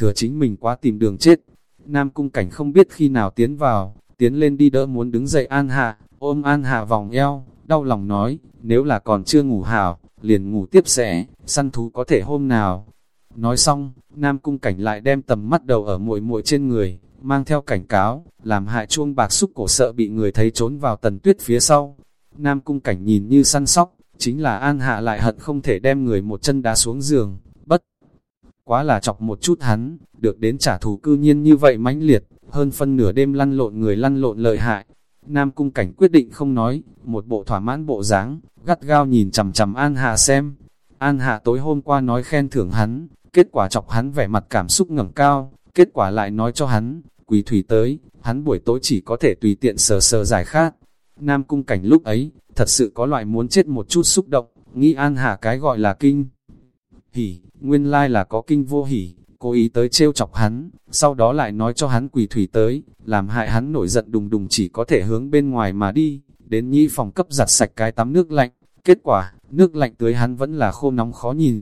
Thừa chính mình quá tìm đường chết. Nam cung cảnh không biết khi nào tiến vào, tiến lên đi đỡ muốn đứng dậy An Hạ, ôm An Hạ vòng eo, đau lòng nói, nếu là còn chưa ngủ hảo, liền ngủ tiếp sẽ, săn thú có thể hôm nào. Nói xong, Nam cung cảnh lại đem tầm mắt đầu ở muội muội trên người, mang theo cảnh cáo, làm hại chuông bạc xúc cổ sợ bị người thấy trốn vào tần tuyết phía sau. Nam cung cảnh nhìn như săn sóc, chính là An Hạ lại hận không thể đem người một chân đá xuống giường. Quá là chọc một chút hắn, được đến trả thù cư nhiên như vậy mãnh liệt, hơn phân nửa đêm lăn lộn người lăn lộn lợi hại. Nam cung cảnh quyết định không nói, một bộ thỏa mãn bộ dáng, gắt gao nhìn chằm chằm An Hạ xem. An Hạ tối hôm qua nói khen thưởng hắn, kết quả chọc hắn vẻ mặt cảm xúc ngẩng cao, kết quả lại nói cho hắn, quỳ thủy tới, hắn buổi tối chỉ có thể tùy tiện sờ sờ giải khát. Nam cung cảnh lúc ấy, thật sự có loại muốn chết một chút xúc động, nghĩ An Hà cái gọi là kinh. Hỉ, nguyên lai là có kinh vô hỉ, cố ý tới trêu chọc hắn, sau đó lại nói cho hắn quỳ thủy tới, làm hại hắn nổi giận đùng đùng chỉ có thể hướng bên ngoài mà đi, đến nhi phòng cấp giặt sạch cái tắm nước lạnh, kết quả, nước lạnh tưới hắn vẫn là khô nóng khó nhìn.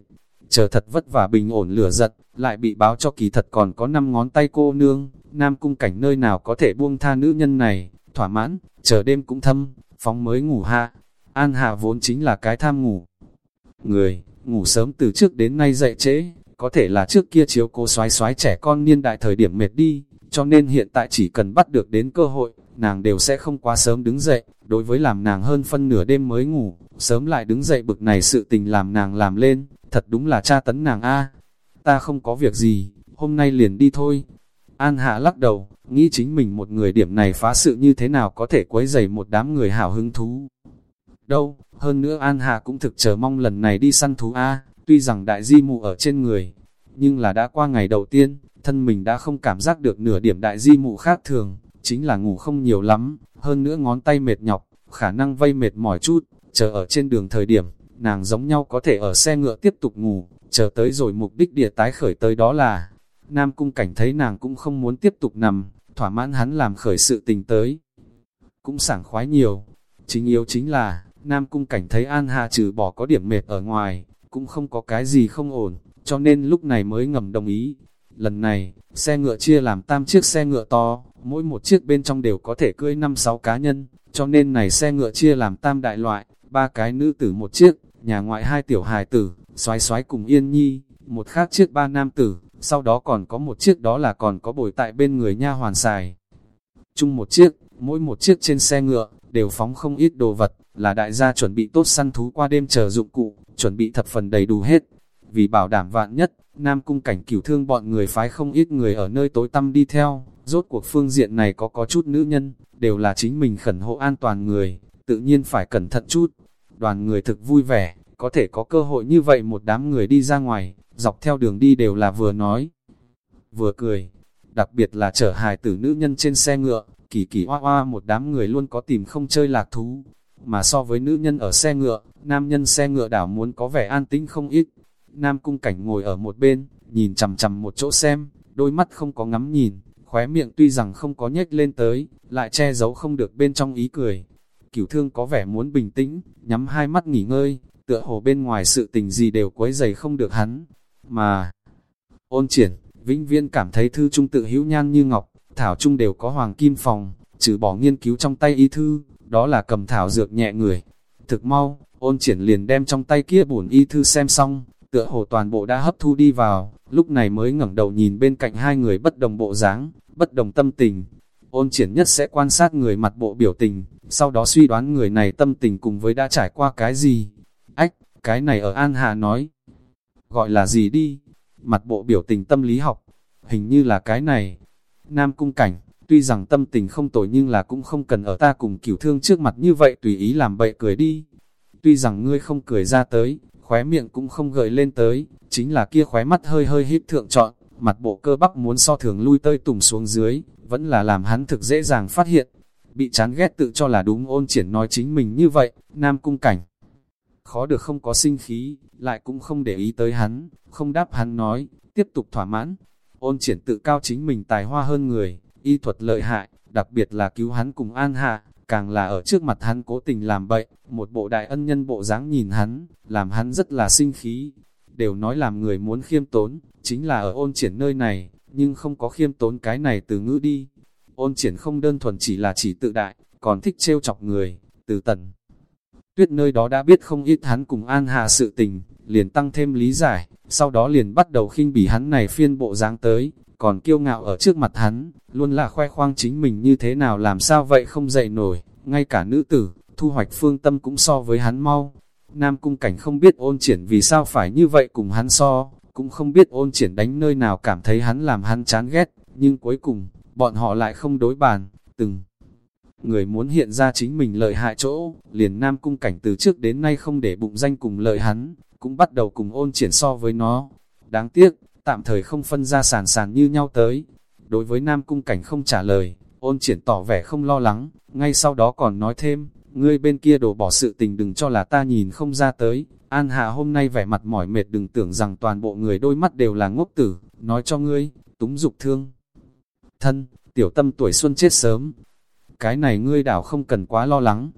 Chờ thật vất vả bình ổn lửa giật, lại bị báo cho kỳ thật còn có năm ngón tay cô nương, nam cung cảnh nơi nào có thể buông tha nữ nhân này, thỏa mãn, chờ đêm cũng thâm, phóng mới ngủ hạ. An hạ vốn chính là cái tham ngủ. Người, ngủ sớm từ trước đến nay dậy trễ, có thể là trước kia chiếu cố xoái xoái trẻ con niên đại thời điểm mệt đi, cho nên hiện tại chỉ cần bắt được đến cơ hội, nàng đều sẽ không quá sớm đứng dậy, đối với làm nàng hơn phân nửa đêm mới ngủ, sớm lại đứng dậy bực này sự tình làm nàng làm lên, thật đúng là cha tấn nàng a Ta không có việc gì, hôm nay liền đi thôi. An Hạ lắc đầu, nghĩ chính mình một người điểm này phá sự như thế nào có thể quấy dày một đám người hảo hứng thú. Đâu, hơn nữa An Hạ cũng thực chờ mong lần này đi săn thú A, tuy rằng đại di mụ ở trên người, nhưng là đã qua ngày đầu tiên, thân mình đã không cảm giác được nửa điểm đại di mụ khác thường, chính là ngủ không nhiều lắm, hơn nữa ngón tay mệt nhọc, khả năng vây mệt mỏi chút, chờ ở trên đường thời điểm, nàng giống nhau có thể ở xe ngựa tiếp tục ngủ, chờ tới rồi mục đích địa tái khởi tới đó là, Nam Cung Cảnh thấy nàng cũng không muốn tiếp tục nằm, thỏa mãn hắn làm khởi sự tình tới. Cũng sảng khoái nhiều, chính yếu chính là, Nam Cung Cảnh thấy An Hà trừ bỏ có điểm mệt ở ngoài, cũng không có cái gì không ổn, cho nên lúc này mới ngầm đồng ý. Lần này, xe ngựa chia làm tam chiếc xe ngựa to, mỗi một chiếc bên trong đều có thể cưỡi 5-6 cá nhân, cho nên này xe ngựa chia làm tam đại loại, ba cái nữ tử một chiếc, nhà ngoại hai tiểu hài tử, xoái xoái cùng yên nhi, một khác chiếc ba nam tử, sau đó còn có một chiếc đó là còn có bồi tại bên người nha hoàn xài. Chung một chiếc, mỗi một chiếc trên xe ngựa, đều phóng không ít đồ vật, là đại gia chuẩn bị tốt săn thú qua đêm chờ dụng cụ, chuẩn bị thập phần đầy đủ hết. Vì bảo đảm vạn nhất, Nam Cung cảnh cửu thương bọn người phái không ít người ở nơi tối tăm đi theo, rốt cuộc phương diện này có có chút nữ nhân, đều là chính mình khẩn hộ an toàn người, tự nhiên phải cẩn thận chút. Đoàn người thực vui vẻ, có thể có cơ hội như vậy một đám người đi ra ngoài, dọc theo đường đi đều là vừa nói, vừa cười. Đặc biệt là chở hài tử nữ nhân trên xe ngựa, kỳ kỳ hoa hoa một đám người luôn có tìm không chơi lạc thú. Mà so với nữ nhân ở xe ngựa, nam nhân xe ngựa đảo muốn có vẻ an tĩnh không ít. Nam cung cảnh ngồi ở một bên, nhìn chằm chằm một chỗ xem, đôi mắt không có ngắm nhìn, khóe miệng tuy rằng không có nhếch lên tới, lại che giấu không được bên trong ý cười. Cửu thương có vẻ muốn bình tĩnh, nhắm hai mắt nghỉ ngơi, tựa hồ bên ngoài sự tình gì đều quấy dày không được hắn, mà ôn triển, vĩnh viên cảm thấy thư trung tự hữu nhan như ngọc, thảo trung đều có hoàng kim phòng, trừ bỏ nghiên cứu trong tay y thư, đó là cầm thảo dược nhẹ người, Thực mau, ôn triển liền đem trong tay kia bổn y thư xem xong, tựa hồ toàn bộ đã hấp thu đi vào, lúc này mới ngẩng đầu nhìn bên cạnh hai người bất đồng bộ dáng, bất đồng tâm tình. Ôn triển nhất sẽ quan sát người mặt bộ biểu tình, sau đó suy đoán người này tâm tình cùng với đã trải qua cái gì. Ách, cái này ở An Hà nói, gọi là gì đi? Mặt bộ biểu tình tâm lý học, hình như là cái này. Nam cung cảnh, tuy rằng tâm tình không tồi nhưng là cũng không cần ở ta cùng cửu thương trước mặt như vậy tùy ý làm bậy cười đi. Tuy rằng ngươi không cười ra tới, khóe miệng cũng không gợi lên tới, chính là kia khóe mắt hơi hơi hít thượng trọn, mặt bộ cơ bắp muốn so thường lui tơi tùng xuống dưới, vẫn là làm hắn thực dễ dàng phát hiện. Bị chán ghét tự cho là đúng ôn triển nói chính mình như vậy, nam cung cảnh. Khó được không có sinh khí, lại cũng không để ý tới hắn, không đáp hắn nói, tiếp tục thỏa mãn. Ôn triển tự cao chính mình tài hoa hơn người, y thuật lợi hại, đặc biệt là cứu hắn cùng an hạ, càng là ở trước mặt hắn cố tình làm bậy, một bộ đại ân nhân bộ dáng nhìn hắn, làm hắn rất là sinh khí. Đều nói làm người muốn khiêm tốn, chính là ở ôn triển nơi này, nhưng không có khiêm tốn cái này từ ngữ đi. Ôn triển không đơn thuần chỉ là chỉ tự đại, còn thích trêu chọc người, từ tần. Tuyết nơi đó đã biết không ít hắn cùng an hạ sự tình, liền tăng thêm lý giải, sau đó liền bắt đầu khinh bỉ hắn này phiên bộ dáng tới, còn kiêu ngạo ở trước mặt hắn, luôn là khoe khoang chính mình như thế nào làm sao vậy không dậy nổi, ngay cả nữ tử, thu hoạch phương tâm cũng so với hắn mau. Nam cung cảnh không biết ôn triển vì sao phải như vậy cùng hắn so, cũng không biết ôn triển đánh nơi nào cảm thấy hắn làm hắn chán ghét, nhưng cuối cùng, bọn họ lại không đối bàn, từng người muốn hiện ra chính mình lợi hại chỗ, liền nam cung cảnh từ trước đến nay không để bụng danh cùng lợi hắn, cũng bắt đầu cùng ôn triển so với nó. Đáng tiếc, tạm thời không phân ra sàn sàn như nhau tới. Đối với nam cung cảnh không trả lời, ôn triển tỏ vẻ không lo lắng, ngay sau đó còn nói thêm, ngươi bên kia đổ bỏ sự tình đừng cho là ta nhìn không ra tới, An Hạ hôm nay vẻ mặt mỏi mệt đừng tưởng rằng toàn bộ người đôi mắt đều là ngốc tử, nói cho ngươi, túng dục thương. Thân, tiểu tâm tuổi xuân chết sớm, cái này ngươi đảo không cần quá lo lắng.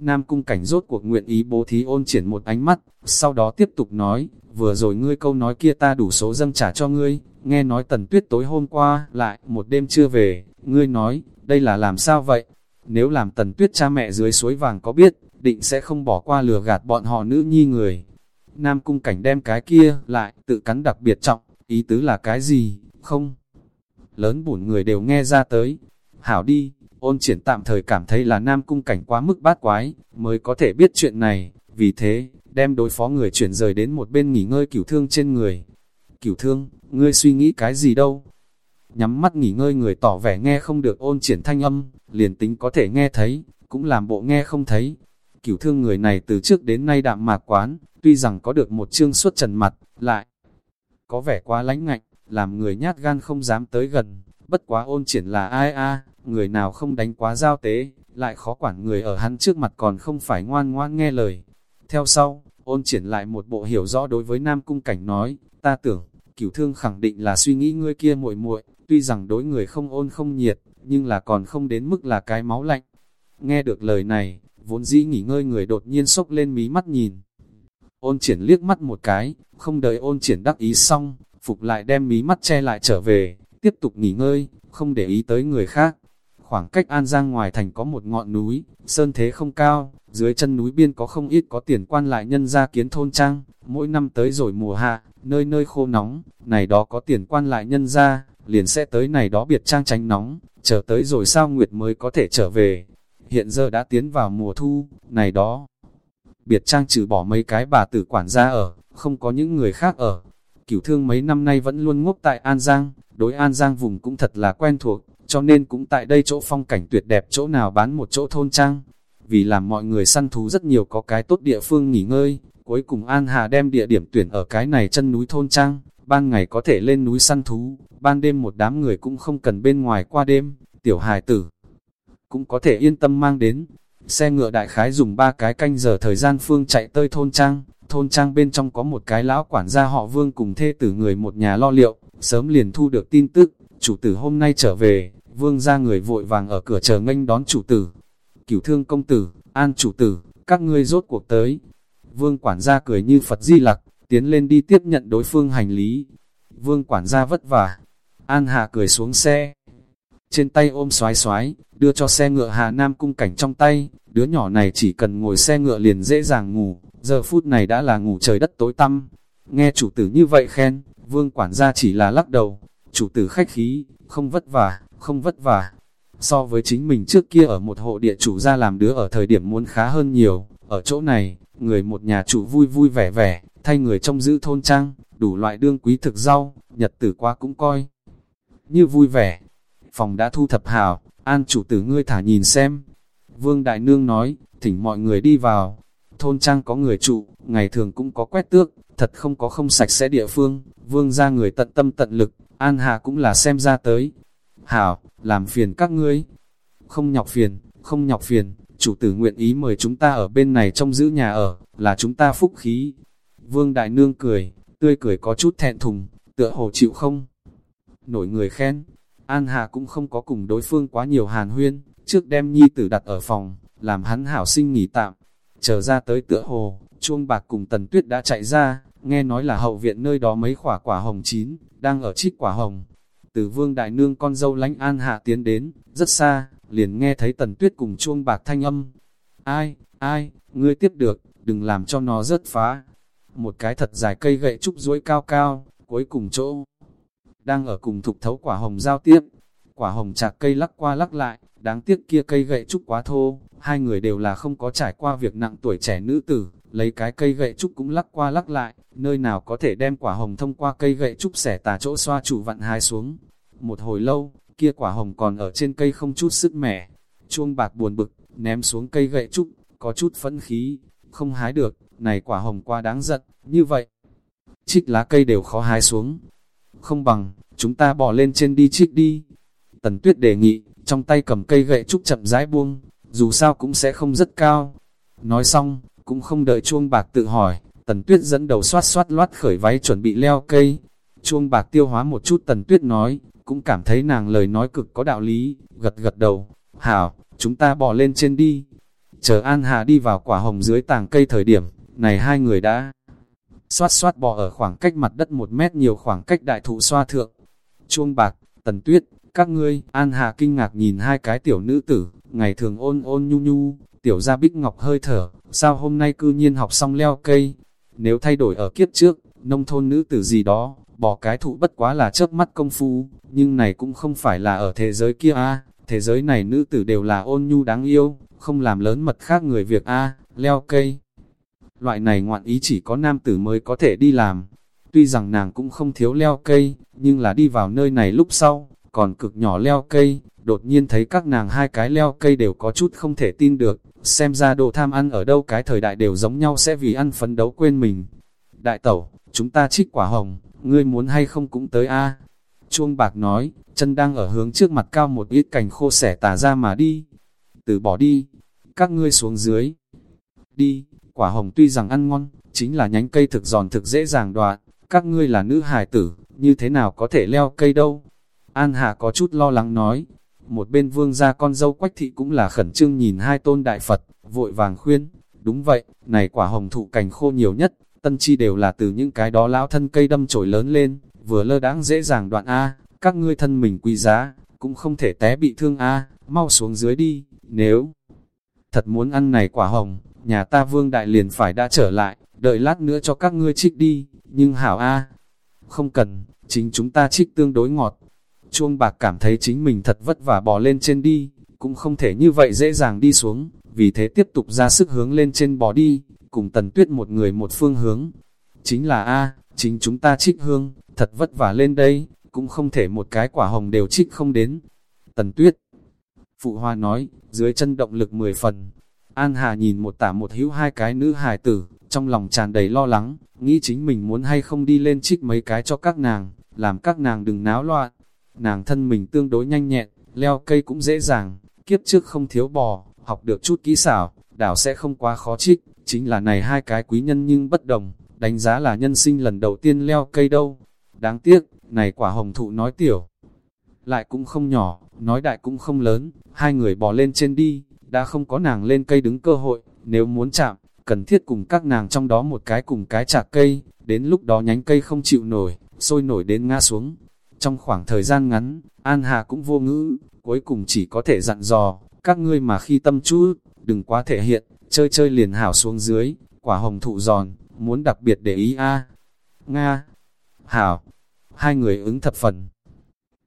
Nam cung cảnh rốt cuộc nguyện ý bố thí ôn triển một ánh mắt, sau đó tiếp tục nói, vừa rồi ngươi câu nói kia ta đủ số dâng trả cho ngươi, nghe nói tần tuyết tối hôm qua, lại, một đêm chưa về, ngươi nói, đây là làm sao vậy? Nếu làm tần tuyết cha mẹ dưới suối vàng có biết, định sẽ không bỏ qua lừa gạt bọn họ nữ nhi người. Nam cung cảnh đem cái kia, lại, tự cắn đặc biệt trọng, ý tứ là cái gì, không? Lớn bổn người đều nghe ra tới. Hảo đi, ôn triển tạm thời cảm thấy là Nam cung cảnh quá mức bát quái, mới có thể biết chuyện này, vì thế, đem đối phó người chuyển rời đến một bên nghỉ ngơi cửu thương trên người. Cửu thương, ngươi suy nghĩ cái gì đâu? Nhắm mắt nghỉ ngơi người tỏ vẻ nghe không được ôn triển thanh âm, liền tính có thể nghe thấy, cũng làm bộ nghe không thấy. Cửu thương người này từ trước đến nay đạm mạc quán, tuy rằng có được một chương suốt trần mặt, lại có vẻ quá lánh ngạnh, làm người nhát gan không dám tới gần. Bất quá ôn triển là ai a người nào không đánh quá giao tế, lại khó quản người ở hắn trước mặt còn không phải ngoan ngoan nghe lời. Theo sau, ôn triển lại một bộ hiểu rõ đối với Nam Cung Cảnh nói, ta tưởng, cửu thương khẳng định là suy nghĩ ngươi kia muội muội tuy rằng đối người không ôn không nhiệt, nhưng là còn không đến mức là cái máu lạnh. Nghe được lời này, vốn dĩ nghỉ ngơi người đột nhiên sốc lên mí mắt nhìn. Ôn triển liếc mắt một cái, không đợi ôn triển đắc ý xong, phục lại đem mí mắt che lại trở về, tiếp tục nghỉ ngơi, không để ý tới người khác. Khoảng cách An Giang ngoài thành có một ngọn núi, sơn thế không cao, dưới chân núi biên có không ít có tiền quan lại nhân ra kiến thôn trang, mỗi năm tới rồi mùa hạ, nơi nơi khô nóng, này đó có tiền quan lại nhân ra, liền sẽ tới này đó biệt trang tránh nóng, chờ tới rồi sao nguyệt mới có thể trở về. Hiện giờ đã tiến vào mùa thu, này đó. Biệt trang trừ bỏ mấy cái bà tử quản gia ở, không có những người khác ở. Cửu thương mấy năm nay vẫn luôn ngốc tại An Giang, đối An Giang vùng cũng thật là quen thuộc, cho nên cũng tại đây chỗ phong cảnh tuyệt đẹp chỗ nào bán một chỗ thôn trang. Vì làm mọi người săn thú rất nhiều có cái tốt địa phương nghỉ ngơi, cuối cùng An Hà đem địa điểm tuyển ở cái này chân núi thôn trang, ban ngày có thể lên núi săn thú, ban đêm một đám người cũng không cần bên ngoài qua đêm, tiểu hài tử cũng có thể yên tâm mang đến. Xe ngựa đại khái dùng ba cái canh giờ thời gian phương chạy tới thôn trang, thôn trang bên trong có một cái lão quản gia họ vương cùng thê tử người một nhà lo liệu, sớm liền thu được tin tức, chủ tử hôm nay trở về, vương ra người vội vàng ở cửa chờ nghênh đón chủ tử. Cửu thương công tử, an chủ tử, các ngươi rốt cuộc tới. Vương quản gia cười như Phật di lặc, tiến lên đi tiếp nhận đối phương hành lý. Vương quản gia vất vả. An hạ cười xuống xe. trên tay ôm xoái xoái, đưa cho xe ngựa Hà Nam cung cảnh trong tay, đứa nhỏ này chỉ cần ngồi xe ngựa liền dễ dàng ngủ, giờ phút này đã là ngủ trời đất tối tăm. Nghe chủ tử như vậy khen, vương quản gia chỉ là lắc đầu, chủ tử khách khí, không vất vả, không vất vả. So với chính mình trước kia ở một hộ địa chủ ra làm đứa ở thời điểm muốn khá hơn nhiều, ở chỗ này, người một nhà chủ vui vui vẻ vẻ, thay người trong giữ thôn trang, đủ loại đương quý thực rau, nhật tử qua cũng coi. Như vui vẻ, phòng đã thu thập hào, an chủ tử ngươi thả nhìn xem. Vương Đại Nương nói, thỉnh mọi người đi vào. Thôn trang có người trụ, ngày thường cũng có quét tước, thật không có không sạch sẽ địa phương. Vương ra người tận tâm tận lực, An Hà cũng là xem ra tới. Hảo, làm phiền các ngươi. Không nhọc phiền, không nhọc phiền, chủ tử nguyện ý mời chúng ta ở bên này trong giữ nhà ở, là chúng ta phúc khí. Vương Đại Nương cười, tươi cười có chút thẹn thùng, tựa hồ chịu không? Nổi người khen, An Hà cũng không có cùng đối phương quá nhiều hàn huyên, trước đem nhi tử đặt ở phòng, làm hắn hảo sinh nghỉ tạm. Trở ra tới tựa hồ, chuông bạc cùng tần tuyết đã chạy ra, nghe nói là hậu viện nơi đó mấy quả quả hồng chín, đang ở trích quả hồng. Từ vương đại nương con dâu lánh An Hạ tiến đến, rất xa, liền nghe thấy tần tuyết cùng chuông bạc thanh âm. Ai, ai, ngươi tiếp được, đừng làm cho nó rớt phá. Một cái thật dài cây gậy trúc duỗi cao cao, cuối cùng chỗ đang ở cùng thục thấu quả hồng giao tiếp. Quả hồng chạc cây lắc qua lắc lại, đáng tiếc kia cây gậy trúc quá thô, hai người đều là không có trải qua việc nặng tuổi trẻ nữ tử, lấy cái cây gậy trúc cũng lắc qua lắc lại, nơi nào có thể đem quả hồng thông qua cây gậy trúc xẻ tà chỗ xoa chủ vặn hai xuống. Một hồi lâu, kia quả hồng còn ở trên cây không chút sức mẻ, chuông bạc buồn bực, ném xuống cây gậy trúc, có chút phẫn khí, không hái được, này quả hồng quá đáng giận, như vậy. Trích lá cây đều khó hái xuống, không bằng, chúng ta bỏ lên trên đi trích đi. Tần tuyết đề nghị, trong tay cầm cây gậy trúc chậm rãi buông, dù sao cũng sẽ không rất cao. Nói xong, cũng không đợi chuông bạc tự hỏi, tần tuyết dẫn đầu xoát xoát loát khởi váy chuẩn bị leo cây. Chuông bạc tiêu hóa một chút tần tuyết nói, cũng cảm thấy nàng lời nói cực có đạo lý, gật gật đầu. Hảo, chúng ta bỏ lên trên đi. Chờ An Hà đi vào quả hồng dưới tàng cây thời điểm, này hai người đã xoát xoát bò ở khoảng cách mặt đất một mét nhiều khoảng cách đại thụ xoa thượng. Chuông bạc, tần tuyết, các ngươi, An Hà kinh ngạc nhìn hai cái tiểu nữ tử, ngày thường ôn ôn nhu nhu, tiểu gia bích ngọc hơi thở, sao hôm nay cư nhiên học xong leo cây. Nếu thay đổi ở kiếp trước, nông thôn nữ tử gì đó, bỏ cái thụ bất quá là chớp mắt công phu, nhưng này cũng không phải là ở thế giới kia a thế giới này nữ tử đều là ôn nhu đáng yêu, không làm lớn mật khác người việc a leo cây. Loại này ngoạn ý chỉ có nam tử mới có thể đi làm. Tuy rằng nàng cũng không thiếu leo cây, nhưng là đi vào nơi này lúc sau, còn cực nhỏ leo cây, đột nhiên thấy các nàng hai cái leo cây đều có chút không thể tin được, xem ra đồ tham ăn ở đâu cái thời đại đều giống nhau sẽ vì ăn phấn đấu quên mình. Đại tẩu, chúng ta trích quả hồng, ngươi muốn hay không cũng tới a Chuông bạc nói, chân đang ở hướng trước mặt cao một ít cành khô xẻ tả ra mà đi. Từ bỏ đi, các ngươi xuống dưới. Đi, Quả hồng tuy rằng ăn ngon, chính là nhánh cây thực giòn thực dễ dàng đoạn, các ngươi là nữ hài tử, như thế nào có thể leo cây đâu. An Hà có chút lo lắng nói, một bên vương gia con dâu quách thị cũng là khẩn trương nhìn hai tôn đại Phật, vội vàng khuyên, đúng vậy, này quả hồng thụ cành khô nhiều nhất, tân chi đều là từ những cái đó lão thân cây đâm chổi lớn lên, vừa lơ đãng dễ dàng đoạn A, các ngươi thân mình quý giá, cũng không thể té bị thương A, mau xuống dưới đi, nếu thật muốn ăn này quả hồng, nhà ta vương đại liền phải đã trở lại, đợi lát nữa cho các ngươi trích đi, nhưng hảo a không cần, chính chúng ta trích tương đối ngọt. Chuông bạc cảm thấy chính mình thật vất vả bò lên trên đi, cũng không thể như vậy dễ dàng đi xuống, vì thế tiếp tục ra sức hướng lên trên bò đi, cùng tần tuyết một người một phương hướng. Chính là A, chính chúng ta trích hương, thật vất vả lên đây, cũng không thể một cái quả hồng đều trích không đến. Tần tuyết, phụ hoa nói, dưới chân động lực 10 phần, An Hà nhìn một tả một hữu hai cái nữ hài tử, trong lòng tràn đầy lo lắng, nghĩ chính mình muốn hay không đi lên trích mấy cái cho các nàng, làm các nàng đừng náo loạn. Nàng thân mình tương đối nhanh nhẹn, leo cây cũng dễ dàng, kiếp trước không thiếu bò, học được chút kỹ xảo, đảo sẽ không quá khó trích, chính là này hai cái quý nhân nhưng bất đồng, đánh giá là nhân sinh lần đầu tiên leo cây đâu. Đáng tiếc, này quả hồng thụ nói tiểu, lại cũng không nhỏ, nói đại cũng không lớn, hai người bò lên trên đi, đã không có nàng lên cây đứng cơ hội, nếu muốn chạm, cần thiết cùng các nàng trong đó một cái cùng cái chạc cây, đến lúc đó nhánh cây không chịu nổi, sôi nổi đến ngã xuống. Trong khoảng thời gian ngắn, An Hà cũng vô ngữ, cuối cùng chỉ có thể dặn dò, các ngươi mà khi tâm chú, đừng quá thể hiện, chơi chơi liền hảo xuống dưới, quả hồng thụ giòn, muốn đặc biệt để ý a Nga, hảo, hai người ứng thập phần.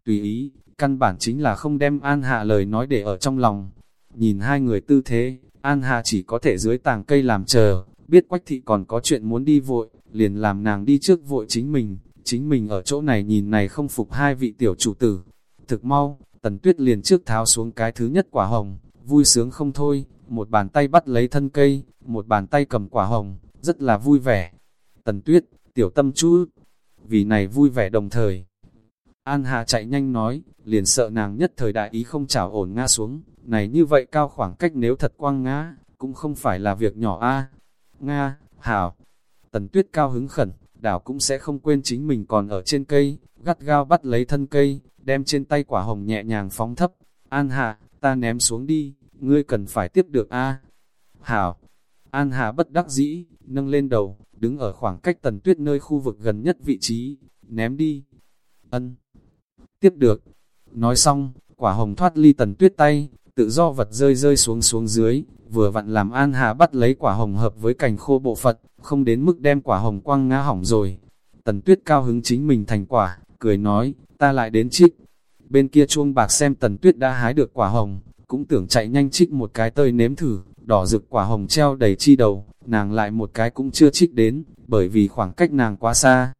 Tùy ý, căn bản chính là không đem An Hạ lời nói để ở trong lòng. Nhìn hai người tư thế, An Hạ chỉ có thể dưới tàng cây làm chờ, biết Quách Thị còn có chuyện muốn đi vội, liền làm nàng đi trước vội chính mình, chính mình ở chỗ này nhìn này không phục hai vị tiểu chủ tử. Thực mau, Tần Tuyết liền trước tháo xuống cái thứ nhất quả hồng, vui sướng không thôi, một bàn tay bắt lấy thân cây, một bàn tay cầm quả hồng, rất là vui vẻ. Tần Tuyết, tiểu tâm chú, vì này vui vẻ đồng thời. An Hà chạy nhanh nói, liền sợ nàng nhất thời đại ý không chảo ổn ngã xuống, này như vậy cao khoảng cách nếu thật quang ngã, cũng không phải là việc nhỏ a. Nga, Hảo, Tần Tuyết cao hứng khẩn, đảo cũng sẽ không quên chính mình còn ở trên cây, gắt gao bắt lấy thân cây, đem trên tay quả hồng nhẹ nhàng phóng thấp. An Hà, ta ném xuống đi, ngươi cần phải tiếp được a. Hảo, An Hà bất đắc dĩ, nâng lên đầu, đứng ở khoảng cách tần tuyết nơi khu vực gần nhất vị trí, ném đi. Ân, tiếp được. Nói xong, quả hồng thoát ly tần tuyết tay, tự do vật rơi rơi xuống xuống dưới, vừa vặn làm An Hà bắt lấy quả hồng hợp với cành khô bộ phận, không đến mức đem quả hồng quăng ngã hỏng rồi. Tần tuyết cao hứng chính mình thành quả, cười nói, ta lại đến trích. Bên kia chuông bạc xem tần tuyết đã hái được quả hồng, cũng tưởng chạy nhanh trích một cái tơi nếm thử, đỏ rực quả hồng treo đầy chi đầu, nàng lại một cái cũng chưa trích đến, bởi vì khoảng cách nàng quá xa.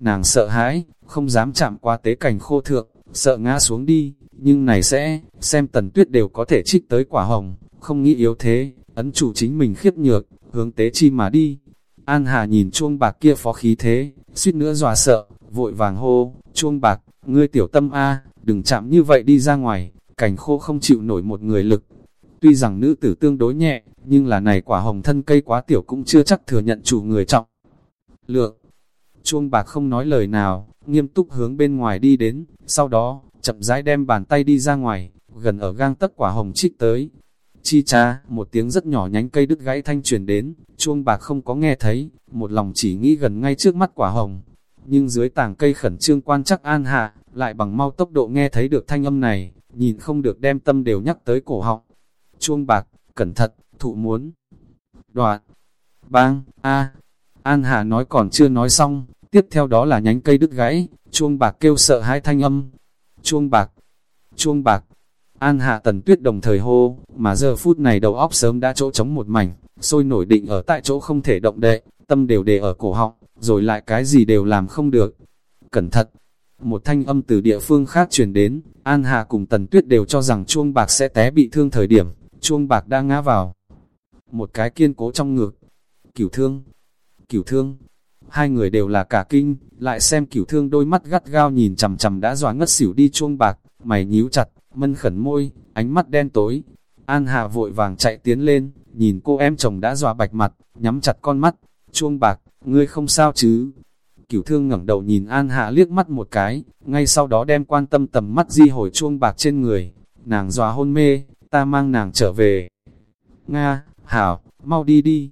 Nàng sợ hãi, không dám chạm qua tế cảnh khô thượng, sợ ngã xuống đi, nhưng này sẽ, xem tần tuyết đều có thể trích tới quả hồng, không nghĩ yếu thế, ấn chủ chính mình khiếp nhược, hướng tế chi mà đi. An Hà nhìn chuông bạc kia phó khí thế, suýt nữa dọa sợ, vội vàng hô, chuông bạc, ngươi tiểu tâm A, đừng chạm như vậy đi ra ngoài, cảnh khô không chịu nổi một người lực. Tuy rằng nữ tử tương đối nhẹ, nhưng là này quả hồng thân cây quá tiểu cũng chưa chắc thừa nhận chủ người trọng. Lượng, chuông bạc không nói lời nào, nghiêm túc hướng bên ngoài đi đến, sau đó, chậm rãi đem bàn tay đi ra ngoài, gần ở gang tất quả hồng trích tới. Chi cha, một tiếng rất nhỏ nhánh cây đứt gãy thanh truyền đến, chuông bạc không có nghe thấy, một lòng chỉ nghĩ gần ngay trước mắt quả hồng. Nhưng dưới tảng cây khẩn trương quan chắc an hạ, lại bằng mau tốc độ nghe thấy được thanh âm này, nhìn không được đem tâm đều nhắc tới cổ họng. Chuông bạc, cẩn thận, thụ muốn. Đoạn, bang, a An Hà nói còn chưa nói xong, tiếp theo đó là nhánh cây đứt gãy, chuông bạc kêu sợ hai thanh âm. Chuông bạc, chuông bạc, An Hạ Tần Tuyết đồng thời hô, mà giờ phút này đầu óc sớm đã chỗ trống một mảnh, sôi nổi định ở tại chỗ không thể động đậy, tâm đều đề ở cổ họng, rồi lại cái gì đều làm không được. Cẩn thận, một thanh âm từ địa phương khác truyền đến, An Hạ cùng Tần Tuyết đều cho rằng chuông bạc sẽ té bị thương thời điểm, chuông bạc đang ngã vào. Một cái kiên cố trong ngực, cửu thương, cửu thương, hai người đều là cả kinh, lại xem cửu thương đôi mắt gắt gao nhìn chầm chầm đã dọa ngất xỉu đi chuông bạc, mày nhíu chặt, mân khẩn môi, ánh mắt đen tối. An Hà vội vàng chạy tiến lên, nhìn cô em chồng đã dọa bạch mặt, nhắm chặt con mắt, chuông bạc, ngươi không sao chứ. Cửu thương ngẩng đầu nhìn An Hạ liếc mắt một cái, ngay sau đó đem quan tâm tầm mắt di hồi chuông bạc trên người, nàng dọa hôn mê, ta mang nàng trở về. Nga, Hảo, mau đi đi.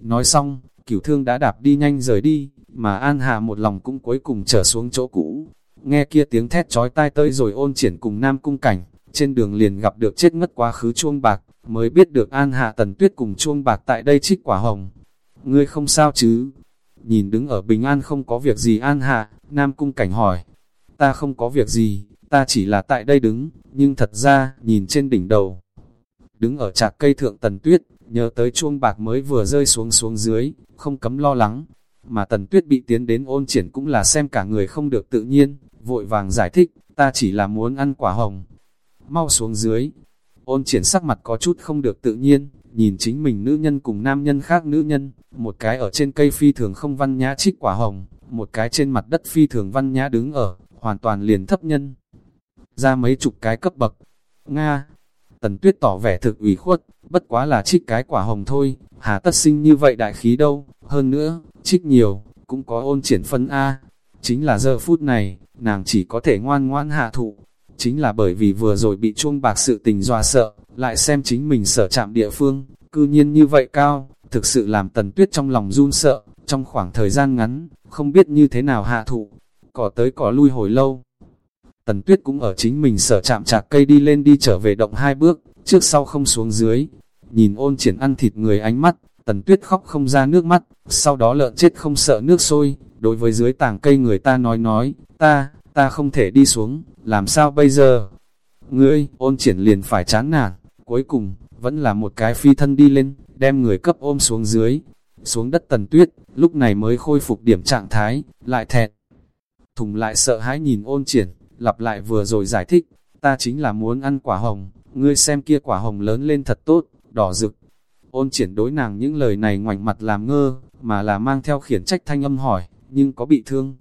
Nói xong, cửu thương đã đạp đi nhanh rời đi, mà An Hạ một lòng cũng cuối cùng trở xuống chỗ cũ. Nghe kia tiếng thét chói tai tới rồi ôn triển cùng nam cung cảnh, trên đường liền gặp được chết ngất quá khứ chuông bạc, mới biết được An Hạ Tần Tuyết cùng chuông bạc tại đây trích quả hồng. Ngươi không sao chứ? Nhìn đứng ở bình an không có việc gì An Hạ, nam cung cảnh hỏi. Ta không có việc gì, ta chỉ là tại đây đứng, nhưng thật ra, nhìn trên đỉnh đầu. Đứng ở trạc cây thượng Tần Tuyết, nhớ tới chuông bạc mới vừa rơi xuống xuống dưới, không cấm lo lắng. Mà Tần Tuyết bị tiến đến ôn triển cũng là xem cả người không được tự nhiên, vội vàng giải thích, ta chỉ là muốn ăn quả hồng. Mau xuống dưới, ôn triển sắc mặt có chút không được tự nhiên, nhìn chính mình nữ nhân cùng nam nhân khác nữ nhân, một cái ở trên cây phi thường không văn nhã trích quả hồng, một cái trên mặt đất phi thường văn nhã đứng ở, hoàn toàn liền thấp nhân. Ra mấy chục cái cấp bậc, Nga, tần tuyết tỏ vẻ thực ủy khuất, bất quá là trích cái quả hồng thôi, hà tất sinh như vậy đại khí đâu, hơn nữa, trích nhiều, cũng có ôn triển phân A. Chính là giờ phút này, nàng chỉ có thể ngoan ngoan hạ thụ. Chính là bởi vì vừa rồi bị chuông bạc sự tình dọa sợ, lại xem chính mình sở chạm địa phương, cư nhiên như vậy cao, thực sự làm tần tuyết trong lòng run sợ, trong khoảng thời gian ngắn, không biết như thế nào hạ thụ, cỏ tới cỏ lui hồi lâu. Tần Tuyết cũng ở chính mình sở chạm chạc cây đi lên đi trở về động hai bước, trước sau không xuống dưới. Nhìn ôn triển ăn thịt người ánh mắt, Tần Tuyết khóc không ra nước mắt, sau đó lợn chết không sợ nước sôi, đối với dưới tảng cây người ta nói nói, ta, ta không thể đi xuống, làm sao bây giờ? Ngươi, ôn triển liền phải chán nản, cuối cùng, vẫn là một cái phi thân đi lên, đem người cấp ôm xuống dưới, xuống đất tần tuyết, lúc này mới khôi phục điểm trạng thái, lại thẹt. Thùng lại sợ hãi nhìn ôn triển, lặp lại vừa rồi giải thích, ta chính là muốn ăn quả hồng, ngươi xem kia quả hồng lớn lên thật tốt, đỏ rực. Ôn triển đối nàng những lời này ngoảnh mặt làm ngơ, mà là mang theo khiển trách thanh âm hỏi, nhưng có bị thương.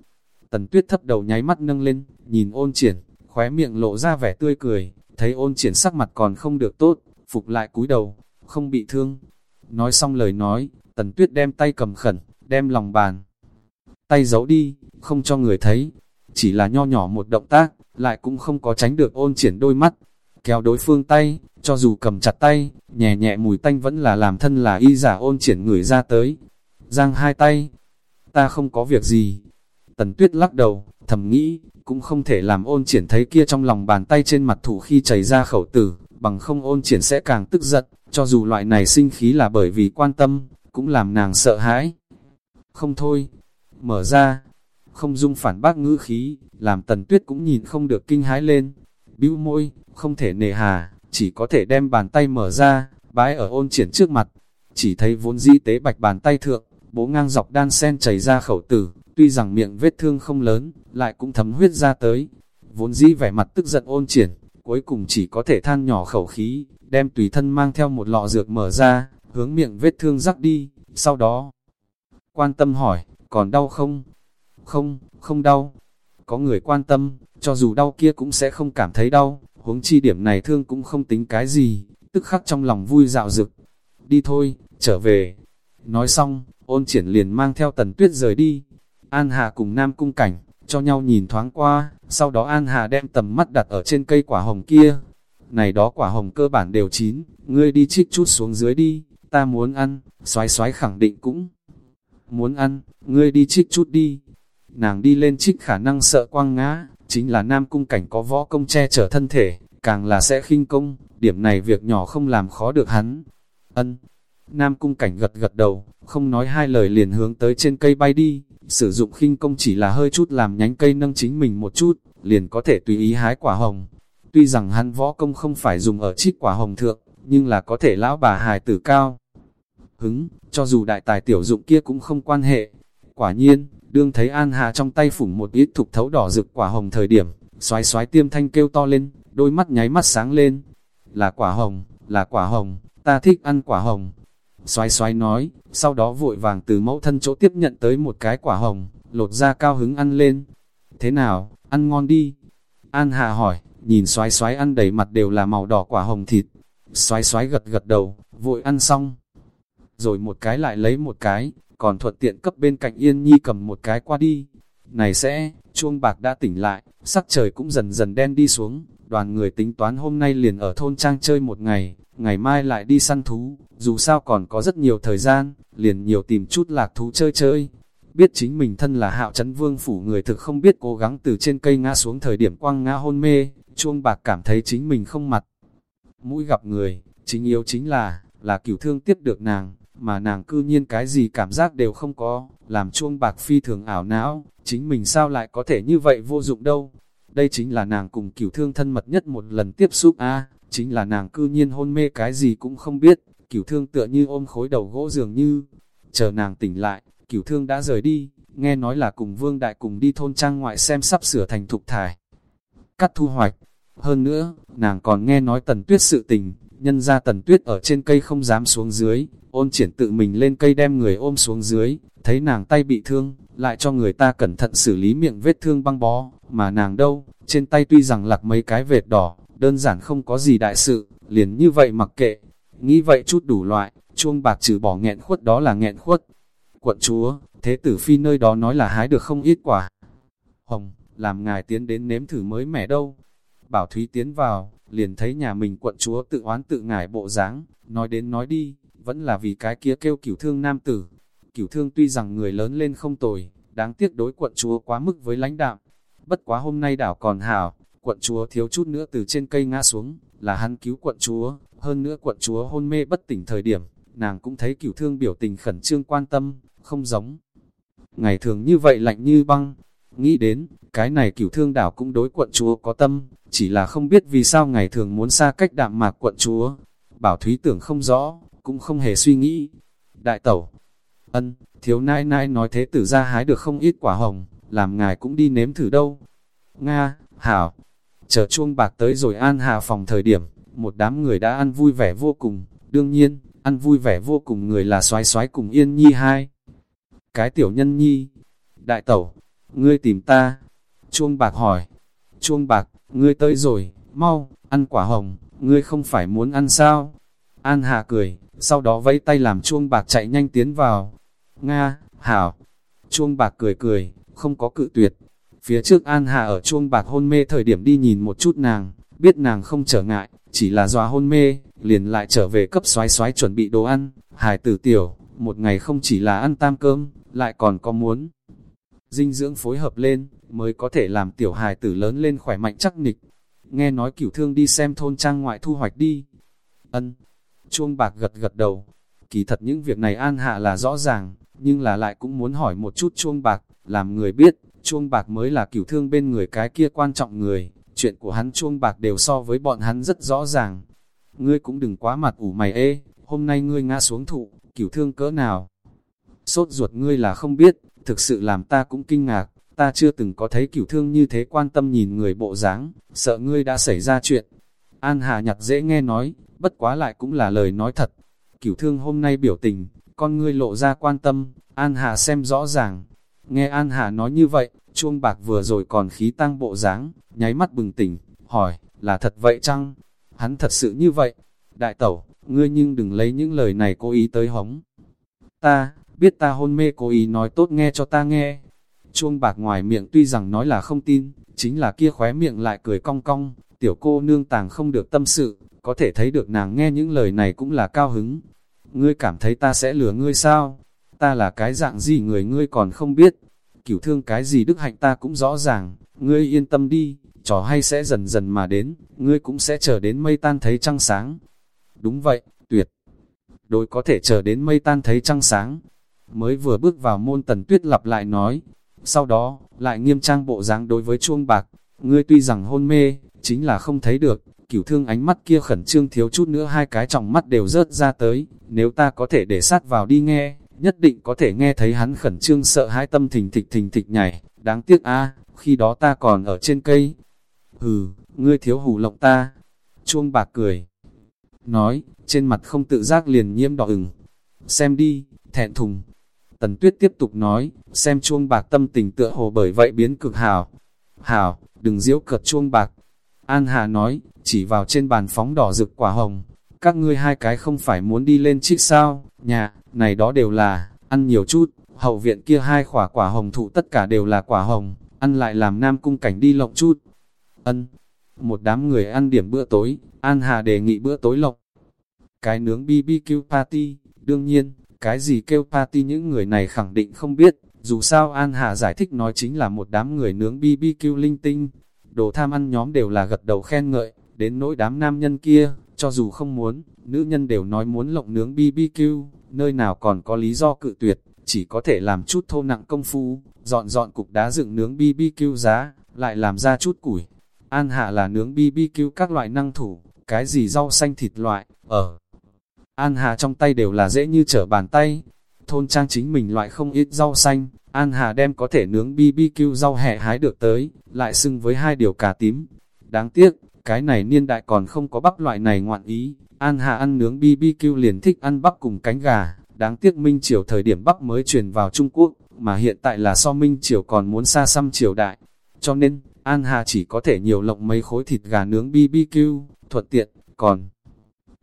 Tần tuyết thấp đầu nháy mắt nâng lên, nhìn ôn triển, khóe miệng lộ ra vẻ tươi cười, thấy ôn triển sắc mặt còn không được tốt, phục lại cúi đầu, không bị thương. Nói xong lời nói, tần tuyết đem tay cầm khẩn, đem lòng bàn. Tay giấu đi, không cho người thấy, chỉ là nho nhỏ một động tác, lại cũng không có tránh được ôn triển đôi mắt. Kéo đối phương tay, cho dù cầm chặt tay, nhẹ nhẹ mùi tanh vẫn là làm thân là y giả ôn triển người ra tới. Giang hai tay, ta không có việc gì. Tần tuyết lắc đầu, thầm nghĩ, cũng không thể làm ôn triển thấy kia trong lòng bàn tay trên mặt thủ khi chảy ra khẩu tử, bằng không ôn triển sẽ càng tức giận, cho dù loại này sinh khí là bởi vì quan tâm, cũng làm nàng sợ hãi. Không thôi, mở ra, không dung phản bác ngữ khí, làm tần tuyết cũng nhìn không được kinh hãi lên. bĩu môi, không thể nề hà, chỉ có thể đem bàn tay mở ra, bái ở ôn triển trước mặt. Chỉ thấy vốn dĩ tế bạch bàn tay thượng, bố ngang dọc đan sen chảy ra khẩu tử, tuy rằng miệng vết thương không lớn, lại cũng thấm huyết ra tới. Vốn dĩ vẻ mặt tức giận ôn triển, cuối cùng chỉ có thể than nhỏ khẩu khí, đem tùy thân mang theo một lọ dược mở ra, hướng miệng vết thương rắc đi, sau đó quan tâm hỏi, còn đau không? Không, không đau. Có người quan tâm, cho dù đau kia cũng sẽ không cảm thấy đau, huống chi điểm này thương cũng không tính cái gì, tức khắc trong lòng vui dạo dực. Đi thôi, trở về. Nói xong, ôn triển liền mang theo tần tuyết rời đi. An Hà cùng Nam Cung Cảnh, cho nhau nhìn thoáng qua, sau đó An Hà đem tầm mắt đặt ở trên cây quả hồng kia. Này đó quả hồng cơ bản đều chín, ngươi đi trích chút xuống dưới đi, ta muốn ăn, xoái xoái khẳng định cũng muốn ăn, ngươi đi trích chút đi. Nàng đi lên trích khả năng sợ quăng ngã, chính là nam cung cảnh có võ công che chở thân thể, càng là sẽ khinh công, điểm này việc nhỏ không làm khó được hắn. Ân, nam cung cảnh gật gật đầu, không nói hai lời liền hướng tới trên cây bay đi, sử dụng khinh công chỉ là hơi chút làm nhánh cây nâng chính mình một chút, liền có thể tùy ý hái quả hồng. Tuy rằng hắn võ công không phải dùng ở chích quả hồng thượng, nhưng là có thể lão bà hài tử cao. Hứng, cho dù đại tài tiểu dụng kia cũng không quan hệ. Quả nhiên, đương thấy An Hà trong tay phủng một ít thục thấu đỏ rực quả hồng thời điểm, xoái xoái tiêm thanh kêu to lên, đôi mắt nháy mắt sáng lên. Là quả hồng, là quả hồng, ta thích ăn quả hồng. Xoái xoái nói, sau đó vội vàng từ mẫu thân chỗ tiếp nhận tới một cái quả hồng, lột ra cao hứng ăn lên. Thế nào, ăn ngon đi. An Hà hỏi, nhìn xoái xoái ăn đầy mặt đều là màu đỏ quả hồng thịt. Xoái xoái gật gật đầu, vội ăn xong. Rồi một cái lại lấy một cái, còn thuận tiện cấp bên cạnh Yên Nhi cầm một cái qua đi. Này sẽ, chuông bạc đã tỉnh lại, sắc trời cũng dần dần đen đi xuống, đoàn người tính toán hôm nay liền ở thôn trang chơi một ngày, ngày mai lại đi săn thú, dù sao còn có rất nhiều thời gian, liền nhiều tìm chút lạc thú chơi chơi. Biết chính mình thân là hạo chấn vương phủ người thực không biết cố gắng từ trên cây ngã xuống thời điểm quăng ngã hôn mê, chuông bạc cảm thấy chính mình không mặt. Mũi gặp người, chính yếu chính là, là cửu thương tiếp được nàng, mà nàng cư nhiên cái gì cảm giác đều không có, làm chuông bạc phi thường ảo não, chính mình sao lại có thể như vậy vô dụng đâu. Đây chính là nàng cùng cửu thương thân mật nhất một lần tiếp xúc a chính là nàng cư nhiên hôn mê cái gì cũng không biết, cửu thương tựa như ôm khối đầu gỗ dường như, chờ nàng tỉnh lại, cửu thương đã rời đi, nghe nói là cùng vương đại cùng đi thôn trang ngoại xem sắp sửa thành thục thải. Cắt thu hoạch, hơn nữa, nàng còn nghe nói tần tuyết sự tình, nhân ra tần tuyết ở trên cây không dám xuống dưới, ôn triển tự mình lên cây đem người ôm xuống dưới, thấy nàng tay bị thương, lại cho người ta cẩn thận xử lý miệng vết thương băng bó, mà nàng đâu, trên tay tuy rằng lạc mấy cái vệt đỏ, đơn giản không có gì đại sự, liền như vậy mặc kệ, nghĩ vậy chút đủ loại, chuông bạc trừ bỏ nghẹn khuất đó là nghẹn khuất. Quận chúa, thế tử phi nơi đó nói là hái được không ít quả. Hồng, làm ngài tiến đến nếm thử mới mẻ đâu. Bảo Thúy tiến vào, liền thấy nhà mình quận chúa tự oán tự ngải bộ dáng nói đến nói đi, vẫn là vì cái kia kêu cửu thương nam tử. Cửu thương tuy rằng người lớn lên không tồi, đáng tiếc đối quận chúa quá mức với lãnh đạm. Bất quá hôm nay đảo còn hảo, quận chúa thiếu chút nữa từ trên cây ngã xuống, là hắn cứu quận chúa, hơn nữa quận chúa hôn mê bất tỉnh thời điểm, nàng cũng thấy cửu thương biểu tình khẩn trương quan tâm, không giống. Ngày thường như vậy lạnh như băng, nghĩ đến, cái này cửu thương đảo cũng đối quận chúa có tâm, chỉ là không biết vì sao ngày thường muốn xa cách đạm mạc quận chúa. Bảo Thúy tưởng không rõ, cũng không hề suy nghĩ. Đại tẩu, ân, thiếu nai nai nói thế tử ra hái được không ít quả hồng, làm ngài cũng đi nếm thử đâu. Nga, Hảo, chờ chuông bạc tới rồi an hà phòng thời điểm, một đám người đã ăn vui vẻ vô cùng, đương nhiên, ăn vui vẻ vô cùng người là xoái xoái cùng yên nhi hai. Cái tiểu nhân nhi, đại tẩu, ngươi tìm ta, chuông bạc hỏi, chuông bạc, ngươi tới rồi, mau, ăn quả hồng, ngươi không phải muốn ăn sao? An Hà cười, sau đó vẫy tay làm chuông bạc chạy nhanh tiến vào. Nga, Hảo, chuông bạc cười cười, không có cự tuyệt. Phía trước An Hà ở chuông bạc hôn mê thời điểm đi nhìn một chút nàng, biết nàng không trở ngại, chỉ là doa hôn mê, liền lại trở về cấp xoái xoái chuẩn bị đồ ăn, hài tử tiểu, một ngày không chỉ là ăn tam cơm, lại còn có muốn. Dinh dưỡng phối hợp lên, mới có thể làm tiểu hài tử lớn lên khỏe mạnh chắc nịch. Nghe nói cửu thương đi xem thôn trang ngoại thu hoạch đi. Ân, chuông bạc gật gật đầu. Kỳ thật những việc này an hạ là rõ ràng, nhưng là lại cũng muốn hỏi một chút chuông bạc, làm người biết, chuông bạc mới là cửu thương bên người cái kia quan trọng người. Chuyện của hắn chuông bạc đều so với bọn hắn rất rõ ràng. Ngươi cũng đừng quá mặt ủ mày ê, hôm nay ngươi ngã xuống thụ, cửu thương cỡ nào. Sốt ruột ngươi là không biết, thực sự làm ta cũng kinh ngạc, ta chưa từng có thấy cửu thương như thế quan tâm nhìn người bộ dáng, sợ ngươi đã xảy ra chuyện. An Hà nhặt dễ nghe nói, bất quá lại cũng là lời nói thật. Cửu thương hôm nay biểu tình, con ngươi lộ ra quan tâm, An Hà xem rõ ràng. Nghe An Hà nói như vậy, chuông bạc vừa rồi còn khí tăng bộ dáng, nháy mắt bừng tỉnh, hỏi, là thật vậy chăng? Hắn thật sự như vậy. Đại tẩu, ngươi nhưng đừng lấy những lời này cố ý tới hống. Ta, biết ta hôn mê cố ý nói tốt nghe cho ta nghe. Chuông bạc ngoài miệng tuy rằng nói là không tin, chính là kia khóe miệng lại cười cong cong, tiểu cô nương tàng không được tâm sự, có thể thấy được nàng nghe những lời này cũng là cao hứng. Ngươi cảm thấy ta sẽ lừa ngươi sao? Ta là cái dạng gì người ngươi còn không biết. Cửu thương cái gì đức hạnh ta cũng rõ ràng, ngươi yên tâm đi, trò hay sẽ dần dần mà đến, ngươi cũng sẽ chờ đến mây tan thấy trăng sáng. Đúng vậy, tuyệt. Đối có thể chờ đến mây tan thấy trăng sáng. Mới vừa bước vào môn tần tuyết lặp lại nói. Sau đó, lại nghiêm trang bộ dáng đối với chuông bạc. Ngươi tuy rằng hôn mê, chính là không thấy được. Cửu thương ánh mắt kia khẩn trương thiếu chút nữa hai cái trọng mắt đều rớt ra tới. Nếu ta có thể để sát vào đi nghe, nhất định có thể nghe thấy hắn khẩn trương sợ hãi tâm thình thịch thình thịch nhảy. Đáng tiếc a khi đó ta còn ở trên cây. Hừ, ngươi thiếu hù lộng ta. Chuông bạc cười. Nói, trên mặt không tự giác liền nhiễm đỏ ửng. Xem đi, thẹn thùng. Tần tuyết tiếp tục nói, xem chuông bạc tâm tình tựa hồ bởi vậy biến cực hào. Hào, đừng diễu cợt chuông bạc. An Hà nói, chỉ vào trên bàn phóng đỏ rực quả hồng. Các ngươi hai cái không phải muốn đi lên trích sao, nhà, này đó đều là, ăn nhiều chút, hậu viện kia hai quả quả hồng thụ tất cả đều là quả hồng, ăn lại làm nam cung cảnh đi lộng chút. Ân, một đám người ăn điểm bữa tối, An Hà đề nghị bữa tối lộng. Cái nướng BBQ party, đương nhiên, cái gì kêu party những người này khẳng định không biết, dù sao An Hà giải thích nói chính là một đám người nướng BBQ linh tinh. Đồ tham ăn nhóm đều là gật đầu khen ngợi, đến nỗi đám nam nhân kia, cho dù không muốn, nữ nhân đều nói muốn lộng nướng BBQ, nơi nào còn có lý do cự tuyệt, chỉ có thể làm chút thô nặng công phu, dọn dọn cục đá dựng nướng BBQ giá, lại làm ra chút củi. An Hạ là nướng BBQ các loại năng thủ, cái gì rau xanh thịt loại, ở An Hà trong tay đều là dễ như trở bàn tay. Thôn trang chính mình loại không ít rau xanh, An Hà đem có thể nướng BBQ rau hẹ hái được tới, lại xưng với hai điều cà tím. Đáng tiếc, cái này niên đại còn không có bắp loại này ngoạn ý. An Hà ăn nướng BBQ liền thích ăn bắp cùng cánh gà. Đáng tiếc Minh Triều thời điểm bắp mới truyền vào Trung Quốc, mà hiện tại là so Minh Triều còn muốn xa xăm triều đại. Cho nên, An Hà chỉ có thể nhiều lộng mấy khối thịt gà nướng BBQ, thuận tiện, còn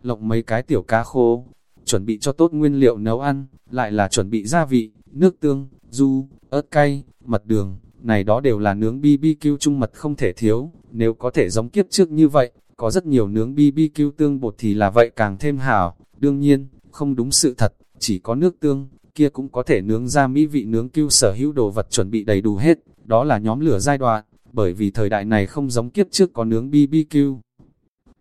lộng mấy cái tiểu cá khô, chuẩn bị cho tốt nguyên liệu nấu ăn, lại là chuẩn bị gia vị, nước tương, du, ớt cay, mật đường, này đó đều là nướng BBQ trung mật không thể thiếu, nếu có thể giống kiếp trước như vậy, có rất nhiều nướng BBQ tương bột thì là vậy càng thêm hảo, đương nhiên, không đúng sự thật, chỉ có nước tương, kia cũng có thể nướng ra mỹ vị nướng cứu sở hữu đồ vật chuẩn bị đầy đủ hết, đó là nhóm lửa giai đoạn, bởi vì thời đại này không giống kiếp trước có nướng BBQ.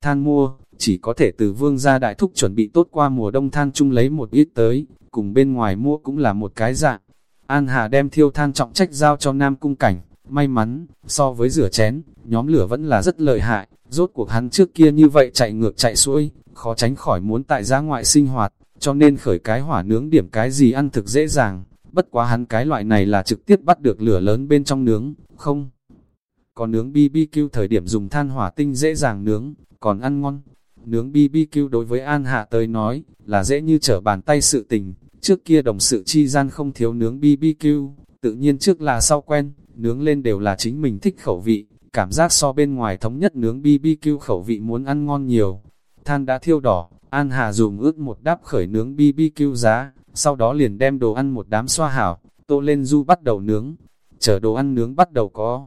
Than mua, chỉ có thể từ vương gia đại thúc chuẩn bị tốt qua mùa đông than chung lấy một ít tới, cùng bên ngoài mua cũng là một cái dạng. An Hà đem thiêu than trọng trách giao cho Nam Cung Cảnh, may mắn, so với rửa chén, nhóm lửa vẫn là rất lợi hại, rốt cuộc hắn trước kia như vậy chạy ngược chạy xuôi, khó tránh khỏi muốn tại gia ngoại sinh hoạt, cho nên khởi cái hỏa nướng điểm cái gì ăn thực dễ dàng, bất quá hắn cái loại này là trực tiếp bắt được lửa lớn bên trong nướng, không. Còn nướng BBQ thời điểm dùng than hỏa tinh dễ dàng nướng, còn ăn ngon. Nướng BBQ đối với An Hạ tới nói, là dễ như trở bàn tay sự tình, trước kia đồng sự chi gian không thiếu nướng BBQ, tự nhiên trước là sau quen, nướng lên đều là chính mình thích khẩu vị, cảm giác so bên ngoài thống nhất nướng BBQ khẩu vị muốn ăn ngon nhiều. Than đã thiêu đỏ, An Hà dùng ướt một đáp khởi nướng BBQ giá, sau đó liền đem đồ ăn một đám xoa hảo, tô lên du bắt đầu nướng. Chờ đồ ăn nướng bắt đầu có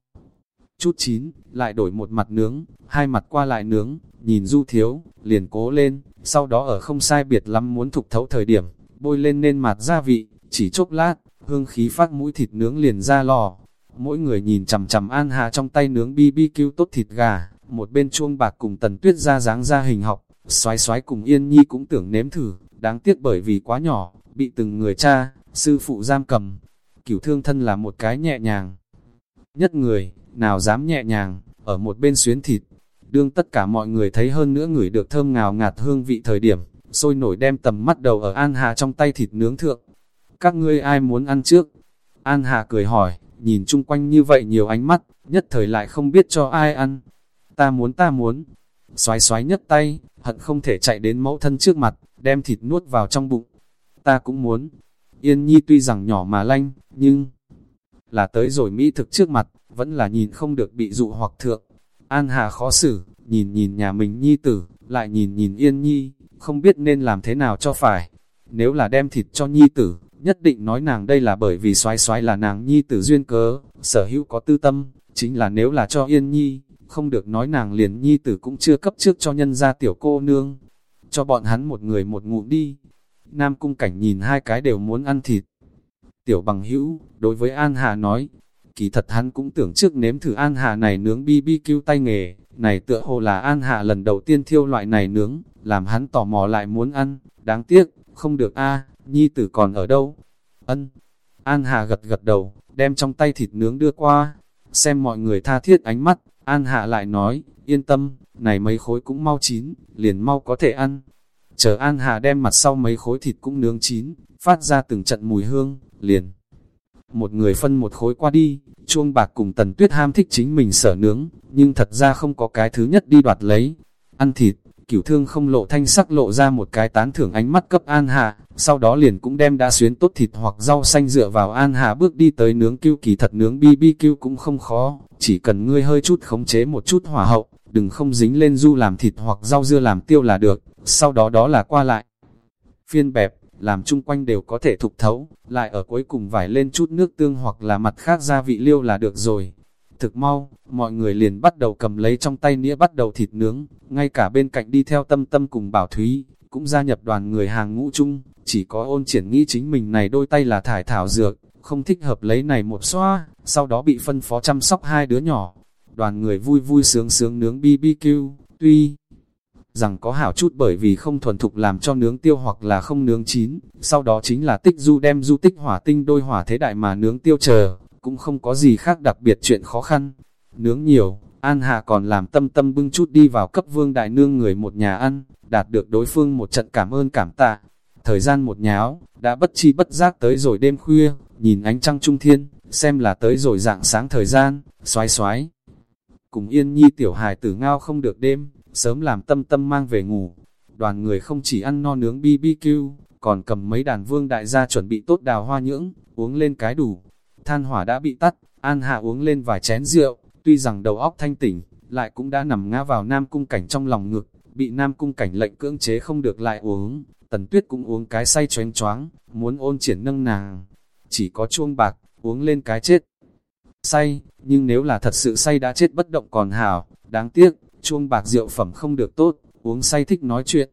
chút chín, lại đổi một mặt nướng, hai mặt qua lại nướng, nhìn du thiếu, liền cố lên, sau đó ở không sai biệt lắm muốn thục thấu thời điểm, bôi lên nên mặt gia vị, chỉ chốc lát, hương khí phát mũi thịt nướng liền ra lò. Mỗi người nhìn chằm chằm An Hà trong tay nướng BBQ tốt thịt gà, một bên chuông bạc cùng tần tuyết ra dáng ra hình học, xoái xoái cùng Yên Nhi cũng tưởng nếm thử, đáng tiếc bởi vì quá nhỏ, bị từng người cha, sư phụ giam cầm. Cửu thương thân là một cái nhẹ nhàng. Nhất người, nào dám nhẹ nhàng, ở một bên xuyến thịt. Đương tất cả mọi người thấy hơn nữa người được thơm ngào ngạt hương vị thời điểm, sôi nổi đem tầm mắt đầu ở An Hà trong tay thịt nướng thượng. Các ngươi ai muốn ăn trước? An Hà cười hỏi, nhìn chung quanh như vậy nhiều ánh mắt, nhất thời lại không biết cho ai ăn. Ta muốn ta muốn. Xoái xoái nhất tay, hận không thể chạy đến mẫu thân trước mặt, đem thịt nuốt vào trong bụng. Ta cũng muốn. Yên Nhi tuy rằng nhỏ mà lanh, nhưng là tới rồi Mỹ thực trước mặt, vẫn là nhìn không được bị dụ hoặc thượng. An Hà khó xử, nhìn nhìn nhà mình Nhi tử, lại nhìn nhìn Yên Nhi, không biết nên làm thế nào cho phải. Nếu là đem thịt cho Nhi tử, nhất định nói nàng đây là bởi vì xoái xoái là nàng Nhi tử duyên cớ, sở hữu có tư tâm, chính là nếu là cho Yên Nhi, không được nói nàng liền Nhi tử cũng chưa cấp trước cho nhân gia tiểu cô nương. Cho bọn hắn một người một ngụm đi. Nam cung cảnh nhìn hai cái đều muốn ăn thịt. Tiểu bằng hữu, đối với An Hà nói, kỳ thật hắn cũng tưởng trước nếm thử An Hạ này nướng BBQ tay nghề, này tựa hồ là An Hạ lần đầu tiên thiêu loại này nướng, làm hắn tò mò lại muốn ăn, đáng tiếc, không được a nhi tử còn ở đâu? Ân. An Hạ gật gật đầu, đem trong tay thịt nướng đưa qua, xem mọi người tha thiết ánh mắt, An Hạ lại nói, yên tâm, này mấy khối cũng mau chín, liền mau có thể ăn. Chờ An Hạ đem mặt sau mấy khối thịt cũng nướng chín, phát ra từng trận mùi hương, liền. Một người phân một khối qua đi, chuông bạc cùng tần tuyết ham thích chính mình sở nướng, nhưng thật ra không có cái thứ nhất đi đoạt lấy. Ăn thịt, cửu thương không lộ thanh sắc lộ ra một cái tán thưởng ánh mắt cấp An Hà, sau đó liền cũng đem đã xuyến tốt thịt hoặc rau xanh dựa vào An Hà bước đi tới nướng kêu kỳ thật nướng BBQ cũng không khó, chỉ cần ngươi hơi chút khống chế một chút hỏa hậu, đừng không dính lên du làm thịt hoặc rau dưa làm tiêu là được, sau đó đó là qua lại. Phiên bẹp, làm chung quanh đều có thể thục thấu, lại ở cuối cùng vải lên chút nước tương hoặc là mặt khác gia vị liêu là được rồi. Thực mau, mọi người liền bắt đầu cầm lấy trong tay nĩa bắt đầu thịt nướng, ngay cả bên cạnh đi theo tâm tâm cùng bảo thúy, cũng gia nhập đoàn người hàng ngũ chung, chỉ có ôn triển nghĩ chính mình này đôi tay là thải thảo dược, không thích hợp lấy này một xoa, sau đó bị phân phó chăm sóc hai đứa nhỏ. Đoàn người vui vui sướng sướng nướng BBQ, tuy rằng có hảo chút bởi vì không thuần thục làm cho nướng tiêu hoặc là không nướng chín, sau đó chính là tích du đem du tích hỏa tinh đôi hỏa thế đại mà nướng tiêu chờ, cũng không có gì khác đặc biệt chuyện khó khăn. Nướng nhiều, An Hạ còn làm tâm tâm bưng chút đi vào cấp vương đại nương người một nhà ăn, đạt được đối phương một trận cảm ơn cảm tạ. Thời gian một nháo, đã bất chi bất giác tới rồi đêm khuya, nhìn ánh trăng trung thiên, xem là tới rồi dạng sáng thời gian, xoái xoái. Cùng yên nhi tiểu hài tử ngao không được đêm, sớm làm tâm tâm mang về ngủ. Đoàn người không chỉ ăn no nướng BBQ, còn cầm mấy đàn vương đại gia chuẩn bị tốt đào hoa nhưỡng, uống lên cái đủ. Than hỏa đã bị tắt, An Hạ uống lên vài chén rượu, tuy rằng đầu óc thanh tỉnh, lại cũng đã nằm ngã vào Nam Cung Cảnh trong lòng ngực, bị Nam Cung Cảnh lệnh cưỡng chế không được lại uống. Tần Tuyết cũng uống cái say choáng choáng, muốn ôn triển nâng nàng. Chỉ có chuông bạc, uống lên cái chết. Say, nhưng nếu là thật sự say đã chết bất động còn hảo, đáng tiếc, chuông bạc rượu phẩm không được tốt, uống say thích nói chuyện.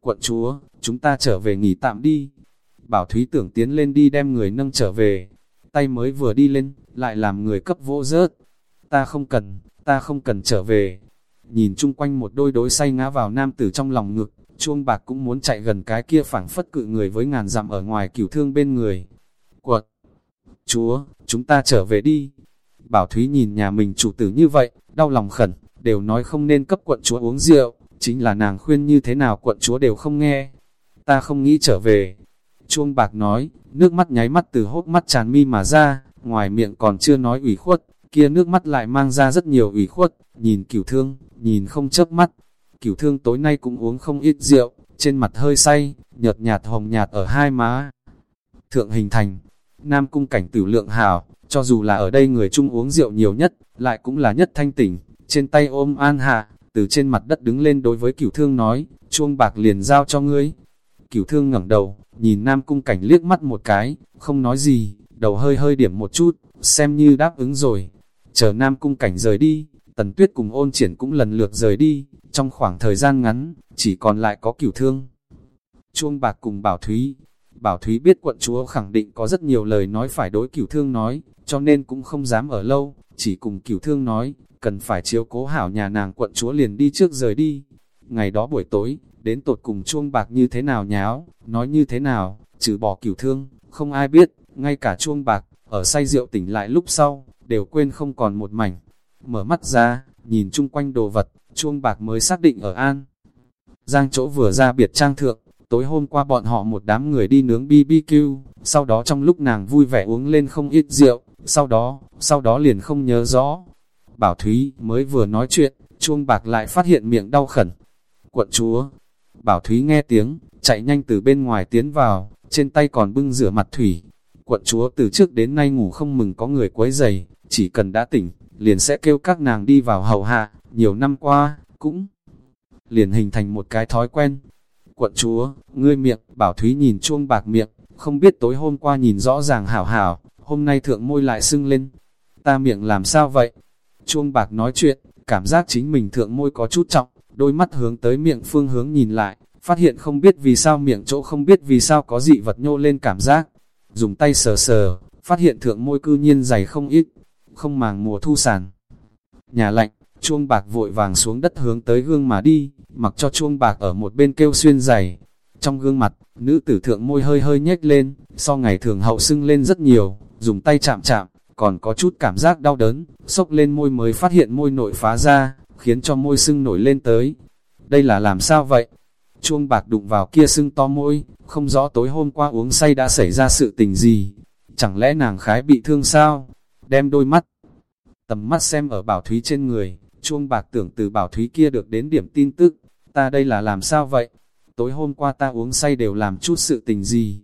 Quận chúa, chúng ta trở về nghỉ tạm đi. Bảo Thúy tưởng tiến lên đi đem người nâng trở về. Tay mới vừa đi lên, lại làm người cấp vỗ rớt. ta không cần, ta không cần trở về. Nhìn chung quanh một đôi đối say ngã vào nam tử trong lòng ngực, chuông bạc cũng muốn chạy gần cái kia phảng phất cự người với ngàn dặm ở ngoài cửu thương bên người. Quật! Chúa, chúng ta trở về đi. Bảo Thúy nhìn nhà mình chủ tử như vậy, đau lòng khẩn, đều nói không nên cấp quận chúa uống rượu, chính là nàng khuyên như thế nào quận chúa đều không nghe. Ta không nghĩ trở về. Chuông bạc nói, nước mắt nháy mắt từ hốc mắt tràn mi mà ra, ngoài miệng còn chưa nói ủy khuất, kia nước mắt lại mang ra rất nhiều ủy khuất, nhìn cửu thương, nhìn không chớp mắt. Cửu thương tối nay cũng uống không ít rượu, trên mặt hơi say, nhợt nhạt hồng nhạt ở hai má. Thượng hình thành, Nam cung cảnh tử lượng hảo, cho dù là ở đây người chung uống rượu nhiều nhất, lại cũng là nhất thanh tỉnh, trên tay ôm an hạ, từ trên mặt đất đứng lên đối với cửu thương nói, chuông bạc liền giao cho ngươi. Cửu thương ngẩng đầu, nhìn Nam cung cảnh liếc mắt một cái, không nói gì, đầu hơi hơi điểm một chút, xem như đáp ứng rồi. Chờ Nam cung cảnh rời đi, tần tuyết cùng ôn triển cũng lần lượt rời đi, trong khoảng thời gian ngắn, chỉ còn lại có cửu thương. Chuông bạc cùng bảo thúy, Bảo Thúy biết quận chúa khẳng định có rất nhiều lời nói phải đối cửu thương nói, cho nên cũng không dám ở lâu, chỉ cùng cửu thương nói, cần phải chiếu cố hảo nhà nàng quận chúa liền đi trước rời đi. Ngày đó buổi tối, đến tột cùng chuông bạc như thế nào nháo, nói như thế nào, trừ bỏ cửu thương, không ai biết, ngay cả chuông bạc, ở say rượu tỉnh lại lúc sau, đều quên không còn một mảnh. Mở mắt ra, nhìn chung quanh đồ vật, chuông bạc mới xác định ở an. Giang chỗ vừa ra biệt trang thượng, tối hôm qua bọn họ một đám người đi nướng BBQ, sau đó trong lúc nàng vui vẻ uống lên không ít rượu, sau đó, sau đó liền không nhớ rõ. Bảo Thúy mới vừa nói chuyện, chuông bạc lại phát hiện miệng đau khẩn. Quận chúa, Bảo Thúy nghe tiếng, chạy nhanh từ bên ngoài tiến vào, trên tay còn bưng rửa mặt thủy. Quận chúa từ trước đến nay ngủ không mừng có người quấy giày, chỉ cần đã tỉnh, liền sẽ kêu các nàng đi vào hầu hạ, nhiều năm qua, cũng liền hình thành một cái thói quen, Quận chúa, ngươi miệng, bảo thúy nhìn chuông bạc miệng, không biết tối hôm qua nhìn rõ ràng hảo hảo, hôm nay thượng môi lại sưng lên. Ta miệng làm sao vậy? Chuông bạc nói chuyện, cảm giác chính mình thượng môi có chút trọng, đôi mắt hướng tới miệng phương hướng nhìn lại, phát hiện không biết vì sao miệng chỗ không biết vì sao có dị vật nhô lên cảm giác. Dùng tay sờ sờ, phát hiện thượng môi cư nhiên dày không ít, không màng mùa thu sàn. Nhà lạnh, chuông bạc vội vàng xuống đất hướng tới gương mà đi, mặc cho chuông bạc ở một bên kêu xuyên dày. Trong gương mặt, nữ tử thượng môi hơi hơi nhếch lên, so ngày thường hậu sưng lên rất nhiều, dùng tay chạm chạm, còn có chút cảm giác đau đớn, sốc lên môi mới phát hiện môi nội phá ra, khiến cho môi sưng nổi lên tới. Đây là làm sao vậy? Chuông bạc đụng vào kia sưng to môi, không rõ tối hôm qua uống say đã xảy ra sự tình gì. Chẳng lẽ nàng khái bị thương sao? Đem đôi mắt, tầm mắt xem ở bảo thúy trên người, chuông bạc tưởng từ bảo thúy kia được đến điểm tin tức, ta đây là làm sao vậy? Tối hôm qua ta uống say đều làm chút sự tình gì?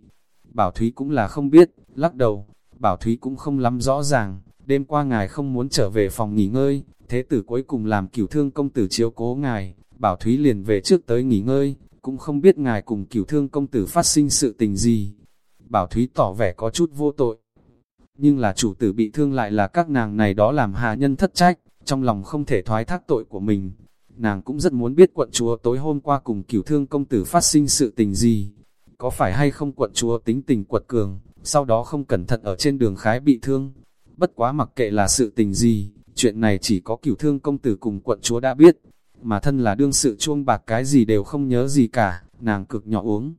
Bảo thúy cũng là không biết, lắc đầu, bảo thúy cũng không lắm rõ ràng, đêm qua ngài không muốn trở về phòng nghỉ ngơi, thế tử cuối cùng làm cửu thương công tử chiếu cố ngài, bảo thúy liền về trước tới nghỉ ngơi, cũng không biết ngài cùng cửu thương công tử phát sinh sự tình gì. Bảo thúy tỏ vẻ có chút vô tội, nhưng là chủ tử bị thương lại là các nàng này đó làm hạ nhân thất trách, trong lòng không thể thoái thác tội của mình. Nàng cũng rất muốn biết quận chúa tối hôm qua cùng cửu thương công tử phát sinh sự tình gì. Có phải hay không quận chúa tính tình quật cường, sau đó không cẩn thận ở trên đường khái bị thương. Bất quá mặc kệ là sự tình gì, chuyện này chỉ có cửu thương công tử cùng quận chúa đã biết. Mà thân là đương sự chuông bạc cái gì đều không nhớ gì cả, nàng cực nhỏ uống.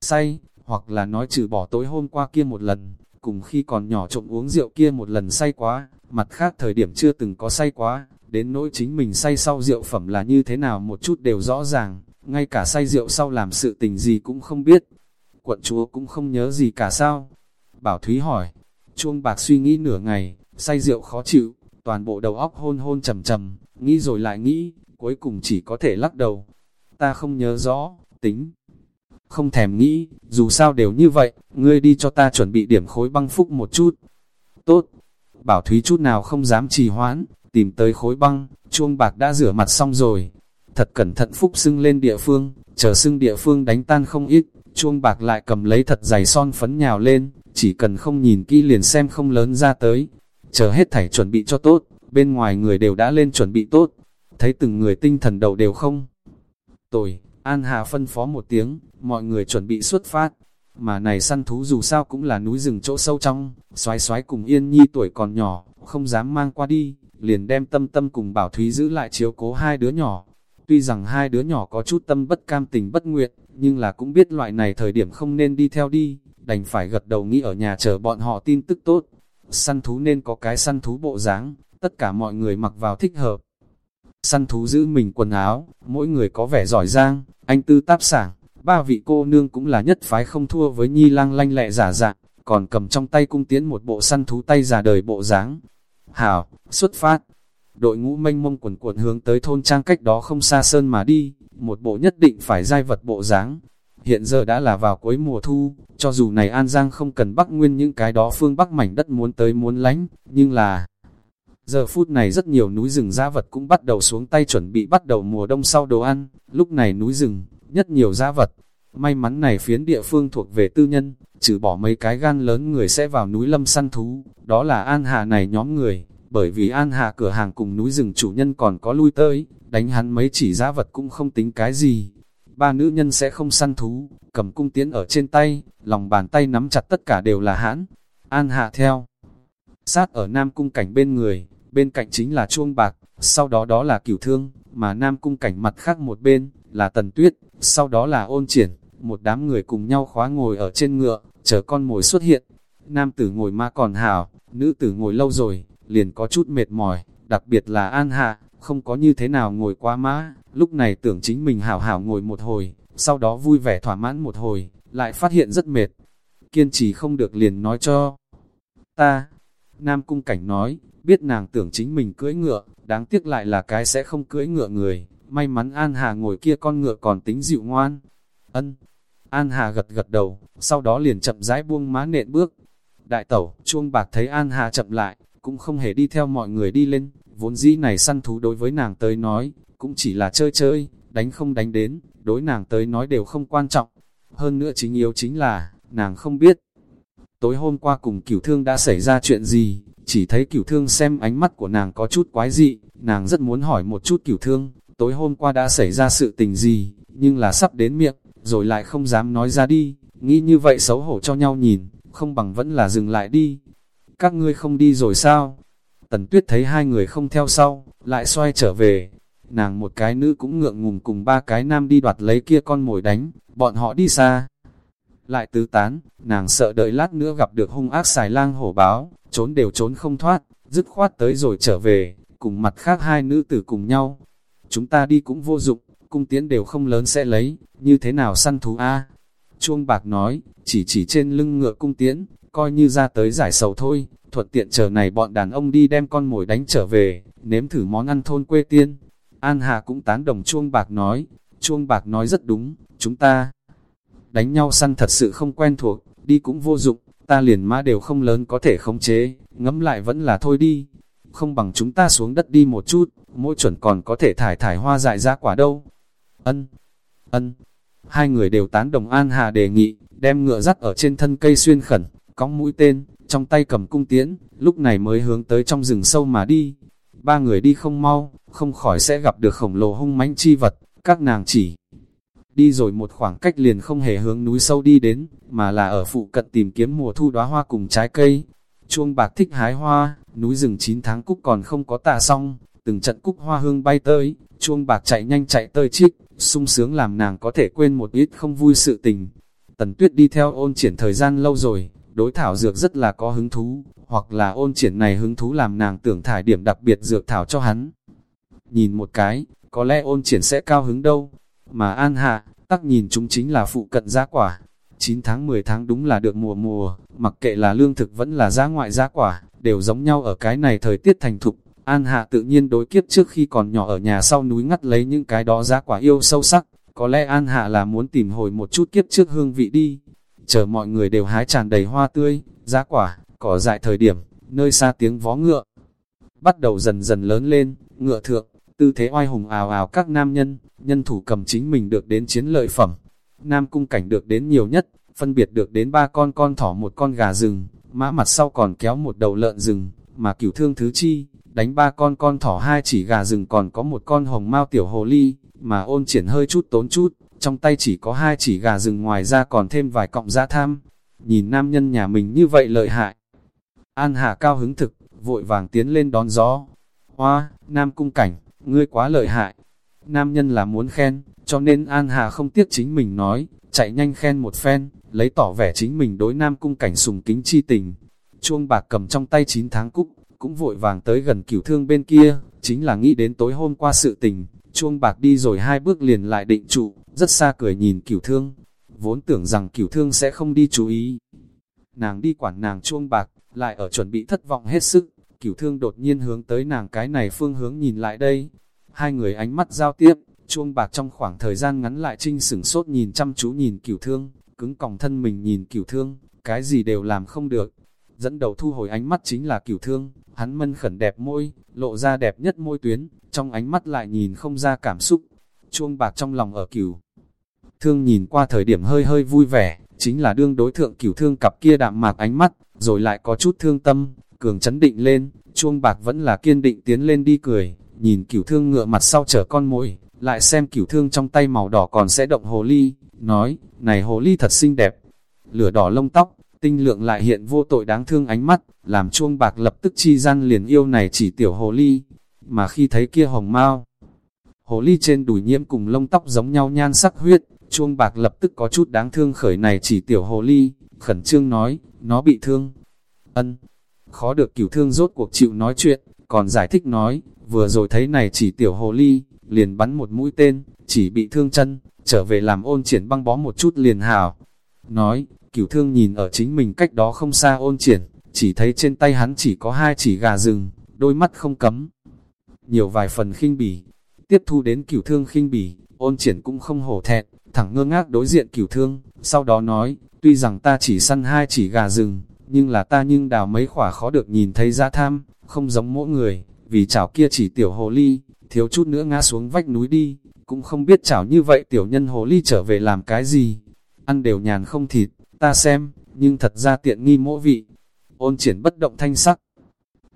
Say, hoặc là nói trừ bỏ tối hôm qua kia một lần, cùng khi còn nhỏ trộm uống rượu kia một lần say quá, mặt khác thời điểm chưa từng có say quá, đến nỗi chính mình say sau rượu phẩm là như thế nào một chút đều rõ ràng, ngay cả say rượu sau làm sự tình gì cũng không biết. Quận chúa cũng không nhớ gì cả sao? Bảo Thúy hỏi, chuông bạc suy nghĩ nửa ngày, say rượu khó chịu, toàn bộ đầu óc hôn hôn trầm trầm, nghĩ rồi lại nghĩ, cuối cùng chỉ có thể lắc đầu. Ta không nhớ rõ, tính. Không thèm nghĩ, dù sao đều như vậy, ngươi đi cho ta chuẩn bị điểm khối băng phúc một chút. Tốt, Bảo Thúy chút nào không dám trì hoãn, tìm tới khối băng, chuông bạc đã rửa mặt xong rồi. Thật cẩn thận phúc xưng lên địa phương, chờ xưng địa phương đánh tan không ít, chuông bạc lại cầm lấy thật dày son phấn nhào lên, chỉ cần không nhìn kỹ liền xem không lớn ra tới. Chờ hết thảy chuẩn bị cho tốt, bên ngoài người đều đã lên chuẩn bị tốt, thấy từng người tinh thần đầu đều không. Tồi, An Hà phân phó một tiếng, mọi người chuẩn bị xuất phát. Mà này săn thú dù sao cũng là núi rừng chỗ sâu trong, xoái xoái cùng yên nhi tuổi còn nhỏ, không dám mang qua đi, liền đem tâm tâm cùng Bảo Thúy giữ lại chiếu cố hai đứa nhỏ. Tuy rằng hai đứa nhỏ có chút tâm bất cam tình bất nguyện, nhưng là cũng biết loại này thời điểm không nên đi theo đi, đành phải gật đầu nghĩ ở nhà chờ bọn họ tin tức tốt. Săn thú nên có cái săn thú bộ dáng, tất cả mọi người mặc vào thích hợp. Săn thú giữ mình quần áo, mỗi người có vẻ giỏi giang, anh tư táp sảng, ba vị cô nương cũng là nhất phái không thua với nhi lang lanh lẹ giả dạng, còn cầm trong tay cung tiến một bộ săn thú tay già đời bộ dáng. Hảo, xuất phát. Đội ngũ mênh mông quần cuộn hướng tới thôn trang cách đó không xa sơn mà đi, một bộ nhất định phải giai vật bộ dáng. Hiện giờ đã là vào cuối mùa thu, cho dù này An Giang không cần Bắc Nguyên những cái đó phương Bắc mảnh đất muốn tới muốn lánh, nhưng là... Giờ phút này rất nhiều núi rừng gia vật cũng bắt đầu xuống tay chuẩn bị bắt đầu mùa đông sau đồ ăn, lúc này núi rừng, nhất nhiều gia vật. May mắn này phiến địa phương thuộc về tư nhân, trừ bỏ mấy cái gan lớn người sẽ vào núi lâm săn thú, đó là An Hà này nhóm người, bởi vì An Hà cửa hàng cùng núi rừng chủ nhân còn có lui tới, đánh hắn mấy chỉ giá vật cũng không tính cái gì. Ba nữ nhân sẽ không săn thú, cầm cung tiến ở trên tay, lòng bàn tay nắm chặt tất cả đều là hãn. An Hạ theo, sát ở Nam Cung cảnh bên người, bên cạnh chính là chuông bạc, sau đó đó là cửu thương, mà Nam Cung cảnh mặt khác một bên, là tần tuyết, sau đó là ôn triển, một đám người cùng nhau khóa ngồi ở trên ngựa, chờ con mồi xuất hiện. Nam tử ngồi ma còn hảo, nữ tử ngồi lâu rồi, liền có chút mệt mỏi, đặc biệt là An Hạ, không có như thế nào ngồi qua mã, lúc này tưởng chính mình hảo hảo ngồi một hồi, sau đó vui vẻ thỏa mãn một hồi, lại phát hiện rất mệt. Kiên trì không được liền nói cho ta. Nam cung cảnh nói, biết nàng tưởng chính mình cưỡi ngựa, đáng tiếc lại là cái sẽ không cưỡi ngựa người, may mắn An Hà ngồi kia con ngựa còn tính dịu ngoan. Ân, An Hà gật gật đầu, sau đó liền chậm rãi buông má nện bước. Đại tẩu, chuông bạc thấy An Hà chậm lại, cũng không hề đi theo mọi người đi lên, vốn dĩ này săn thú đối với nàng tới nói, cũng chỉ là chơi chơi, đánh không đánh đến, đối nàng tới nói đều không quan trọng. Hơn nữa chính yếu chính là, nàng không biết. Tối hôm qua cùng cửu thương đã xảy ra chuyện gì, chỉ thấy cửu thương xem ánh mắt của nàng có chút quái dị, nàng rất muốn hỏi một chút cửu thương, tối hôm qua đã xảy ra sự tình gì, nhưng là sắp đến miệng, rồi lại không dám nói ra đi, nghĩ như vậy xấu hổ cho nhau nhìn, không bằng vẫn là dừng lại đi. Các ngươi không đi rồi sao? Tần tuyết thấy hai người không theo sau, lại xoay trở về. Nàng một cái nữ cũng ngượng ngùng cùng ba cái nam đi đoạt lấy kia con mồi đánh, bọn họ đi xa. Lại tứ tán, nàng sợ đợi lát nữa gặp được hung ác xài lang hổ báo, trốn đều trốn không thoát, dứt khoát tới rồi trở về, cùng mặt khác hai nữ tử cùng nhau. Chúng ta đi cũng vô dụng, cung tiến đều không lớn sẽ lấy, như thế nào săn thú a Chuông bạc nói, chỉ chỉ trên lưng ngựa cung tiến, coi như ra tới giải sầu thôi, thuận tiện chờ này bọn đàn ông đi đem con mồi đánh trở về, nếm thử món ăn thôn quê tiên. An Hà cũng tán đồng chuông bạc nói, chuông bạc nói rất đúng, chúng ta đánh nhau săn thật sự không quen thuộc, đi cũng vô dụng, ta liền mã đều không lớn có thể khống chế, ngẫm lại vẫn là thôi đi. Không bằng chúng ta xuống đất đi một chút, mỗi chuẩn còn có thể thải thải hoa dại ra quả đâu. Ân, ân, hai người đều tán đồng An Hà đề nghị, đem ngựa dắt ở trên thân cây xuyên khẩn, cõng mũi tên, trong tay cầm cung tiễn, lúc này mới hướng tới trong rừng sâu mà đi. Ba người đi không mau, không khỏi sẽ gặp được khổng lồ hung mãnh chi vật, các nàng chỉ đi rồi một khoảng cách liền không hề hướng núi sâu đi đến, mà là ở phụ cận tìm kiếm mùa thu đóa hoa cùng trái cây. Chuông bạc thích hái hoa, núi rừng 9 tháng cúc còn không có tà xong, từng trận cúc hoa hương bay tới, chuông bạc chạy nhanh chạy tơi chích, sung sướng làm nàng có thể quên một ít không vui sự tình. Tần tuyết đi theo ôn triển thời gian lâu rồi, đối thảo dược rất là có hứng thú, hoặc là ôn triển này hứng thú làm nàng tưởng thải điểm đặc biệt dược thảo cho hắn. Nhìn một cái, có lẽ ôn triển sẽ cao hứng đâu, mà an hạ, tắc nhìn chúng chính là phụ cận giá quả. 9 tháng 10 tháng đúng là được mùa mùa, mặc kệ là lương thực vẫn là giá ngoại giá quả, đều giống nhau ở cái này thời tiết thành thục. An hạ tự nhiên đối kiếp trước khi còn nhỏ ở nhà sau núi ngắt lấy những cái đó giá quả yêu sâu sắc, có lẽ An hạ là muốn tìm hồi một chút kiếp trước hương vị đi. Chờ mọi người đều hái tràn đầy hoa tươi, giá quả, cỏ dại thời điểm, nơi xa tiếng vó ngựa. Bắt đầu dần dần lớn lên, ngựa thượng, tư thế oai hùng ào ào các nam nhân, nhân thủ cầm chính mình được đến chiến lợi phẩm. Nam cung cảnh được đến nhiều nhất, phân biệt được đến ba con con thỏ một con gà rừng, mã mặt sau còn kéo một đầu lợn rừng, mà cửu thương thứ chi, đánh ba con con thỏ hai chỉ gà rừng còn có một con hồng mao tiểu hồ ly, mà ôn triển hơi chút tốn chút, trong tay chỉ có hai chỉ gà rừng ngoài ra còn thêm vài cọng da tham. Nhìn nam nhân nhà mình như vậy lợi hại. An Hà cao hứng thực, vội vàng tiến lên đón gió. Hoa, Nam Cung Cảnh, ngươi quá lợi hại. Nam nhân là muốn khen, cho nên An Hà không tiếc chính mình nói, chạy nhanh khen một phen, lấy tỏ vẻ chính mình đối Nam Cung Cảnh sùng kính chi tình. Chuông bạc cầm trong tay 9 tháng cúc, cũng vội vàng tới gần cửu thương bên kia, chính là nghĩ đến tối hôm qua sự tình. Chuông bạc đi rồi hai bước liền lại định trụ, rất xa cười nhìn cửu thương. Vốn tưởng rằng cửu thương sẽ không đi chú ý. Nàng đi quản nàng chuông bạc, lại ở chuẩn bị thất vọng hết sức. Cửu thương đột nhiên hướng tới nàng cái này phương hướng nhìn lại đây. Hai người ánh mắt giao tiếp, chuông bạc trong khoảng thời gian ngắn lại trinh sửng sốt nhìn chăm chú nhìn cửu thương, cứng còng thân mình nhìn cửu thương, cái gì đều làm không được. Dẫn đầu thu hồi ánh mắt chính là cửu thương, hắn mân khẩn đẹp môi, lộ ra đẹp nhất môi tuyến, trong ánh mắt lại nhìn không ra cảm xúc. Chuông bạc trong lòng ở cửu. Thương nhìn qua thời điểm hơi hơi vui vẻ, chính là đương đối thượng cửu thương cặp kia đạm mạc ánh mắt, rồi lại có chút thương tâm, cường chấn định lên, chuông bạc vẫn là kiên định tiến lên đi cười, nhìn cửu thương ngựa mặt sau chở con mũi lại xem cửu thương trong tay màu đỏ còn sẽ động hồ ly, nói, này hồ ly thật xinh đẹp, lửa đỏ lông tóc, tinh lượng lại hiện vô tội đáng thương ánh mắt, làm chuông bạc lập tức chi gian liền yêu này chỉ tiểu hồ ly, mà khi thấy kia hồng mau, hồ ly trên đùi nhiễm cùng lông tóc giống nhau nhan sắc huyết, chuông bạc lập tức có chút đáng thương khởi này chỉ tiểu hồ ly, khẩn trương nói, nó bị thương, ân, khó được cửu thương rốt cuộc chịu nói chuyện, còn giải thích nói, vừa rồi thấy này chỉ tiểu hồ ly, liền bắn một mũi tên, chỉ bị thương chân, trở về làm ôn triển băng bó một chút liền hào. Nói, cửu thương nhìn ở chính mình cách đó không xa ôn triển, chỉ thấy trên tay hắn chỉ có hai chỉ gà rừng, đôi mắt không cấm. Nhiều vài phần khinh bỉ, tiếp thu đến cửu thương khinh bỉ, ôn triển cũng không hổ thẹn, thẳng ngơ ngác đối diện cửu thương, sau đó nói, tuy rằng ta chỉ săn hai chỉ gà rừng, nhưng là ta nhưng đào mấy khỏa khó được nhìn thấy ra tham, không giống mỗi người, vì chảo kia chỉ tiểu hồ ly, thiếu chút nữa ngã xuống vách núi đi, cũng không biết chảo như vậy tiểu nhân hồ ly trở về làm cái gì, ăn đều nhàn không thịt, ta xem, nhưng thật ra tiện nghi mỗi vị. Ôn triển bất động thanh sắc,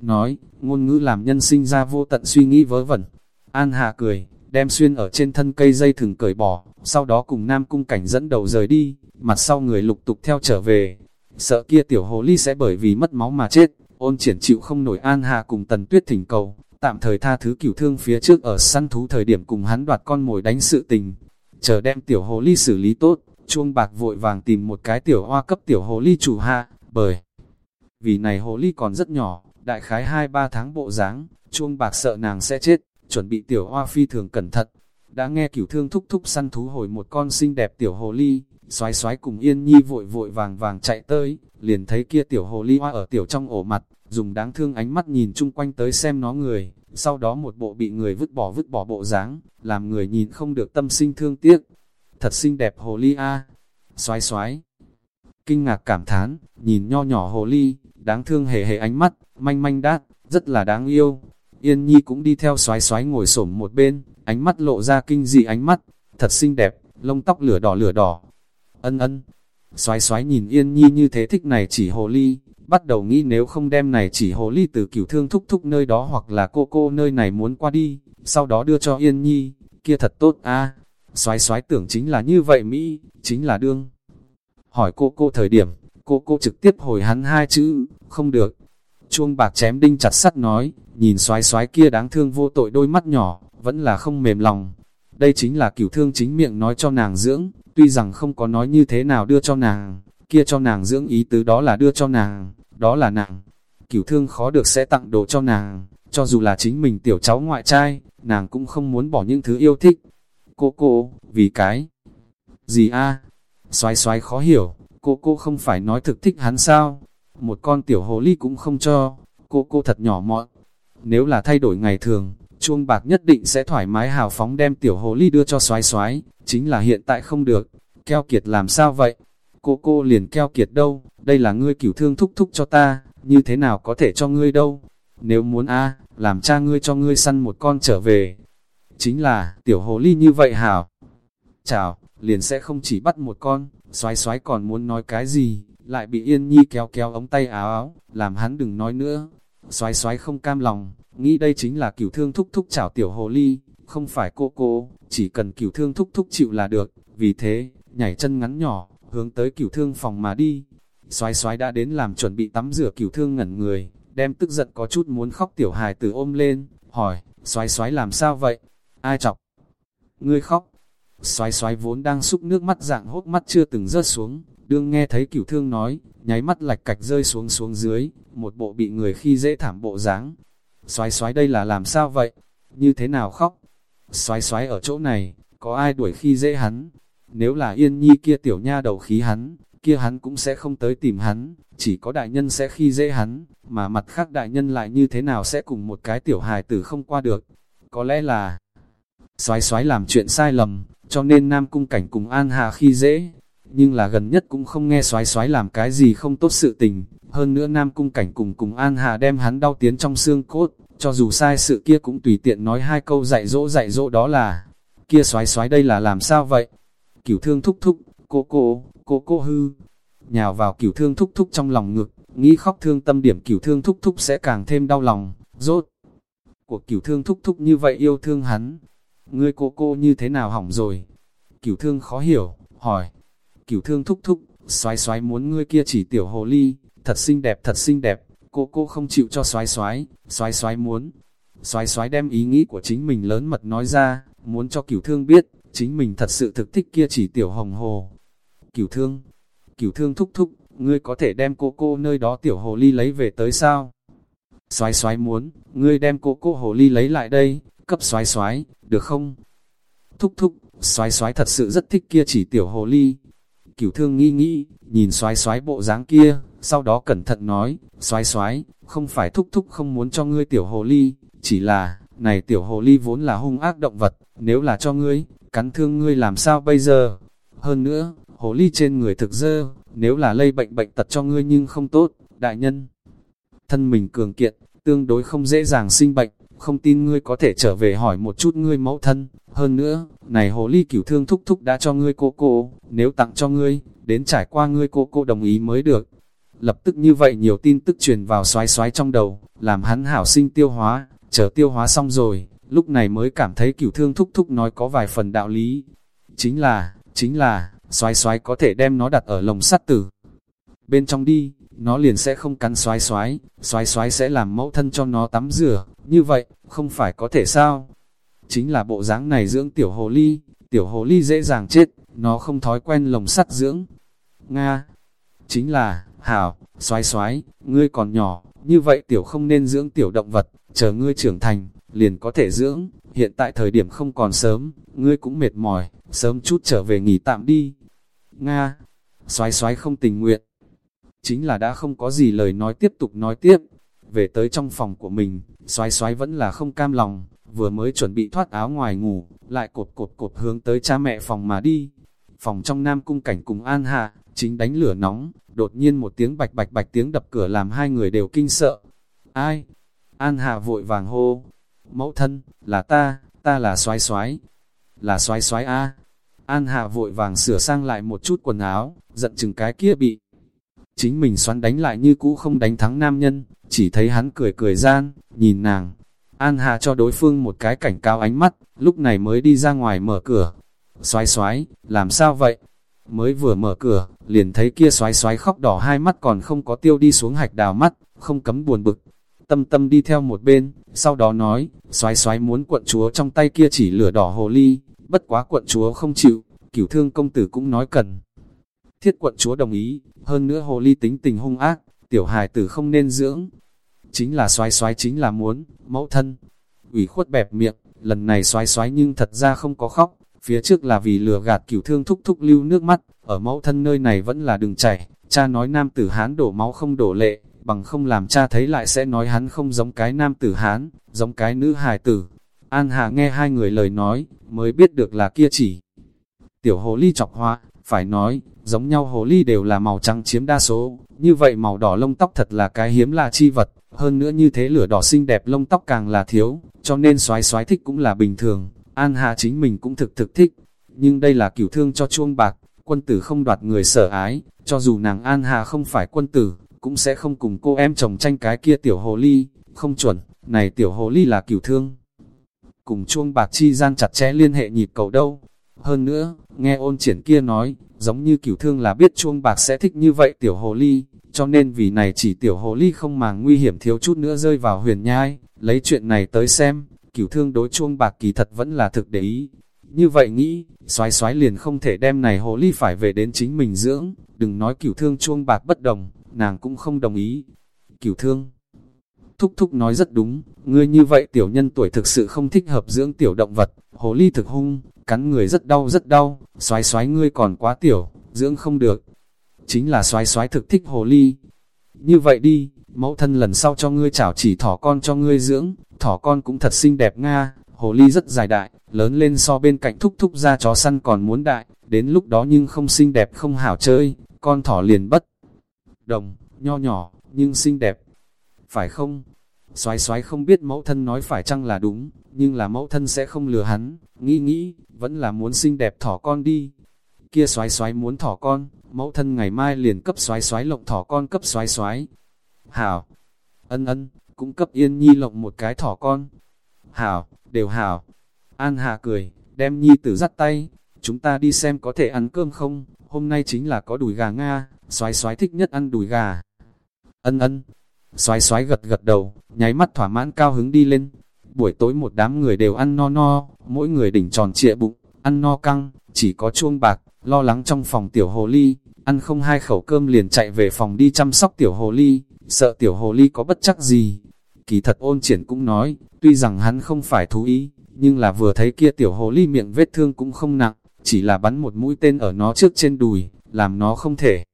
nói, ngôn ngữ làm nhân sinh ra vô tận suy nghĩ vớ vẩn. An Hà cười, đem xuyên ở trên thân cây dây thừng cởi bỏ, sau đó cùng Nam Cung Cảnh dẫn đầu rời đi, mặt sau người lục tục theo trở về. Sợ kia tiểu hồ ly sẽ bởi vì mất máu mà chết, ôn triển chịu không nổi An Hà cùng Tần Tuyết thỉnh cầu, tạm thời tha thứ cửu thương phía trước ở săn thú thời điểm cùng hắn đoạt con mồi đánh sự tình. Chờ đem tiểu hồ ly xử lý tốt, chuông bạc vội vàng tìm một cái tiểu hoa cấp tiểu hồ ly chủ hạ, bởi vì này hồ ly còn rất nhỏ, đại khái 2-3 tháng bộ dáng chuông bạc sợ nàng sẽ chết, chuẩn bị tiểu hoa phi thường cẩn thận. Đã nghe cửu thương thúc thúc săn thú hồi một con xinh đẹp tiểu hồ ly, xoái xoái cùng yên nhi vội vội vàng vàng chạy tới, liền thấy kia tiểu hồ ly hoa ở tiểu trong ổ mặt, dùng đáng thương ánh mắt nhìn chung quanh tới xem nó người, sau đó một bộ bị người vứt bỏ vứt bỏ bộ dáng, làm người nhìn không được tâm sinh thương tiếc. Thật xinh đẹp hồ ly a, xoái xoái. Kinh ngạc cảm thán, nhìn nho nhỏ hồ ly, đáng thương hề hề ánh mắt, manh manh đát, rất là đáng yêu. Yên Nhi cũng đi theo xoái xoái ngồi xổm một bên, ánh mắt lộ ra kinh dị ánh mắt, thật xinh đẹp, lông tóc lửa đỏ lửa đỏ. Ân ân, xoái xoái nhìn Yên Nhi như thế thích này chỉ hồ ly, bắt đầu nghĩ nếu không đem này chỉ hồ ly từ cửu thương thúc thúc nơi đó hoặc là cô cô nơi này muốn qua đi, sau đó đưa cho Yên Nhi, kia thật tốt a Xoái xoái tưởng chính là như vậy Mỹ, chính là đương. Hỏi cô cô thời điểm, cô cô trực tiếp hồi hắn hai chữ, không được. Chuông bạc chém đinh chặt sắt nói, nhìn xoái xoái kia đáng thương vô tội đôi mắt nhỏ, vẫn là không mềm lòng. Đây chính là cửu thương chính miệng nói cho nàng dưỡng, tuy rằng không có nói như thế nào đưa cho nàng, kia cho nàng dưỡng ý tứ đó là đưa cho nàng, đó là nàng. Cửu thương khó được sẽ tặng đồ cho nàng, cho dù là chính mình tiểu cháu ngoại trai, nàng cũng không muốn bỏ những thứ yêu thích. Cô cô, vì cái gì a? À? Xoái xoái khó hiểu, cô cô không phải nói thực thích hắn sao? Một con tiểu hồ ly cũng không cho, cô cô thật nhỏ mọn. Nếu là thay đổi ngày thường, chuông bạc nhất định sẽ thoải mái hào phóng đem tiểu hồ ly đưa cho xoái xoái, chính là hiện tại không được. Keo kiệt làm sao vậy? Cô cô liền keo kiệt đâu, đây là ngươi cửu thương thúc thúc cho ta, như thế nào có thể cho ngươi đâu? Nếu muốn a làm cha ngươi cho ngươi săn một con trở về. Chính là, tiểu hồ ly như vậy hảo. Chào, liền sẽ không chỉ bắt một con, xoái xoái còn muốn nói cái gì, lại bị yên nhi kéo kéo ống tay áo áo, làm hắn đừng nói nữa. Xoái xoái không cam lòng, nghĩ đây chính là cửu thương thúc thúc chảo tiểu hồ ly, không phải cô cô, chỉ cần cửu thương thúc thúc chịu là được, vì thế, nhảy chân ngắn nhỏ, hướng tới cửu thương phòng mà đi. Xoái xoái đã đến làm chuẩn bị tắm rửa cửu thương ngẩn người, đem tức giận có chút muốn khóc tiểu hài từ ôm lên, hỏi, xoái xoái làm sao vậy? Ai chọc? Ngươi khóc. Xoái xoái vốn đang xúc nước mắt dạng hốt mắt chưa từng rớt xuống, đương nghe thấy cửu thương nói, nháy mắt lạch cạch rơi xuống xuống dưới, một bộ bị người khi dễ thảm bộ dáng. Xoái xoái đây là làm sao vậy? Như thế nào khóc? Xoái xoái ở chỗ này, có ai đuổi khi dễ hắn? Nếu là yên nhi kia tiểu nha đầu khí hắn, kia hắn cũng sẽ không tới tìm hắn, chỉ có đại nhân sẽ khi dễ hắn, mà mặt khác đại nhân lại như thế nào sẽ cùng một cái tiểu hài tử không qua được. Có lẽ là xoái xoái làm chuyện sai lầm, cho nên Nam Cung Cảnh cùng An Hà khi dễ, nhưng là gần nhất cũng không nghe xoái xoái làm cái gì không tốt sự tình, hơn nữa Nam Cung Cảnh cùng cùng An Hà đem hắn đau tiến trong xương cốt, cho dù sai sự kia cũng tùy tiện nói hai câu dạy dỗ dạy dỗ đó là, kia xoái xoái đây là làm sao vậy? Cửu thương thúc thúc, cô cô, cô cô hư, nhào vào cửu thương thúc thúc trong lòng ngực, nghĩ khóc thương tâm điểm cửu thương thúc thúc sẽ càng thêm đau lòng, rốt. Của cửu thương thúc thúc như vậy yêu thương hắn, ngươi cô cô như thế nào hỏng rồi? Cửu thương khó hiểu, hỏi, cửu thương thúc thúc, xoái xoái muốn ngươi kia chỉ tiểu hồ ly, thật xinh đẹp thật xinh đẹp, cô cô không chịu cho xoái xoái, xoái xoái muốn. Xoái xoái đem ý nghĩ của chính mình lớn mật nói ra, muốn cho cửu thương biết, chính mình thật sự thực thích kia chỉ tiểu hồng hồ. Cửu thương, cửu thương thúc thúc, ngươi có thể đem cô cô nơi đó tiểu hồ ly lấy về tới sao? Xoái xoái muốn, ngươi đem cô cô hồ ly lấy lại đây, cấp xoái xoái, được không? Thúc thúc, xoái xoái thật sự rất thích kia chỉ tiểu hồ ly. Cửu thương nghĩ nghĩ, nhìn xoái xoái bộ dáng kia, sau đó cẩn thận nói, xoái xoái, không phải thúc thúc không muốn cho ngươi tiểu hồ ly, chỉ là, này tiểu hồ ly vốn là hung ác động vật, nếu là cho ngươi, cắn thương ngươi làm sao bây giờ? Hơn nữa, hồ ly trên người thực dơ, nếu là lây bệnh bệnh tật cho ngươi nhưng không tốt, đại nhân. Thân mình cường kiện, tương đối không dễ dàng sinh bệnh, không tin ngươi có thể trở về hỏi một chút ngươi mẫu thân. Hơn nữa, này hồ ly cửu thương thúc thúc đã cho ngươi cô cô, nếu tặng cho ngươi, đến trải qua ngươi cô cô đồng ý mới được. Lập tức như vậy nhiều tin tức truyền vào xoái xoái trong đầu, làm hắn hảo sinh tiêu hóa, chờ tiêu hóa xong rồi, lúc này mới cảm thấy cửu thương thúc thúc nói có vài phần đạo lý. Chính là, chính là, xoái xoái có thể đem nó đặt ở lồng sắt tử. Bên trong đi, nó liền sẽ không cắn xoái xoái, xoái xoái sẽ làm mẫu thân cho nó tắm rửa, như vậy, không phải có thể sao? Chính là bộ dáng này dưỡng tiểu hồ ly, tiểu hồ ly dễ dàng chết, nó không thói quen lồng sắt dưỡng. Nga, chính là, hảo, xoái xoái, ngươi còn nhỏ, như vậy tiểu không nên dưỡng tiểu động vật, chờ ngươi trưởng thành, liền có thể dưỡng, hiện tại thời điểm không còn sớm, ngươi cũng mệt mỏi, sớm chút trở về nghỉ tạm đi. Nga, xoái xoái không tình nguyện, chính là đã không có gì lời nói tiếp tục nói tiếp. Về tới trong phòng của mình, xoái xoái vẫn là không cam lòng, vừa mới chuẩn bị thoát áo ngoài ngủ, lại cột cột cột hướng tới cha mẹ phòng mà đi. Phòng trong nam cung cảnh cùng an hạ, chính đánh lửa nóng, đột nhiên một tiếng bạch bạch bạch tiếng đập cửa làm hai người đều kinh sợ. Ai? An hạ vội vàng hô. Mẫu thân, là ta, ta là xoái xoái. Là xoái xoái A. An hạ vội vàng sửa sang lại một chút quần áo, giận chừng cái kia bị chính mình xoắn đánh lại như cũ không đánh thắng nam nhân, chỉ thấy hắn cười cười gian, nhìn nàng. An Hà cho đối phương một cái cảnh cao ánh mắt, lúc này mới đi ra ngoài mở cửa. Xoái xoái, làm sao vậy? Mới vừa mở cửa, liền thấy kia xoái xoái khóc đỏ hai mắt còn không có tiêu đi xuống hạch đào mắt, không cấm buồn bực. Tâm tâm đi theo một bên, sau đó nói, xoái xoái muốn quận chúa trong tay kia chỉ lửa đỏ hồ ly, bất quá quận chúa không chịu, cửu thương công tử cũng nói cần. Thiết quận chúa đồng ý, hơn nữa hồ ly tính tình hung ác, tiểu hài tử không nên dưỡng. Chính là xoái xoái chính là muốn, mẫu thân. ủy khuất bẹp miệng, lần này xoái xoái nhưng thật ra không có khóc, phía trước là vì lừa gạt cửu thương thúc thúc lưu nước mắt, ở mẫu thân nơi này vẫn là đừng chảy, cha nói nam tử hán đổ máu không đổ lệ, bằng không làm cha thấy lại sẽ nói hắn không giống cái nam tử hán, giống cái nữ hài tử. An Hà nghe hai người lời nói, mới biết được là kia chỉ. Tiểu hồ ly chọc hoa, phải nói, giống nhau hồ ly đều là màu trắng chiếm đa số, như vậy màu đỏ lông tóc thật là cái hiếm là chi vật, hơn nữa như thế lửa đỏ xinh đẹp lông tóc càng là thiếu, cho nên xoái xoái thích cũng là bình thường, An Hà chính mình cũng thực thực thích, nhưng đây là cửu thương cho chuông bạc, quân tử không đoạt người sở ái, cho dù nàng An Hà không phải quân tử, cũng sẽ không cùng cô em chồng tranh cái kia tiểu hồ ly, không chuẩn, này tiểu hồ ly là cửu thương. Cùng chuông bạc chi gian chặt chẽ liên hệ nhịp cầu đâu, hơn nữa, nghe ôn triển kia nói, giống như cửu thương là biết chuông bạc sẽ thích như vậy tiểu hồ ly, cho nên vì này chỉ tiểu hồ ly không màng nguy hiểm thiếu chút nữa rơi vào huyền nhai, lấy chuyện này tới xem, cửu thương đối chuông bạc kỳ thật vẫn là thực để ý. Như vậy nghĩ, xoái xoái liền không thể đem này hồ ly phải về đến chính mình dưỡng, đừng nói cửu thương chuông bạc bất đồng, nàng cũng không đồng ý. Cửu thương Thúc thúc nói rất đúng, ngươi như vậy tiểu nhân tuổi thực sự không thích hợp dưỡng tiểu động vật, hồ ly thực hung, cắn người rất đau rất đau, xoái xoái ngươi còn quá tiểu, dưỡng không được. Chính là xoái xoái thực thích hồ ly. Như vậy đi, mẫu thân lần sau cho ngươi chảo chỉ thỏ con cho ngươi dưỡng, thỏ con cũng thật xinh đẹp nga, hồ ly rất dài đại, lớn lên so bên cạnh thúc thúc ra chó săn còn muốn đại, đến lúc đó nhưng không xinh đẹp không hảo chơi, con thỏ liền bất. Đồng, nho nhỏ, nhưng xinh đẹp, phải không? Xoái xoái không biết mẫu thân nói phải chăng là đúng, nhưng là mẫu thân sẽ không lừa hắn, nghĩ nghĩ, vẫn là muốn xinh đẹp thỏ con đi. Kia xoái xoái muốn thỏ con, mẫu thân ngày mai liền cấp xoái xoái lộng thỏ con cấp xoái xoái. Hảo, ân ân, cũng cấp yên nhi lộng một cái thỏ con. Hảo, đều hảo. An Hà cười, đem nhi tử dắt tay, chúng ta đi xem có thể ăn cơm không, hôm nay chính là có đùi gà Nga, xoái xoái thích nhất ăn đùi gà. Ân ân, xoái xoái gật gật đầu, nháy mắt thỏa mãn cao hứng đi lên. Buổi tối một đám người đều ăn no no, mỗi người đỉnh tròn trịa bụng, ăn no căng, chỉ có chuông bạc, lo lắng trong phòng tiểu hồ ly, ăn không hai khẩu cơm liền chạy về phòng đi chăm sóc tiểu hồ ly, sợ tiểu hồ ly có bất chắc gì. Kỳ thật ôn triển cũng nói, tuy rằng hắn không phải thú ý, nhưng là vừa thấy kia tiểu hồ ly miệng vết thương cũng không nặng, chỉ là bắn một mũi tên ở nó trước trên đùi, làm nó không thể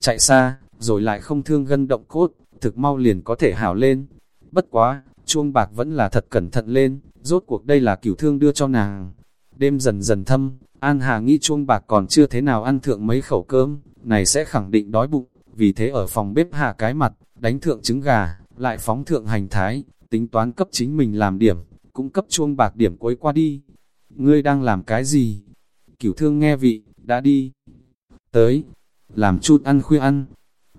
chạy xa, rồi lại không thương gân động cốt, thực mau liền có thể hảo lên. Bất quá, chuông bạc vẫn là thật cẩn thận lên, rốt cuộc đây là cửu thương đưa cho nàng. Đêm dần dần thâm, An Hà nghĩ chuông bạc còn chưa thế nào ăn thượng mấy khẩu cơm, này sẽ khẳng định đói bụng, vì thế ở phòng bếp hạ cái mặt, đánh thượng trứng gà, lại phóng thượng hành thái, tính toán cấp chính mình làm điểm, cũng cấp chuông bạc điểm cuối qua đi. Ngươi đang làm cái gì? Cửu thương nghe vị, đã đi. Tới, làm chút ăn khuya ăn.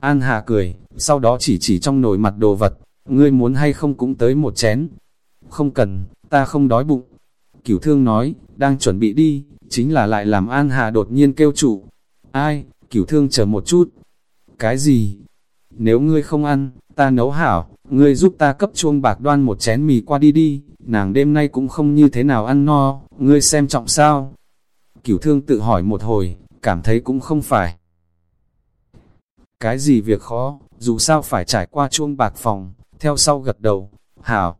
An Hà cười, sau đó chỉ chỉ trong nồi mặt đồ vật, ngươi muốn hay không cũng tới một chén. Không cần, ta không đói bụng. Cửu thương nói, đang chuẩn bị đi, chính là lại làm An Hà đột nhiên kêu chủ. Ai, cửu thương chờ một chút. Cái gì? Nếu ngươi không ăn, ta nấu hảo, ngươi giúp ta cấp chuông bạc đoan một chén mì qua đi đi, nàng đêm nay cũng không như thế nào ăn no, ngươi xem trọng sao? Cửu thương tự hỏi một hồi, cảm thấy cũng không phải. Cái gì việc khó, dù sao phải trải qua chuông bạc phòng, theo sau gật đầu, hảo.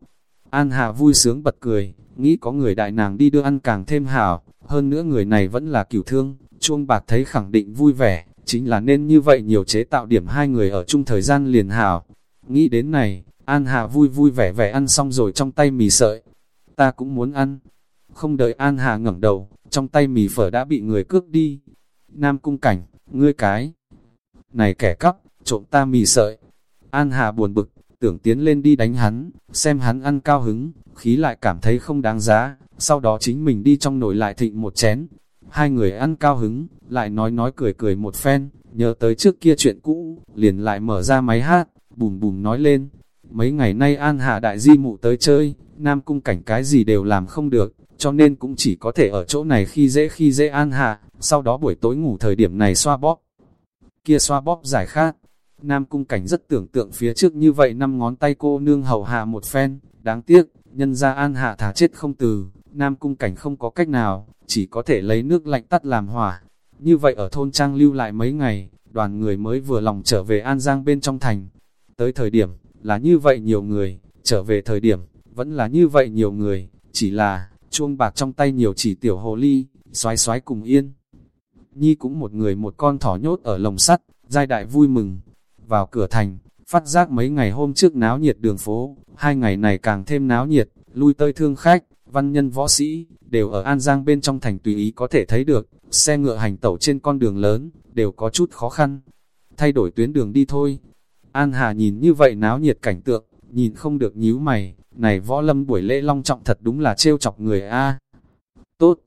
An Hà vui sướng bật cười, nghĩ có người đại nàng đi đưa ăn càng thêm hảo, hơn nữa người này vẫn là cửu thương, chuông bạc thấy khẳng định vui vẻ, chính là nên như vậy nhiều chế tạo điểm hai người ở chung thời gian liền hảo. Nghĩ đến này, An Hà vui vui vẻ vẻ ăn xong rồi trong tay mì sợi. Ta cũng muốn ăn. Không đợi An Hà ngẩng đầu, trong tay mì phở đã bị người cướp đi. Nam cung cảnh, ngươi cái. Này kẻ cắp, trộm ta mì sợi. An Hà buồn bực, tưởng tiến lên đi đánh hắn, xem hắn ăn cao hứng, khí lại cảm thấy không đáng giá, sau đó chính mình đi trong nồi lại thịnh một chén. Hai người ăn cao hứng, lại nói nói cười cười một phen, nhớ tới trước kia chuyện cũ, liền lại mở ra máy hát, bùm bùm nói lên. Mấy ngày nay An Hà đại di mụ tới chơi, Nam Cung cảnh cái gì đều làm không được, cho nên cũng chỉ có thể ở chỗ này khi dễ khi dễ An Hà, sau đó buổi tối ngủ thời điểm này xoa bóp. Kia xoa bóp giải khát, Nam Cung cảnh rất tưởng tượng phía trước như vậy năm ngón tay cô nương hầu hạ một phen, đáng tiếc, nhân ra An Hạ thả chết không từ, Nam Cung cảnh không có cách nào, chỉ có thể lấy nước lạnh tắt làm hỏa. Như vậy ở thôn Trang lưu lại mấy ngày, đoàn người mới vừa lòng trở về An Giang bên trong thành. Tới thời điểm, là như vậy nhiều người, trở về thời điểm, vẫn là như vậy nhiều người, chỉ là, chuông bạc trong tay nhiều chỉ tiểu hồ ly, xoái xoái cùng yên. Nhi cũng một người một con thỏ nhốt ở lồng sắt, giai đại vui mừng. Vào cửa thành, phát giác mấy ngày hôm trước náo nhiệt đường phố, hai ngày này càng thêm náo nhiệt, lui tơi thương khách, văn nhân võ sĩ, đều ở An Giang bên trong thành tùy ý có thể thấy được, xe ngựa hành tẩu trên con đường lớn, đều có chút khó khăn. Thay đổi tuyến đường đi thôi. An Hà nhìn như vậy náo nhiệt cảnh tượng, nhìn không được nhíu mày, này võ lâm buổi lễ long trọng thật đúng là trêu chọc người A. Tốt,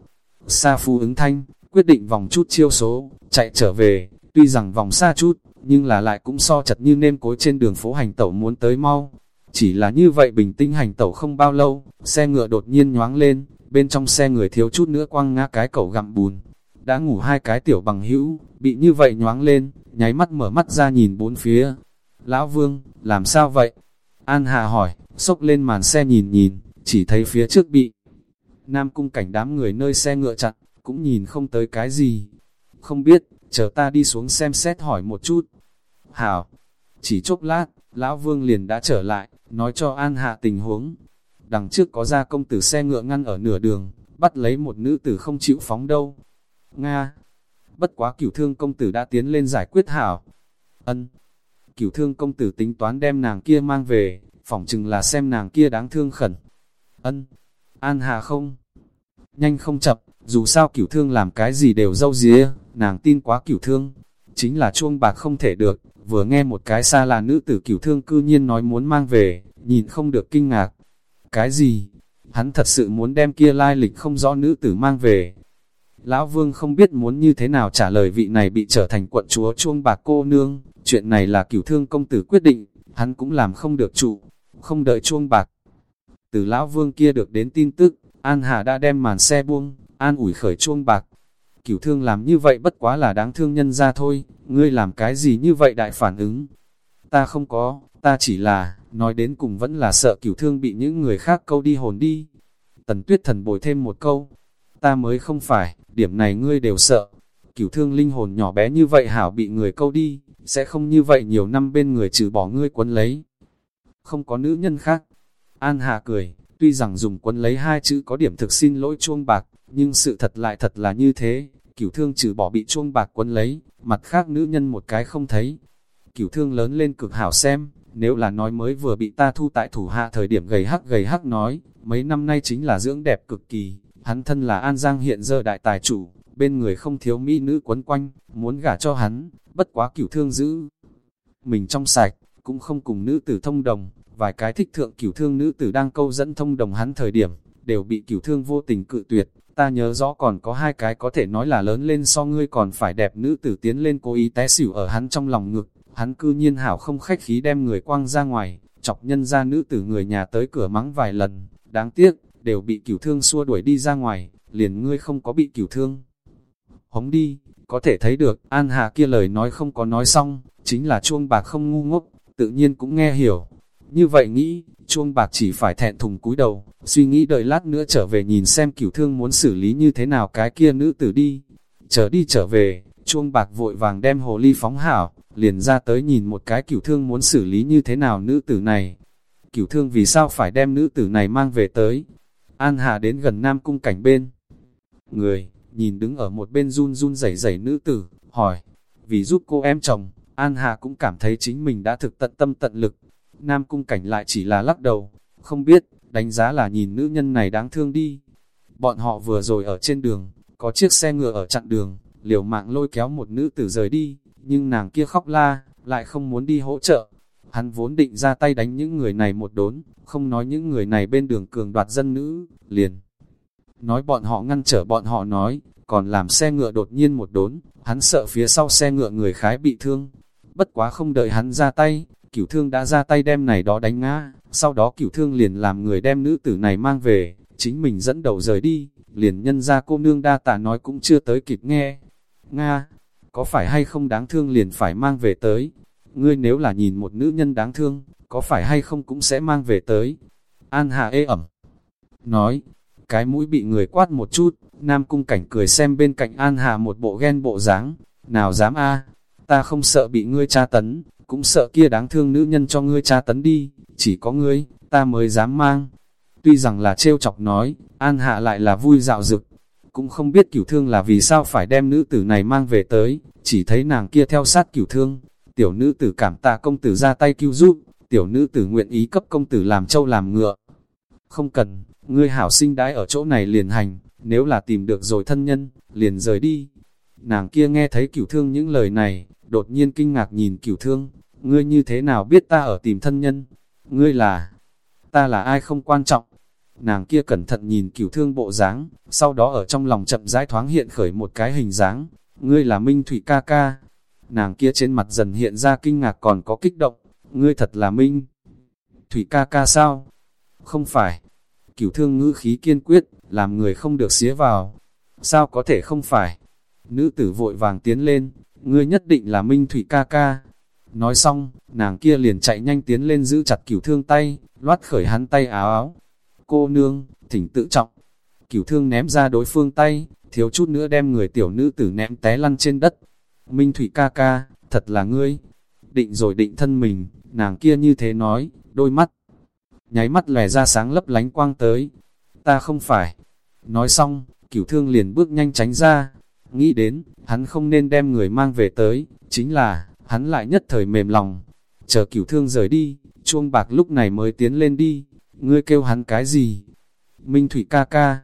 Sa Phu ứng thanh, quyết định vòng chút chiêu số, chạy trở về, tuy rằng vòng xa chút, nhưng là lại cũng so chật như nêm cối trên đường phố hành tẩu muốn tới mau. Chỉ là như vậy bình tĩnh hành tẩu không bao lâu, xe ngựa đột nhiên nhoáng lên, bên trong xe người thiếu chút nữa quăng ngã cái cẩu gặm bùn. đã ngủ hai cái tiểu bằng hữu, bị như vậy nhoáng lên, nháy mắt mở mắt ra nhìn bốn phía. Lão Vương, làm sao vậy? An Hà hỏi, sốc lên màn xe nhìn nhìn, chỉ thấy phía trước bị. Nam cung cảnh đám người nơi xe ngựa chặn cũng nhìn không tới cái gì. Không biết, chờ ta đi xuống xem xét hỏi một chút. Hảo, chỉ chốc lát, Lão Vương liền đã trở lại, nói cho An Hạ tình huống. Đằng trước có ra công tử xe ngựa ngăn ở nửa đường, bắt lấy một nữ tử không chịu phóng đâu. Nga, bất quá cửu thương công tử đã tiến lên giải quyết hảo. Ân, cửu thương công tử tính toán đem nàng kia mang về, phỏng chừng là xem nàng kia đáng thương khẩn. Ân, An Hạ không? Nhanh không chậm, dù sao cửu thương làm cái gì đều dâu día, nàng tin quá cửu thương. Chính là chuông bạc không thể được, vừa nghe một cái xa là nữ tử cửu thương cư nhiên nói muốn mang về, nhìn không được kinh ngạc. Cái gì? Hắn thật sự muốn đem kia lai lịch không rõ nữ tử mang về. Lão Vương không biết muốn như thế nào trả lời vị này bị trở thành quận chúa chuông bạc cô nương, chuyện này là cửu thương công tử quyết định, hắn cũng làm không được trụ, không đợi chuông bạc. Từ Lão Vương kia được đến tin tức, An Hà đã đem màn xe buông, an ủi khởi chuông bạc. Cửu thương làm như vậy bất quá là đáng thương nhân ra thôi, ngươi làm cái gì như vậy đại phản ứng? Ta không có, ta chỉ là, nói đến cùng vẫn là sợ cửu thương bị những người khác câu đi hồn đi. Tần tuyết thần bồi thêm một câu, ta mới không phải, điểm này ngươi đều sợ. Cửu thương linh hồn nhỏ bé như vậy hảo bị người câu đi, sẽ không như vậy nhiều năm bên người trừ bỏ ngươi quấn lấy. Không có nữ nhân khác. An Hạ cười, tuy rằng dùng quấn lấy hai chữ có điểm thực xin lỗi chuông bạc, nhưng sự thật lại thật là như thế. Cửu thương trừ bỏ bị chuông bạc quấn lấy, mặt khác nữ nhân một cái không thấy. Cửu thương lớn lên cực hảo xem, nếu là nói mới vừa bị ta thu tại thủ hạ thời điểm gầy hắc gầy hắc nói, mấy năm nay chính là dưỡng đẹp cực kỳ, hắn thân là An Giang hiện giờ đại tài chủ, bên người không thiếu mỹ nữ quấn quanh, muốn gả cho hắn, bất quá cửu thương giữ. Mình trong sạch, cũng không cùng nữ tử thông đồng, vài cái thích thượng cửu thương nữ tử đang câu dẫn thông đồng hắn thời điểm, đều bị cửu thương vô tình cự tuyệt, ta nhớ rõ còn có hai cái có thể nói là lớn lên so ngươi còn phải đẹp nữ tử tiến lên cố ý té xỉu ở hắn trong lòng ngực, hắn cư nhiên hảo không khách khí đem người quăng ra ngoài, chọc nhân ra nữ tử người nhà tới cửa mắng vài lần, đáng tiếc, đều bị cửu thương xua đuổi đi ra ngoài, liền ngươi không có bị cửu thương. Hống đi, có thể thấy được, An Hà kia lời nói không có nói xong, chính là chuông bạc không ngu ngốc, tự nhiên cũng nghe hiểu. Như vậy nghĩ, chuông bạc chỉ phải thẹn thùng cúi đầu, suy nghĩ đợi lát nữa trở về nhìn xem cửu thương muốn xử lý như thế nào cái kia nữ tử đi. Trở đi trở về, chuông bạc vội vàng đem hồ ly phóng hảo, liền ra tới nhìn một cái cửu thương muốn xử lý như thế nào nữ tử này. Cửu thương vì sao phải đem nữ tử này mang về tới? An Hà đến gần Nam Cung cảnh bên. Người, nhìn đứng ở một bên run run rẩy rẩy nữ tử, hỏi, vì giúp cô em chồng, An Hà cũng cảm thấy chính mình đã thực tận tâm tận lực. Nam Cung cảnh lại chỉ là lắc đầu, không biết, đánh giá là nhìn nữ nhân này đáng thương đi. Bọn họ vừa rồi ở trên đường, có chiếc xe ngựa ở chặn đường, liều mạng lôi kéo một nữ tử rời đi, nhưng nàng kia khóc la, lại không muốn đi hỗ trợ. Hắn vốn định ra tay đánh những người này một đốn, không nói những người này bên đường cường đoạt dân nữ, liền. Nói bọn họ ngăn trở bọn họ nói, còn làm xe ngựa đột nhiên một đốn, hắn sợ phía sau xe ngựa người khái bị thương. Bất quá không đợi hắn ra tay, cửu thương đã ra tay đem này đó đánh ngã, sau đó cửu thương liền làm người đem nữ tử này mang về, chính mình dẫn đầu rời đi, liền nhân ra cô nương đa tạ nói cũng chưa tới kịp nghe. Nga, có phải hay không đáng thương liền phải mang về tới. Ngươi nếu là nhìn một nữ nhân đáng thương, có phải hay không cũng sẽ mang về tới. An Hạ ê ẩm. Nói, cái mũi bị người quát một chút, Nam Cung Cảnh cười xem bên cạnh An Hà một bộ ghen bộ dáng nào dám a ta không sợ bị ngươi tra tấn, cũng sợ kia đáng thương nữ nhân cho ngươi tra tấn đi, chỉ có ngươi, ta mới dám mang. Tuy rằng là trêu chọc nói, An Hạ lại là vui dạo dực, cũng không biết cửu thương là vì sao phải đem nữ tử này mang về tới, chỉ thấy nàng kia theo sát cửu thương, tiểu nữ tử cảm tạ công tử ra tay cứu giúp, tiểu nữ tử nguyện ý cấp công tử làm trâu làm ngựa. Không cần, ngươi hảo sinh đãi ở chỗ này liền hành, nếu là tìm được rồi thân nhân, liền rời đi. Nàng kia nghe thấy cửu thương những lời này, đột nhiên kinh ngạc nhìn cửu thương, ngươi như thế nào biết ta ở tìm thân nhân? Ngươi là, ta là ai không quan trọng, Nàng kia cẩn thận nhìn cửu thương bộ dáng, sau đó ở trong lòng chậm rãi thoáng hiện khởi một cái hình dáng. Ngươi là Minh Thủy ca ca. Nàng kia trên mặt dần hiện ra kinh ngạc còn có kích động. Ngươi thật là Minh. Thủy ca ca sao? Không phải. Cửu thương ngữ khí kiên quyết, làm người không được xía vào. Sao có thể không phải? Nữ tử vội vàng tiến lên, ngươi nhất định là Minh Thủy ca ca. Nói xong, nàng kia liền chạy nhanh tiến lên giữ chặt cửu thương tay, loát khởi hắn tay áo áo. Cô nương, thỉnh tự trọng. Cửu thương ném ra đối phương tay, thiếu chút nữa đem người tiểu nữ tử ném té lăn trên đất. Minh Thủy ca ca, thật là ngươi. Định rồi định thân mình, nàng kia như thế nói, đôi mắt. Nháy mắt lè ra sáng lấp lánh quang tới. Ta không phải. Nói xong, cửu thương liền bước nhanh tránh ra. Nghĩ đến, hắn không nên đem người mang về tới, chính là, hắn lại nhất thời mềm lòng. Chờ cửu thương rời đi, chuông bạc lúc này mới tiến lên đi. Ngươi kêu hắn cái gì? Minh Thủy ca ca.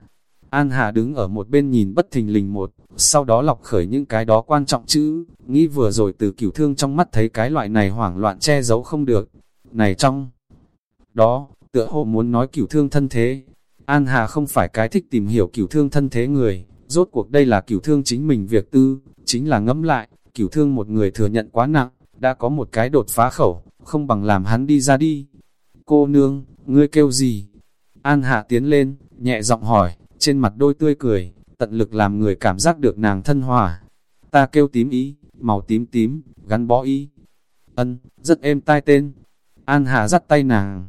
An Hà đứng ở một bên nhìn bất thình lình một, sau đó lọc khởi những cái đó quan trọng chữ, nghĩ vừa rồi từ cửu thương trong mắt thấy cái loại này hoảng loạn che giấu không được. Này trong đó, tựa hồ muốn nói cửu thương thân thế. An Hà không phải cái thích tìm hiểu cửu thương thân thế người, rốt cuộc đây là cửu thương chính mình việc tư, chính là ngẫm lại, cửu thương một người thừa nhận quá nặng, đã có một cái đột phá khẩu, không bằng làm hắn đi ra đi. Cô nương, ngươi kêu gì? An Hạ tiến lên, nhẹ giọng hỏi, trên mặt đôi tươi cười, tận lực làm người cảm giác được nàng thân hòa. Ta kêu tím ý, màu tím tím, gắn bó ý. Ân, rất êm tai tên. An Hạ dắt tay nàng.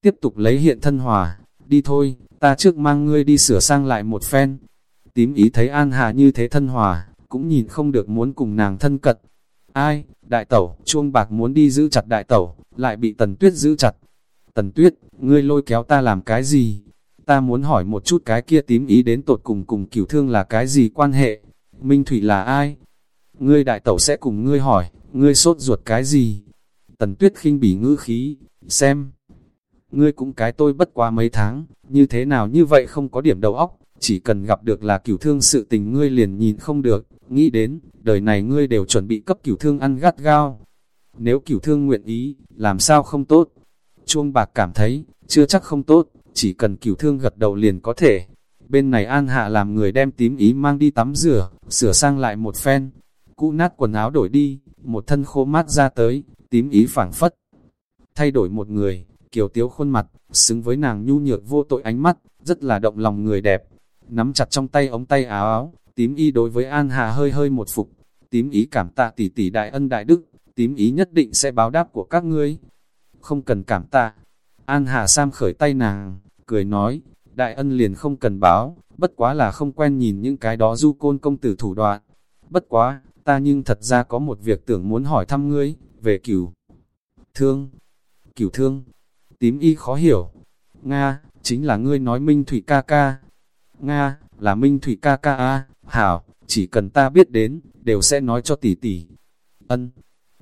Tiếp tục lấy hiện thân hòa, đi thôi, ta trước mang ngươi đi sửa sang lại một phen. Tím ý thấy An Hà như thế thân hòa, cũng nhìn không được muốn cùng nàng thân cận. Ai, đại tẩu, chuông bạc muốn đi giữ chặt đại tẩu, lại bị tần tuyết giữ chặt. Tần tuyết, ngươi lôi kéo ta làm cái gì? Ta muốn hỏi một chút cái kia tím ý đến tột cùng cùng cửu thương là cái gì quan hệ? Minh Thủy là ai? Ngươi đại tẩu sẽ cùng ngươi hỏi, ngươi sốt ruột cái gì? Tần tuyết khinh bỉ ngữ khí, xem. Ngươi cũng cái tôi bất quá mấy tháng, như thế nào như vậy không có điểm đầu óc, chỉ cần gặp được là cửu thương sự tình ngươi liền nhìn không được, nghĩ đến, đời này ngươi đều chuẩn bị cấp cửu thương ăn gắt gao. Nếu cửu thương nguyện ý, làm sao không tốt? Chuông bạc cảm thấy, chưa chắc không tốt, chỉ cần cửu thương gật đầu liền có thể. Bên này An Hạ làm người đem tím ý mang đi tắm rửa, sửa sang lại một phen. Cũ nát quần áo đổi đi, một thân khô mát ra tới, tím ý phảng phất. Thay đổi một người, kiều tiếu khuôn mặt, xứng với nàng nhu nhược vô tội ánh mắt, rất là động lòng người đẹp. Nắm chặt trong tay ống tay áo áo, tím y đối với An Hà hơi hơi một phục. Tím ý cảm tạ tỷ tỷ đại ân đại đức, tím ý nhất định sẽ báo đáp của các ngươi. Không cần cảm tạ. An Hà Sam khởi tay nàng, cười nói, đại ân liền không cần báo, bất quá là không quen nhìn những cái đó du côn công tử thủ đoạn. Bất quá, ta nhưng thật ra có một việc tưởng muốn hỏi thăm ngươi, về cửu thương. Cửu thương, tím y khó hiểu. Nga, chính là ngươi nói Minh Thủy ca ca. Nga, là Minh Thủy ca ca a hảo, chỉ cần ta biết đến, đều sẽ nói cho tỷ tỷ. Ân,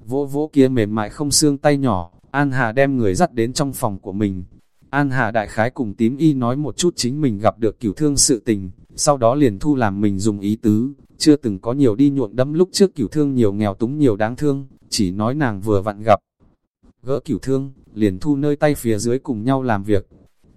vỗ vỗ kia mềm mại không xương tay nhỏ, An Hà đem người dắt đến trong phòng của mình. An Hà đại khái cùng tím y nói một chút chính mình gặp được cửu thương sự tình, sau đó liền thu làm mình dùng ý tứ, chưa từng có nhiều đi nhuộn đấm lúc trước cửu thương nhiều nghèo túng nhiều đáng thương, chỉ nói nàng vừa vặn gặp. Gỡ cửu thương, liền thu nơi tay phía dưới cùng nhau làm việc.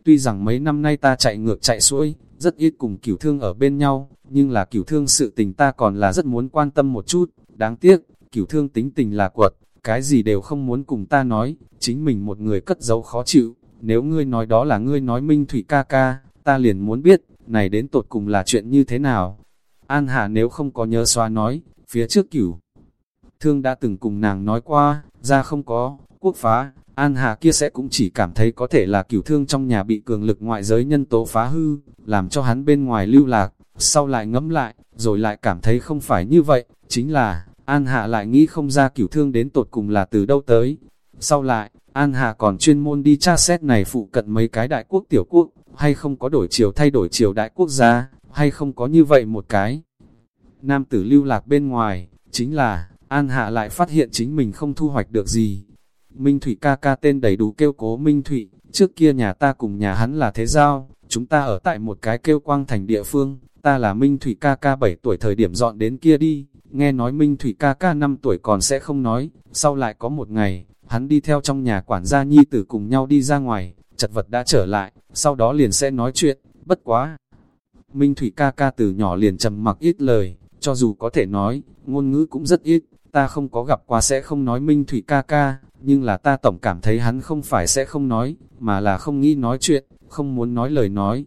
Tuy rằng mấy năm nay ta chạy ngược chạy xuôi, rất ít cùng cửu thương ở bên nhau, nhưng là cửu thương sự tình ta còn là rất muốn quan tâm một chút. Đáng tiếc, cửu thương tính tình là quật, cái gì đều không muốn cùng ta nói, chính mình một người cất giấu khó chịu. Nếu ngươi nói đó là ngươi nói minh thủy ca ca, ta liền muốn biết, này đến tột cùng là chuyện như thế nào. An Hà nếu không có nhớ xóa nói, phía trước cửu. Thương đã từng cùng nàng nói qua, ra không có, quốc phá, An Hà kia sẽ cũng chỉ cảm thấy có thể là cửu thương trong nhà bị cường lực ngoại giới nhân tố phá hư, làm cho hắn bên ngoài lưu lạc, sau lại ngẫm lại, rồi lại cảm thấy không phải như vậy, chính là, An Hạ lại nghĩ không ra cửu thương đến tột cùng là từ đâu tới. Sau lại, An Hạ còn chuyên môn đi tra xét này phụ cận mấy cái đại quốc tiểu quốc, hay không có đổi chiều thay đổi chiều đại quốc gia, hay không có như vậy một cái. Nam tử lưu lạc bên ngoài, chính là, An Hạ lại phát hiện chính mình không thu hoạch được gì, Minh Thủy ca ca tên đầy đủ kêu cố Minh Thủy, trước kia nhà ta cùng nhà hắn là thế giao, chúng ta ở tại một cái kêu quang thành địa phương, ta là Minh Thủy ca ca 7 tuổi thời điểm dọn đến kia đi, nghe nói Minh Thủy ca ca 5 tuổi còn sẽ không nói, sau lại có một ngày, hắn đi theo trong nhà quản gia nhi tử cùng nhau đi ra ngoài, chật vật đã trở lại, sau đó liền sẽ nói chuyện, bất quá. Minh Thủy ca ca từ nhỏ liền trầm mặc ít lời, cho dù có thể nói, ngôn ngữ cũng rất ít, ta không có gặp qua sẽ không nói Minh Thủy ca ca, nhưng là ta tổng cảm thấy hắn không phải sẽ không nói, mà là không nghĩ nói chuyện, không muốn nói lời nói.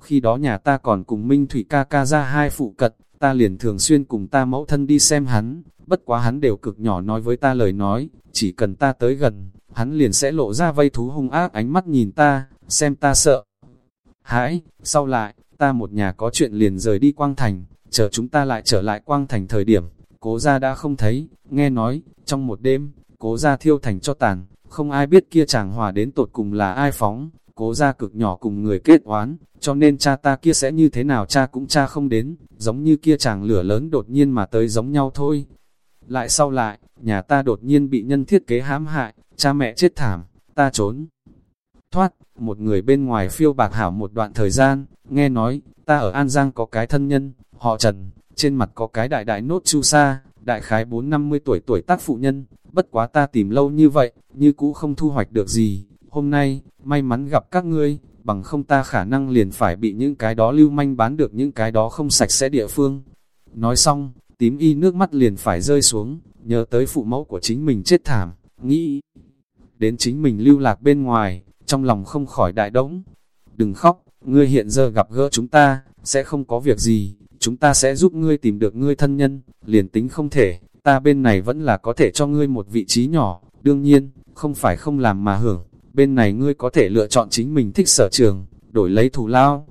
Khi đó nhà ta còn cùng Minh Thủy ca ca ra hai phụ cật, ta liền thường xuyên cùng ta mẫu thân đi xem hắn, bất quá hắn đều cực nhỏ nói với ta lời nói, chỉ cần ta tới gần, hắn liền sẽ lộ ra vây thú hung ác ánh mắt nhìn ta, xem ta sợ. Hãi, sau lại, ta một nhà có chuyện liền rời đi Quang Thành, chờ chúng ta lại trở lại Quang Thành thời điểm, cố gia đã không thấy, nghe nói, trong một đêm, cố gia thiêu thành cho tàn, không ai biết kia chàng hòa đến tột cùng là ai phóng, cố gia cực nhỏ cùng người kết oán, cho nên cha ta kia sẽ như thế nào cha cũng cha không đến, giống như kia chàng lửa lớn đột nhiên mà tới giống nhau thôi. Lại sau lại, nhà ta đột nhiên bị nhân thiết kế hãm hại, cha mẹ chết thảm, ta trốn. Thoát, một người bên ngoài phiêu bạc hảo một đoạn thời gian, nghe nói, ta ở An Giang có cái thân nhân, họ Trần, trên mặt có cái đại đại nốt chu sa, đại khái 4-50 tuổi tuổi tác phụ nhân, bất quá ta tìm lâu như vậy, như cũ không thu hoạch được gì. Hôm nay, may mắn gặp các ngươi, bằng không ta khả năng liền phải bị những cái đó lưu manh bán được những cái đó không sạch sẽ địa phương. Nói xong, tím y nước mắt liền phải rơi xuống, nhớ tới phụ mẫu của chính mình chết thảm, nghĩ đến chính mình lưu lạc bên ngoài, trong lòng không khỏi đại đống. Đừng khóc, ngươi hiện giờ gặp gỡ chúng ta, sẽ không có việc gì, chúng ta sẽ giúp ngươi tìm được ngươi thân nhân, liền tính không thể, ta bên này vẫn là có thể cho ngươi một vị trí nhỏ, đương nhiên, không phải không làm mà hưởng, bên này ngươi có thể lựa chọn chính mình thích sở trường, đổi lấy thù lao.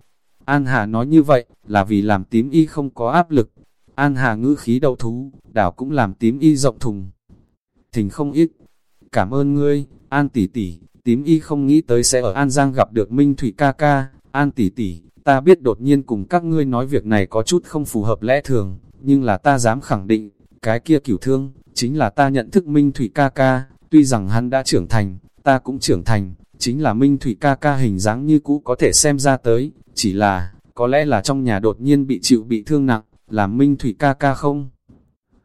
An Hà nói như vậy, là vì làm tím y không có áp lực. An Hà ngữ khí đầu thú, đảo cũng làm tím y rộng thùng. Thình không ít. Cảm ơn ngươi, An tỷ tỷ, tím y không nghĩ tới sẽ ở An Giang gặp được Minh Thủy ca ca, An tỷ tỷ, ta biết đột nhiên cùng các ngươi nói việc này có chút không phù hợp lẽ thường, nhưng là ta dám khẳng định, cái kia cửu thương, chính là ta nhận thức Minh Thủy ca ca, tuy rằng hắn đã trưởng thành, ta cũng trưởng thành, chính là Minh Thủy ca ca hình dáng như cũ có thể xem ra tới, chỉ là, có lẽ là trong nhà đột nhiên bị chịu bị thương nặng, làm Minh Thủy ca ca không.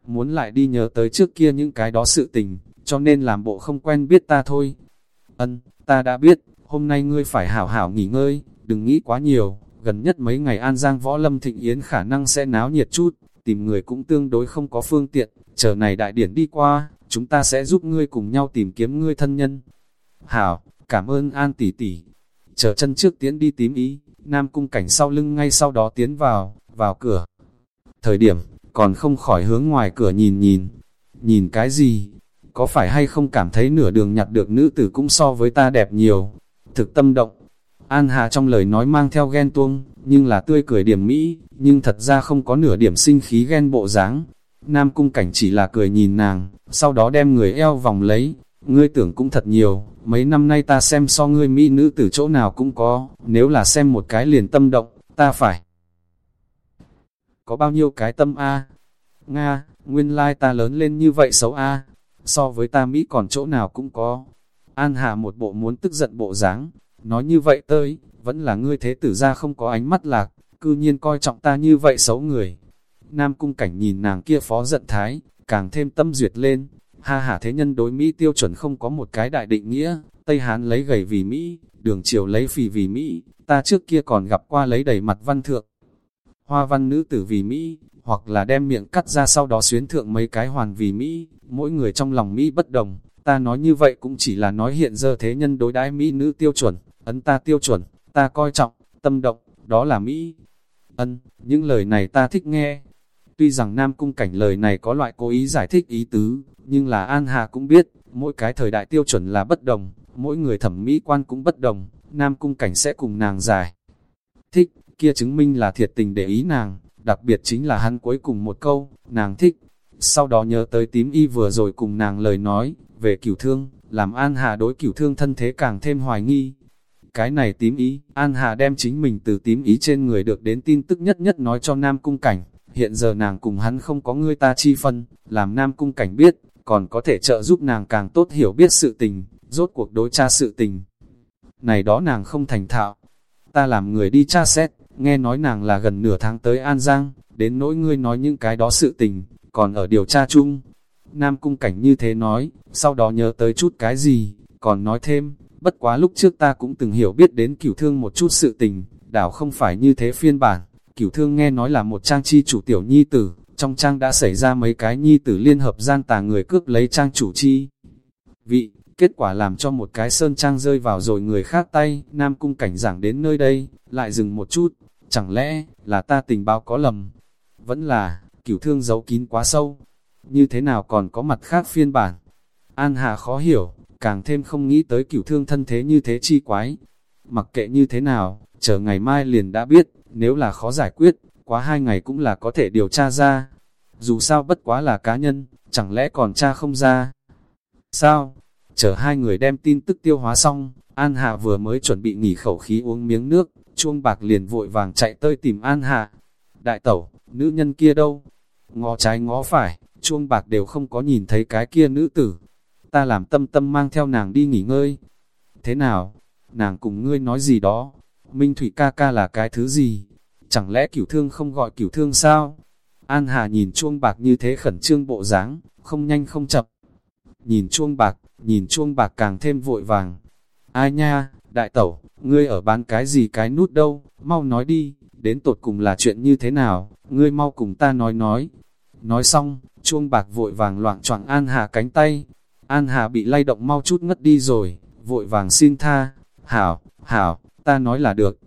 Muốn lại đi nhớ tới trước kia những cái đó sự tình, cho nên làm bộ không quen biết ta thôi. Ân, ta đã biết, hôm nay ngươi phải hảo hảo nghỉ ngơi, đừng nghĩ quá nhiều, gần nhất mấy ngày An Giang Võ Lâm Thịnh Yến khả năng sẽ náo nhiệt chút, tìm người cũng tương đối không có phương tiện, chờ này đại điển đi qua, chúng ta sẽ giúp ngươi cùng nhau tìm kiếm ngươi thân nhân. Hảo, cảm ơn An tỷ tỷ. Chờ chân trước tiến đi tím ý, Nam cung cảnh sau lưng ngay sau đó tiến vào, vào cửa. Thời điểm, còn không khỏi hướng ngoài cửa nhìn nhìn. Nhìn cái gì? Có phải hay không cảm thấy nửa đường nhặt được nữ tử cũng so với ta đẹp nhiều? Thực tâm động. An Hà trong lời nói mang theo ghen tuông, nhưng là tươi cười điểm mỹ, nhưng thật ra không có nửa điểm sinh khí ghen bộ dáng. Nam cung cảnh chỉ là cười nhìn nàng, sau đó đem người eo vòng lấy, ngươi tưởng cũng thật nhiều, mấy năm nay ta xem so ngươi mỹ nữ từ chỗ nào cũng có, nếu là xem một cái liền tâm động, ta phải. Có bao nhiêu cái tâm A? Nga, nguyên lai ta lớn lên như vậy xấu A, so với ta Mỹ còn chỗ nào cũng có. An Hà một bộ muốn tức giận bộ dáng, nói như vậy tới, vẫn là ngươi thế tử ra không có ánh mắt lạc, cư nhiên coi trọng ta như vậy xấu người. Nam cung cảnh nhìn nàng kia phó giận thái, càng thêm tâm duyệt lên, ha hả thế nhân đối Mỹ tiêu chuẩn không có một cái đại định nghĩa, Tây Hán lấy gầy vì Mỹ, đường triều lấy phì vì Mỹ, ta trước kia còn gặp qua lấy đầy mặt văn thượng. Hoa văn nữ tử vì Mỹ, hoặc là đem miệng cắt ra sau đó xuyến thượng mấy cái hoàn vì Mỹ, mỗi người trong lòng Mỹ bất đồng, ta nói như vậy cũng chỉ là nói hiện giờ thế nhân đối đãi Mỹ nữ tiêu chuẩn, ấn ta tiêu chuẩn, ta coi trọng, tâm động, đó là Mỹ. Ân, những lời này ta thích nghe. Tuy rằng Nam Cung Cảnh lời này có loại cố ý giải thích ý tứ, nhưng là An Hà cũng biết, mỗi cái thời đại tiêu chuẩn là bất đồng, mỗi người thẩm mỹ quan cũng bất đồng, Nam Cung Cảnh sẽ cùng nàng giải. Thích, kia chứng minh là thiệt tình để ý nàng, đặc biệt chính là hắn cuối cùng một câu, nàng thích. Sau đó nhớ tới tím y vừa rồi cùng nàng lời nói, về cửu thương, làm An Hà đối cửu thương thân thế càng thêm hoài nghi. Cái này tím ý, An Hà đem chính mình từ tím ý trên người được đến tin tức nhất nhất nói cho Nam Cung Cảnh. Hiện giờ nàng cùng hắn không có người ta chi phân, làm Nam Cung Cảnh biết, còn có thể trợ giúp nàng càng tốt hiểu biết sự tình, rốt cuộc đối tra sự tình. Này đó nàng không thành thạo. Ta làm người đi tra xét, nghe nói nàng là gần nửa tháng tới An Giang, đến nỗi ngươi nói những cái đó sự tình, còn ở điều tra chung. Nam cung cảnh như thế nói, sau đó nhớ tới chút cái gì, còn nói thêm, bất quá lúc trước ta cũng từng hiểu biết đến cửu thương một chút sự tình, đảo không phải như thế phiên bản, cửu thương nghe nói là một trang chi chủ tiểu nhi tử, trong trang đã xảy ra mấy cái nhi tử liên hợp gian tà người cướp lấy trang chủ chi. Vị, kết quả làm cho một cái sơn trang rơi vào rồi người khác tay, Nam cung cảnh giảng đến nơi đây, lại dừng một chút, chẳng lẽ là ta tình báo có lầm. Vẫn là, cửu thương giấu kín quá sâu. Như thế nào còn có mặt khác phiên bản? An Hà khó hiểu, càng thêm không nghĩ tới cửu thương thân thế như thế chi quái. Mặc kệ như thế nào, chờ ngày mai liền đã biết, nếu là khó giải quyết, quá hai ngày cũng là có thể điều tra ra. Dù sao bất quá là cá nhân, chẳng lẽ còn tra không ra? Sao? Chờ hai người đem tin tức tiêu hóa xong, An Hạ vừa mới chuẩn bị nghỉ khẩu khí uống miếng nước, chuông bạc liền vội vàng chạy tới tìm An Hạ. Đại tẩu, nữ nhân kia đâu? Ngó trái ngó phải, chuông bạc đều không có nhìn thấy cái kia nữ tử. Ta làm tâm tâm mang theo nàng đi nghỉ ngơi. Thế nào? Nàng cùng ngươi nói gì đó? Minh Thủy ca ca là cái thứ gì? Chẳng lẽ cửu thương không gọi cửu thương sao? An Hà nhìn chuông bạc như thế khẩn trương bộ dáng, không nhanh không chậm. Nhìn chuông bạc, nhìn chuông bạc càng thêm vội vàng. Ai nha, đại tẩu, ngươi ở bán cái gì cái nút đâu, mau nói đi, đến tột cùng là chuyện như thế nào, ngươi mau cùng ta nói nói. Nói xong, chuông bạc vội vàng loạn choạng An Hà cánh tay. An Hà bị lay động mau chút ngất đi rồi, vội vàng xin tha. Hảo, hảo, ta nói là được.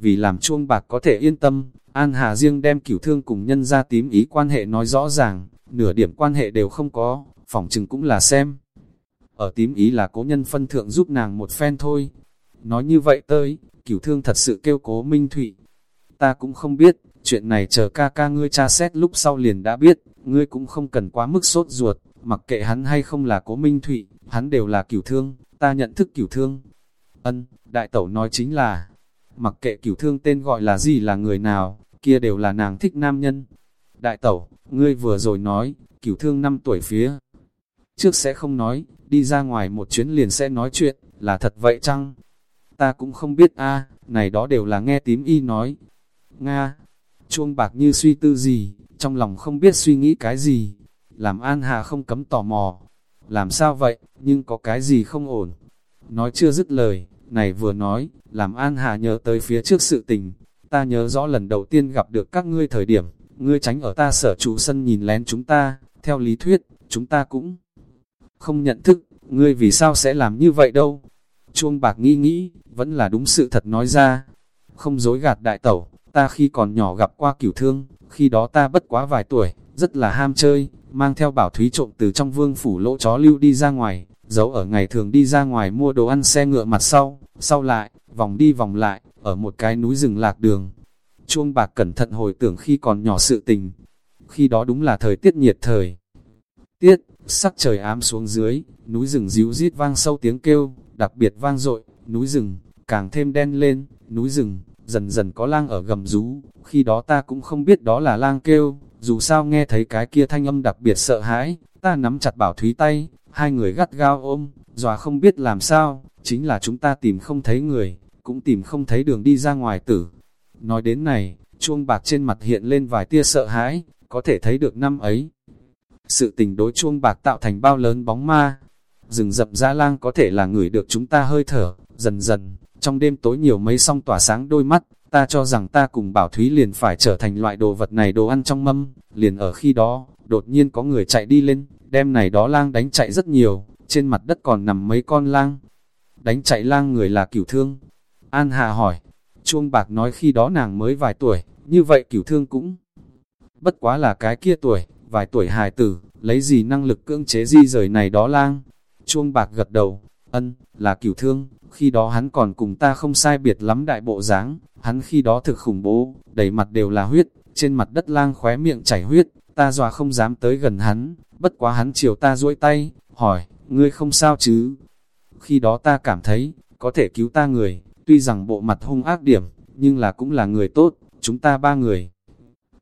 Vì làm chuông bạc có thể yên tâm, An Hà riêng đem cửu thương cùng nhân ra tím ý quan hệ nói rõ ràng, nửa điểm quan hệ đều không có, phỏng chừng cũng là xem. Ở tím ý là cố nhân phân thượng giúp nàng một phen thôi. Nói như vậy tới, cửu thương thật sự kêu cố minh thụy. Ta cũng không biết, chuyện này chờ ca ca ngươi tra xét lúc sau liền đã biết, ngươi cũng không cần quá mức sốt ruột, mặc kệ hắn hay không là cố minh thụy, hắn đều là cửu thương, ta nhận thức cửu thương. Ân, đại tẩu nói chính là, mặc kệ cửu thương tên gọi là gì là người nào, kia đều là nàng thích nam nhân. Đại tẩu, ngươi vừa rồi nói, cửu thương năm tuổi phía. Trước sẽ không nói, đi ra ngoài một chuyến liền sẽ nói chuyện, là thật vậy chăng? Ta cũng không biết a này đó đều là nghe tím y nói. Nga, chuông bạc như suy tư gì, trong lòng không biết suy nghĩ cái gì. Làm An Hà không cấm tò mò. Làm sao vậy, nhưng có cái gì không ổn. Nói chưa dứt lời, này vừa nói, làm An Hà nhớ tới phía trước sự tình. Ta nhớ rõ lần đầu tiên gặp được các ngươi thời điểm, ngươi tránh ở ta sở trụ sân nhìn lén chúng ta, theo lý thuyết, chúng ta cũng không nhận thức, ngươi vì sao sẽ làm như vậy đâu. Chuông bạc nghĩ nghĩ, vẫn là đúng sự thật nói ra. Không dối gạt đại tẩu, ta khi còn nhỏ gặp qua cửu thương, khi đó ta bất quá vài tuổi, rất là ham chơi, mang theo bảo thúy trộm từ trong vương phủ lỗ chó lưu đi ra ngoài, giấu ở ngày thường đi ra ngoài mua đồ ăn xe ngựa mặt sau, sau lại, vòng đi vòng lại, ở một cái núi rừng lạc đường. Chuông bạc cẩn thận hồi tưởng khi còn nhỏ sự tình, khi đó đúng là thời tiết nhiệt thời. Tiết, sắc trời ám xuống dưới, núi rừng díu rít vang sâu tiếng kêu, đặc biệt vang dội, núi rừng, càng thêm đen lên, núi rừng, dần dần có lang ở gầm rú, khi đó ta cũng không biết đó là lang kêu, dù sao nghe thấy cái kia thanh âm đặc biệt sợ hãi, ta nắm chặt bảo thúy tay, hai người gắt gao ôm, dòa không biết làm sao, chính là chúng ta tìm không thấy người, cũng tìm không thấy đường đi ra ngoài tử. Nói đến này, chuông bạc trên mặt hiện lên vài tia sợ hãi, có thể thấy được năm ấy. Sự tình đối chuông bạc tạo thành bao lớn bóng ma, rừng rậm ra lang có thể là người được chúng ta hơi thở, dần dần, trong đêm tối nhiều mấy song tỏa sáng đôi mắt, ta cho rằng ta cùng Bảo Thúy liền phải trở thành loại đồ vật này đồ ăn trong mâm, liền ở khi đó, đột nhiên có người chạy đi lên, đem này đó lang đánh chạy rất nhiều, trên mặt đất còn nằm mấy con lang. Đánh chạy lang người là cửu thương. An Hà hỏi, chuông bạc nói khi đó nàng mới vài tuổi, như vậy cửu thương cũng bất quá là cái kia tuổi, vài tuổi hài tử, lấy gì năng lực cưỡng chế di rời này đó lang. Chuông bạc gật đầu, ân, là cửu thương, khi đó hắn còn cùng ta không sai biệt lắm đại bộ dáng hắn khi đó thực khủng bố, đầy mặt đều là huyết, trên mặt đất lang khóe miệng chảy huyết, ta dọa không dám tới gần hắn, bất quá hắn chiều ta duỗi tay, hỏi, ngươi không sao chứ? Khi đó ta cảm thấy, có thể cứu ta người, tuy rằng bộ mặt hung ác điểm, nhưng là cũng là người tốt, chúng ta ba người.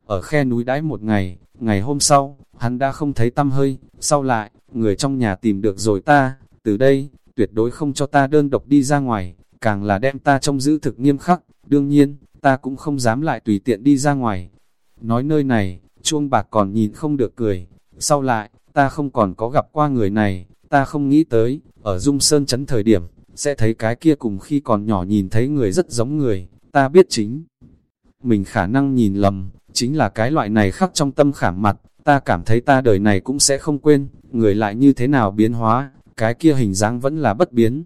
Ở khe núi đãi một ngày, ngày hôm sau, hắn đã không thấy tâm hơi, sau lại, người trong nhà tìm được rồi ta, từ đây, tuyệt đối không cho ta đơn độc đi ra ngoài, càng là đem ta trông giữ thực nghiêm khắc, đương nhiên, ta cũng không dám lại tùy tiện đi ra ngoài. Nói nơi này, chuông bạc còn nhìn không được cười, sau lại, ta không còn có gặp qua người này, ta không nghĩ tới, ở Dung Sơn chấn thời điểm, sẽ thấy cái kia cùng khi còn nhỏ nhìn thấy người rất giống người, ta biết chính. Mình khả năng nhìn lầm, chính là cái loại này khắc trong tâm khảm mặt, ta cảm thấy ta đời này cũng sẽ không quên, người lại như thế nào biến hóa, cái kia hình dáng vẫn là bất biến.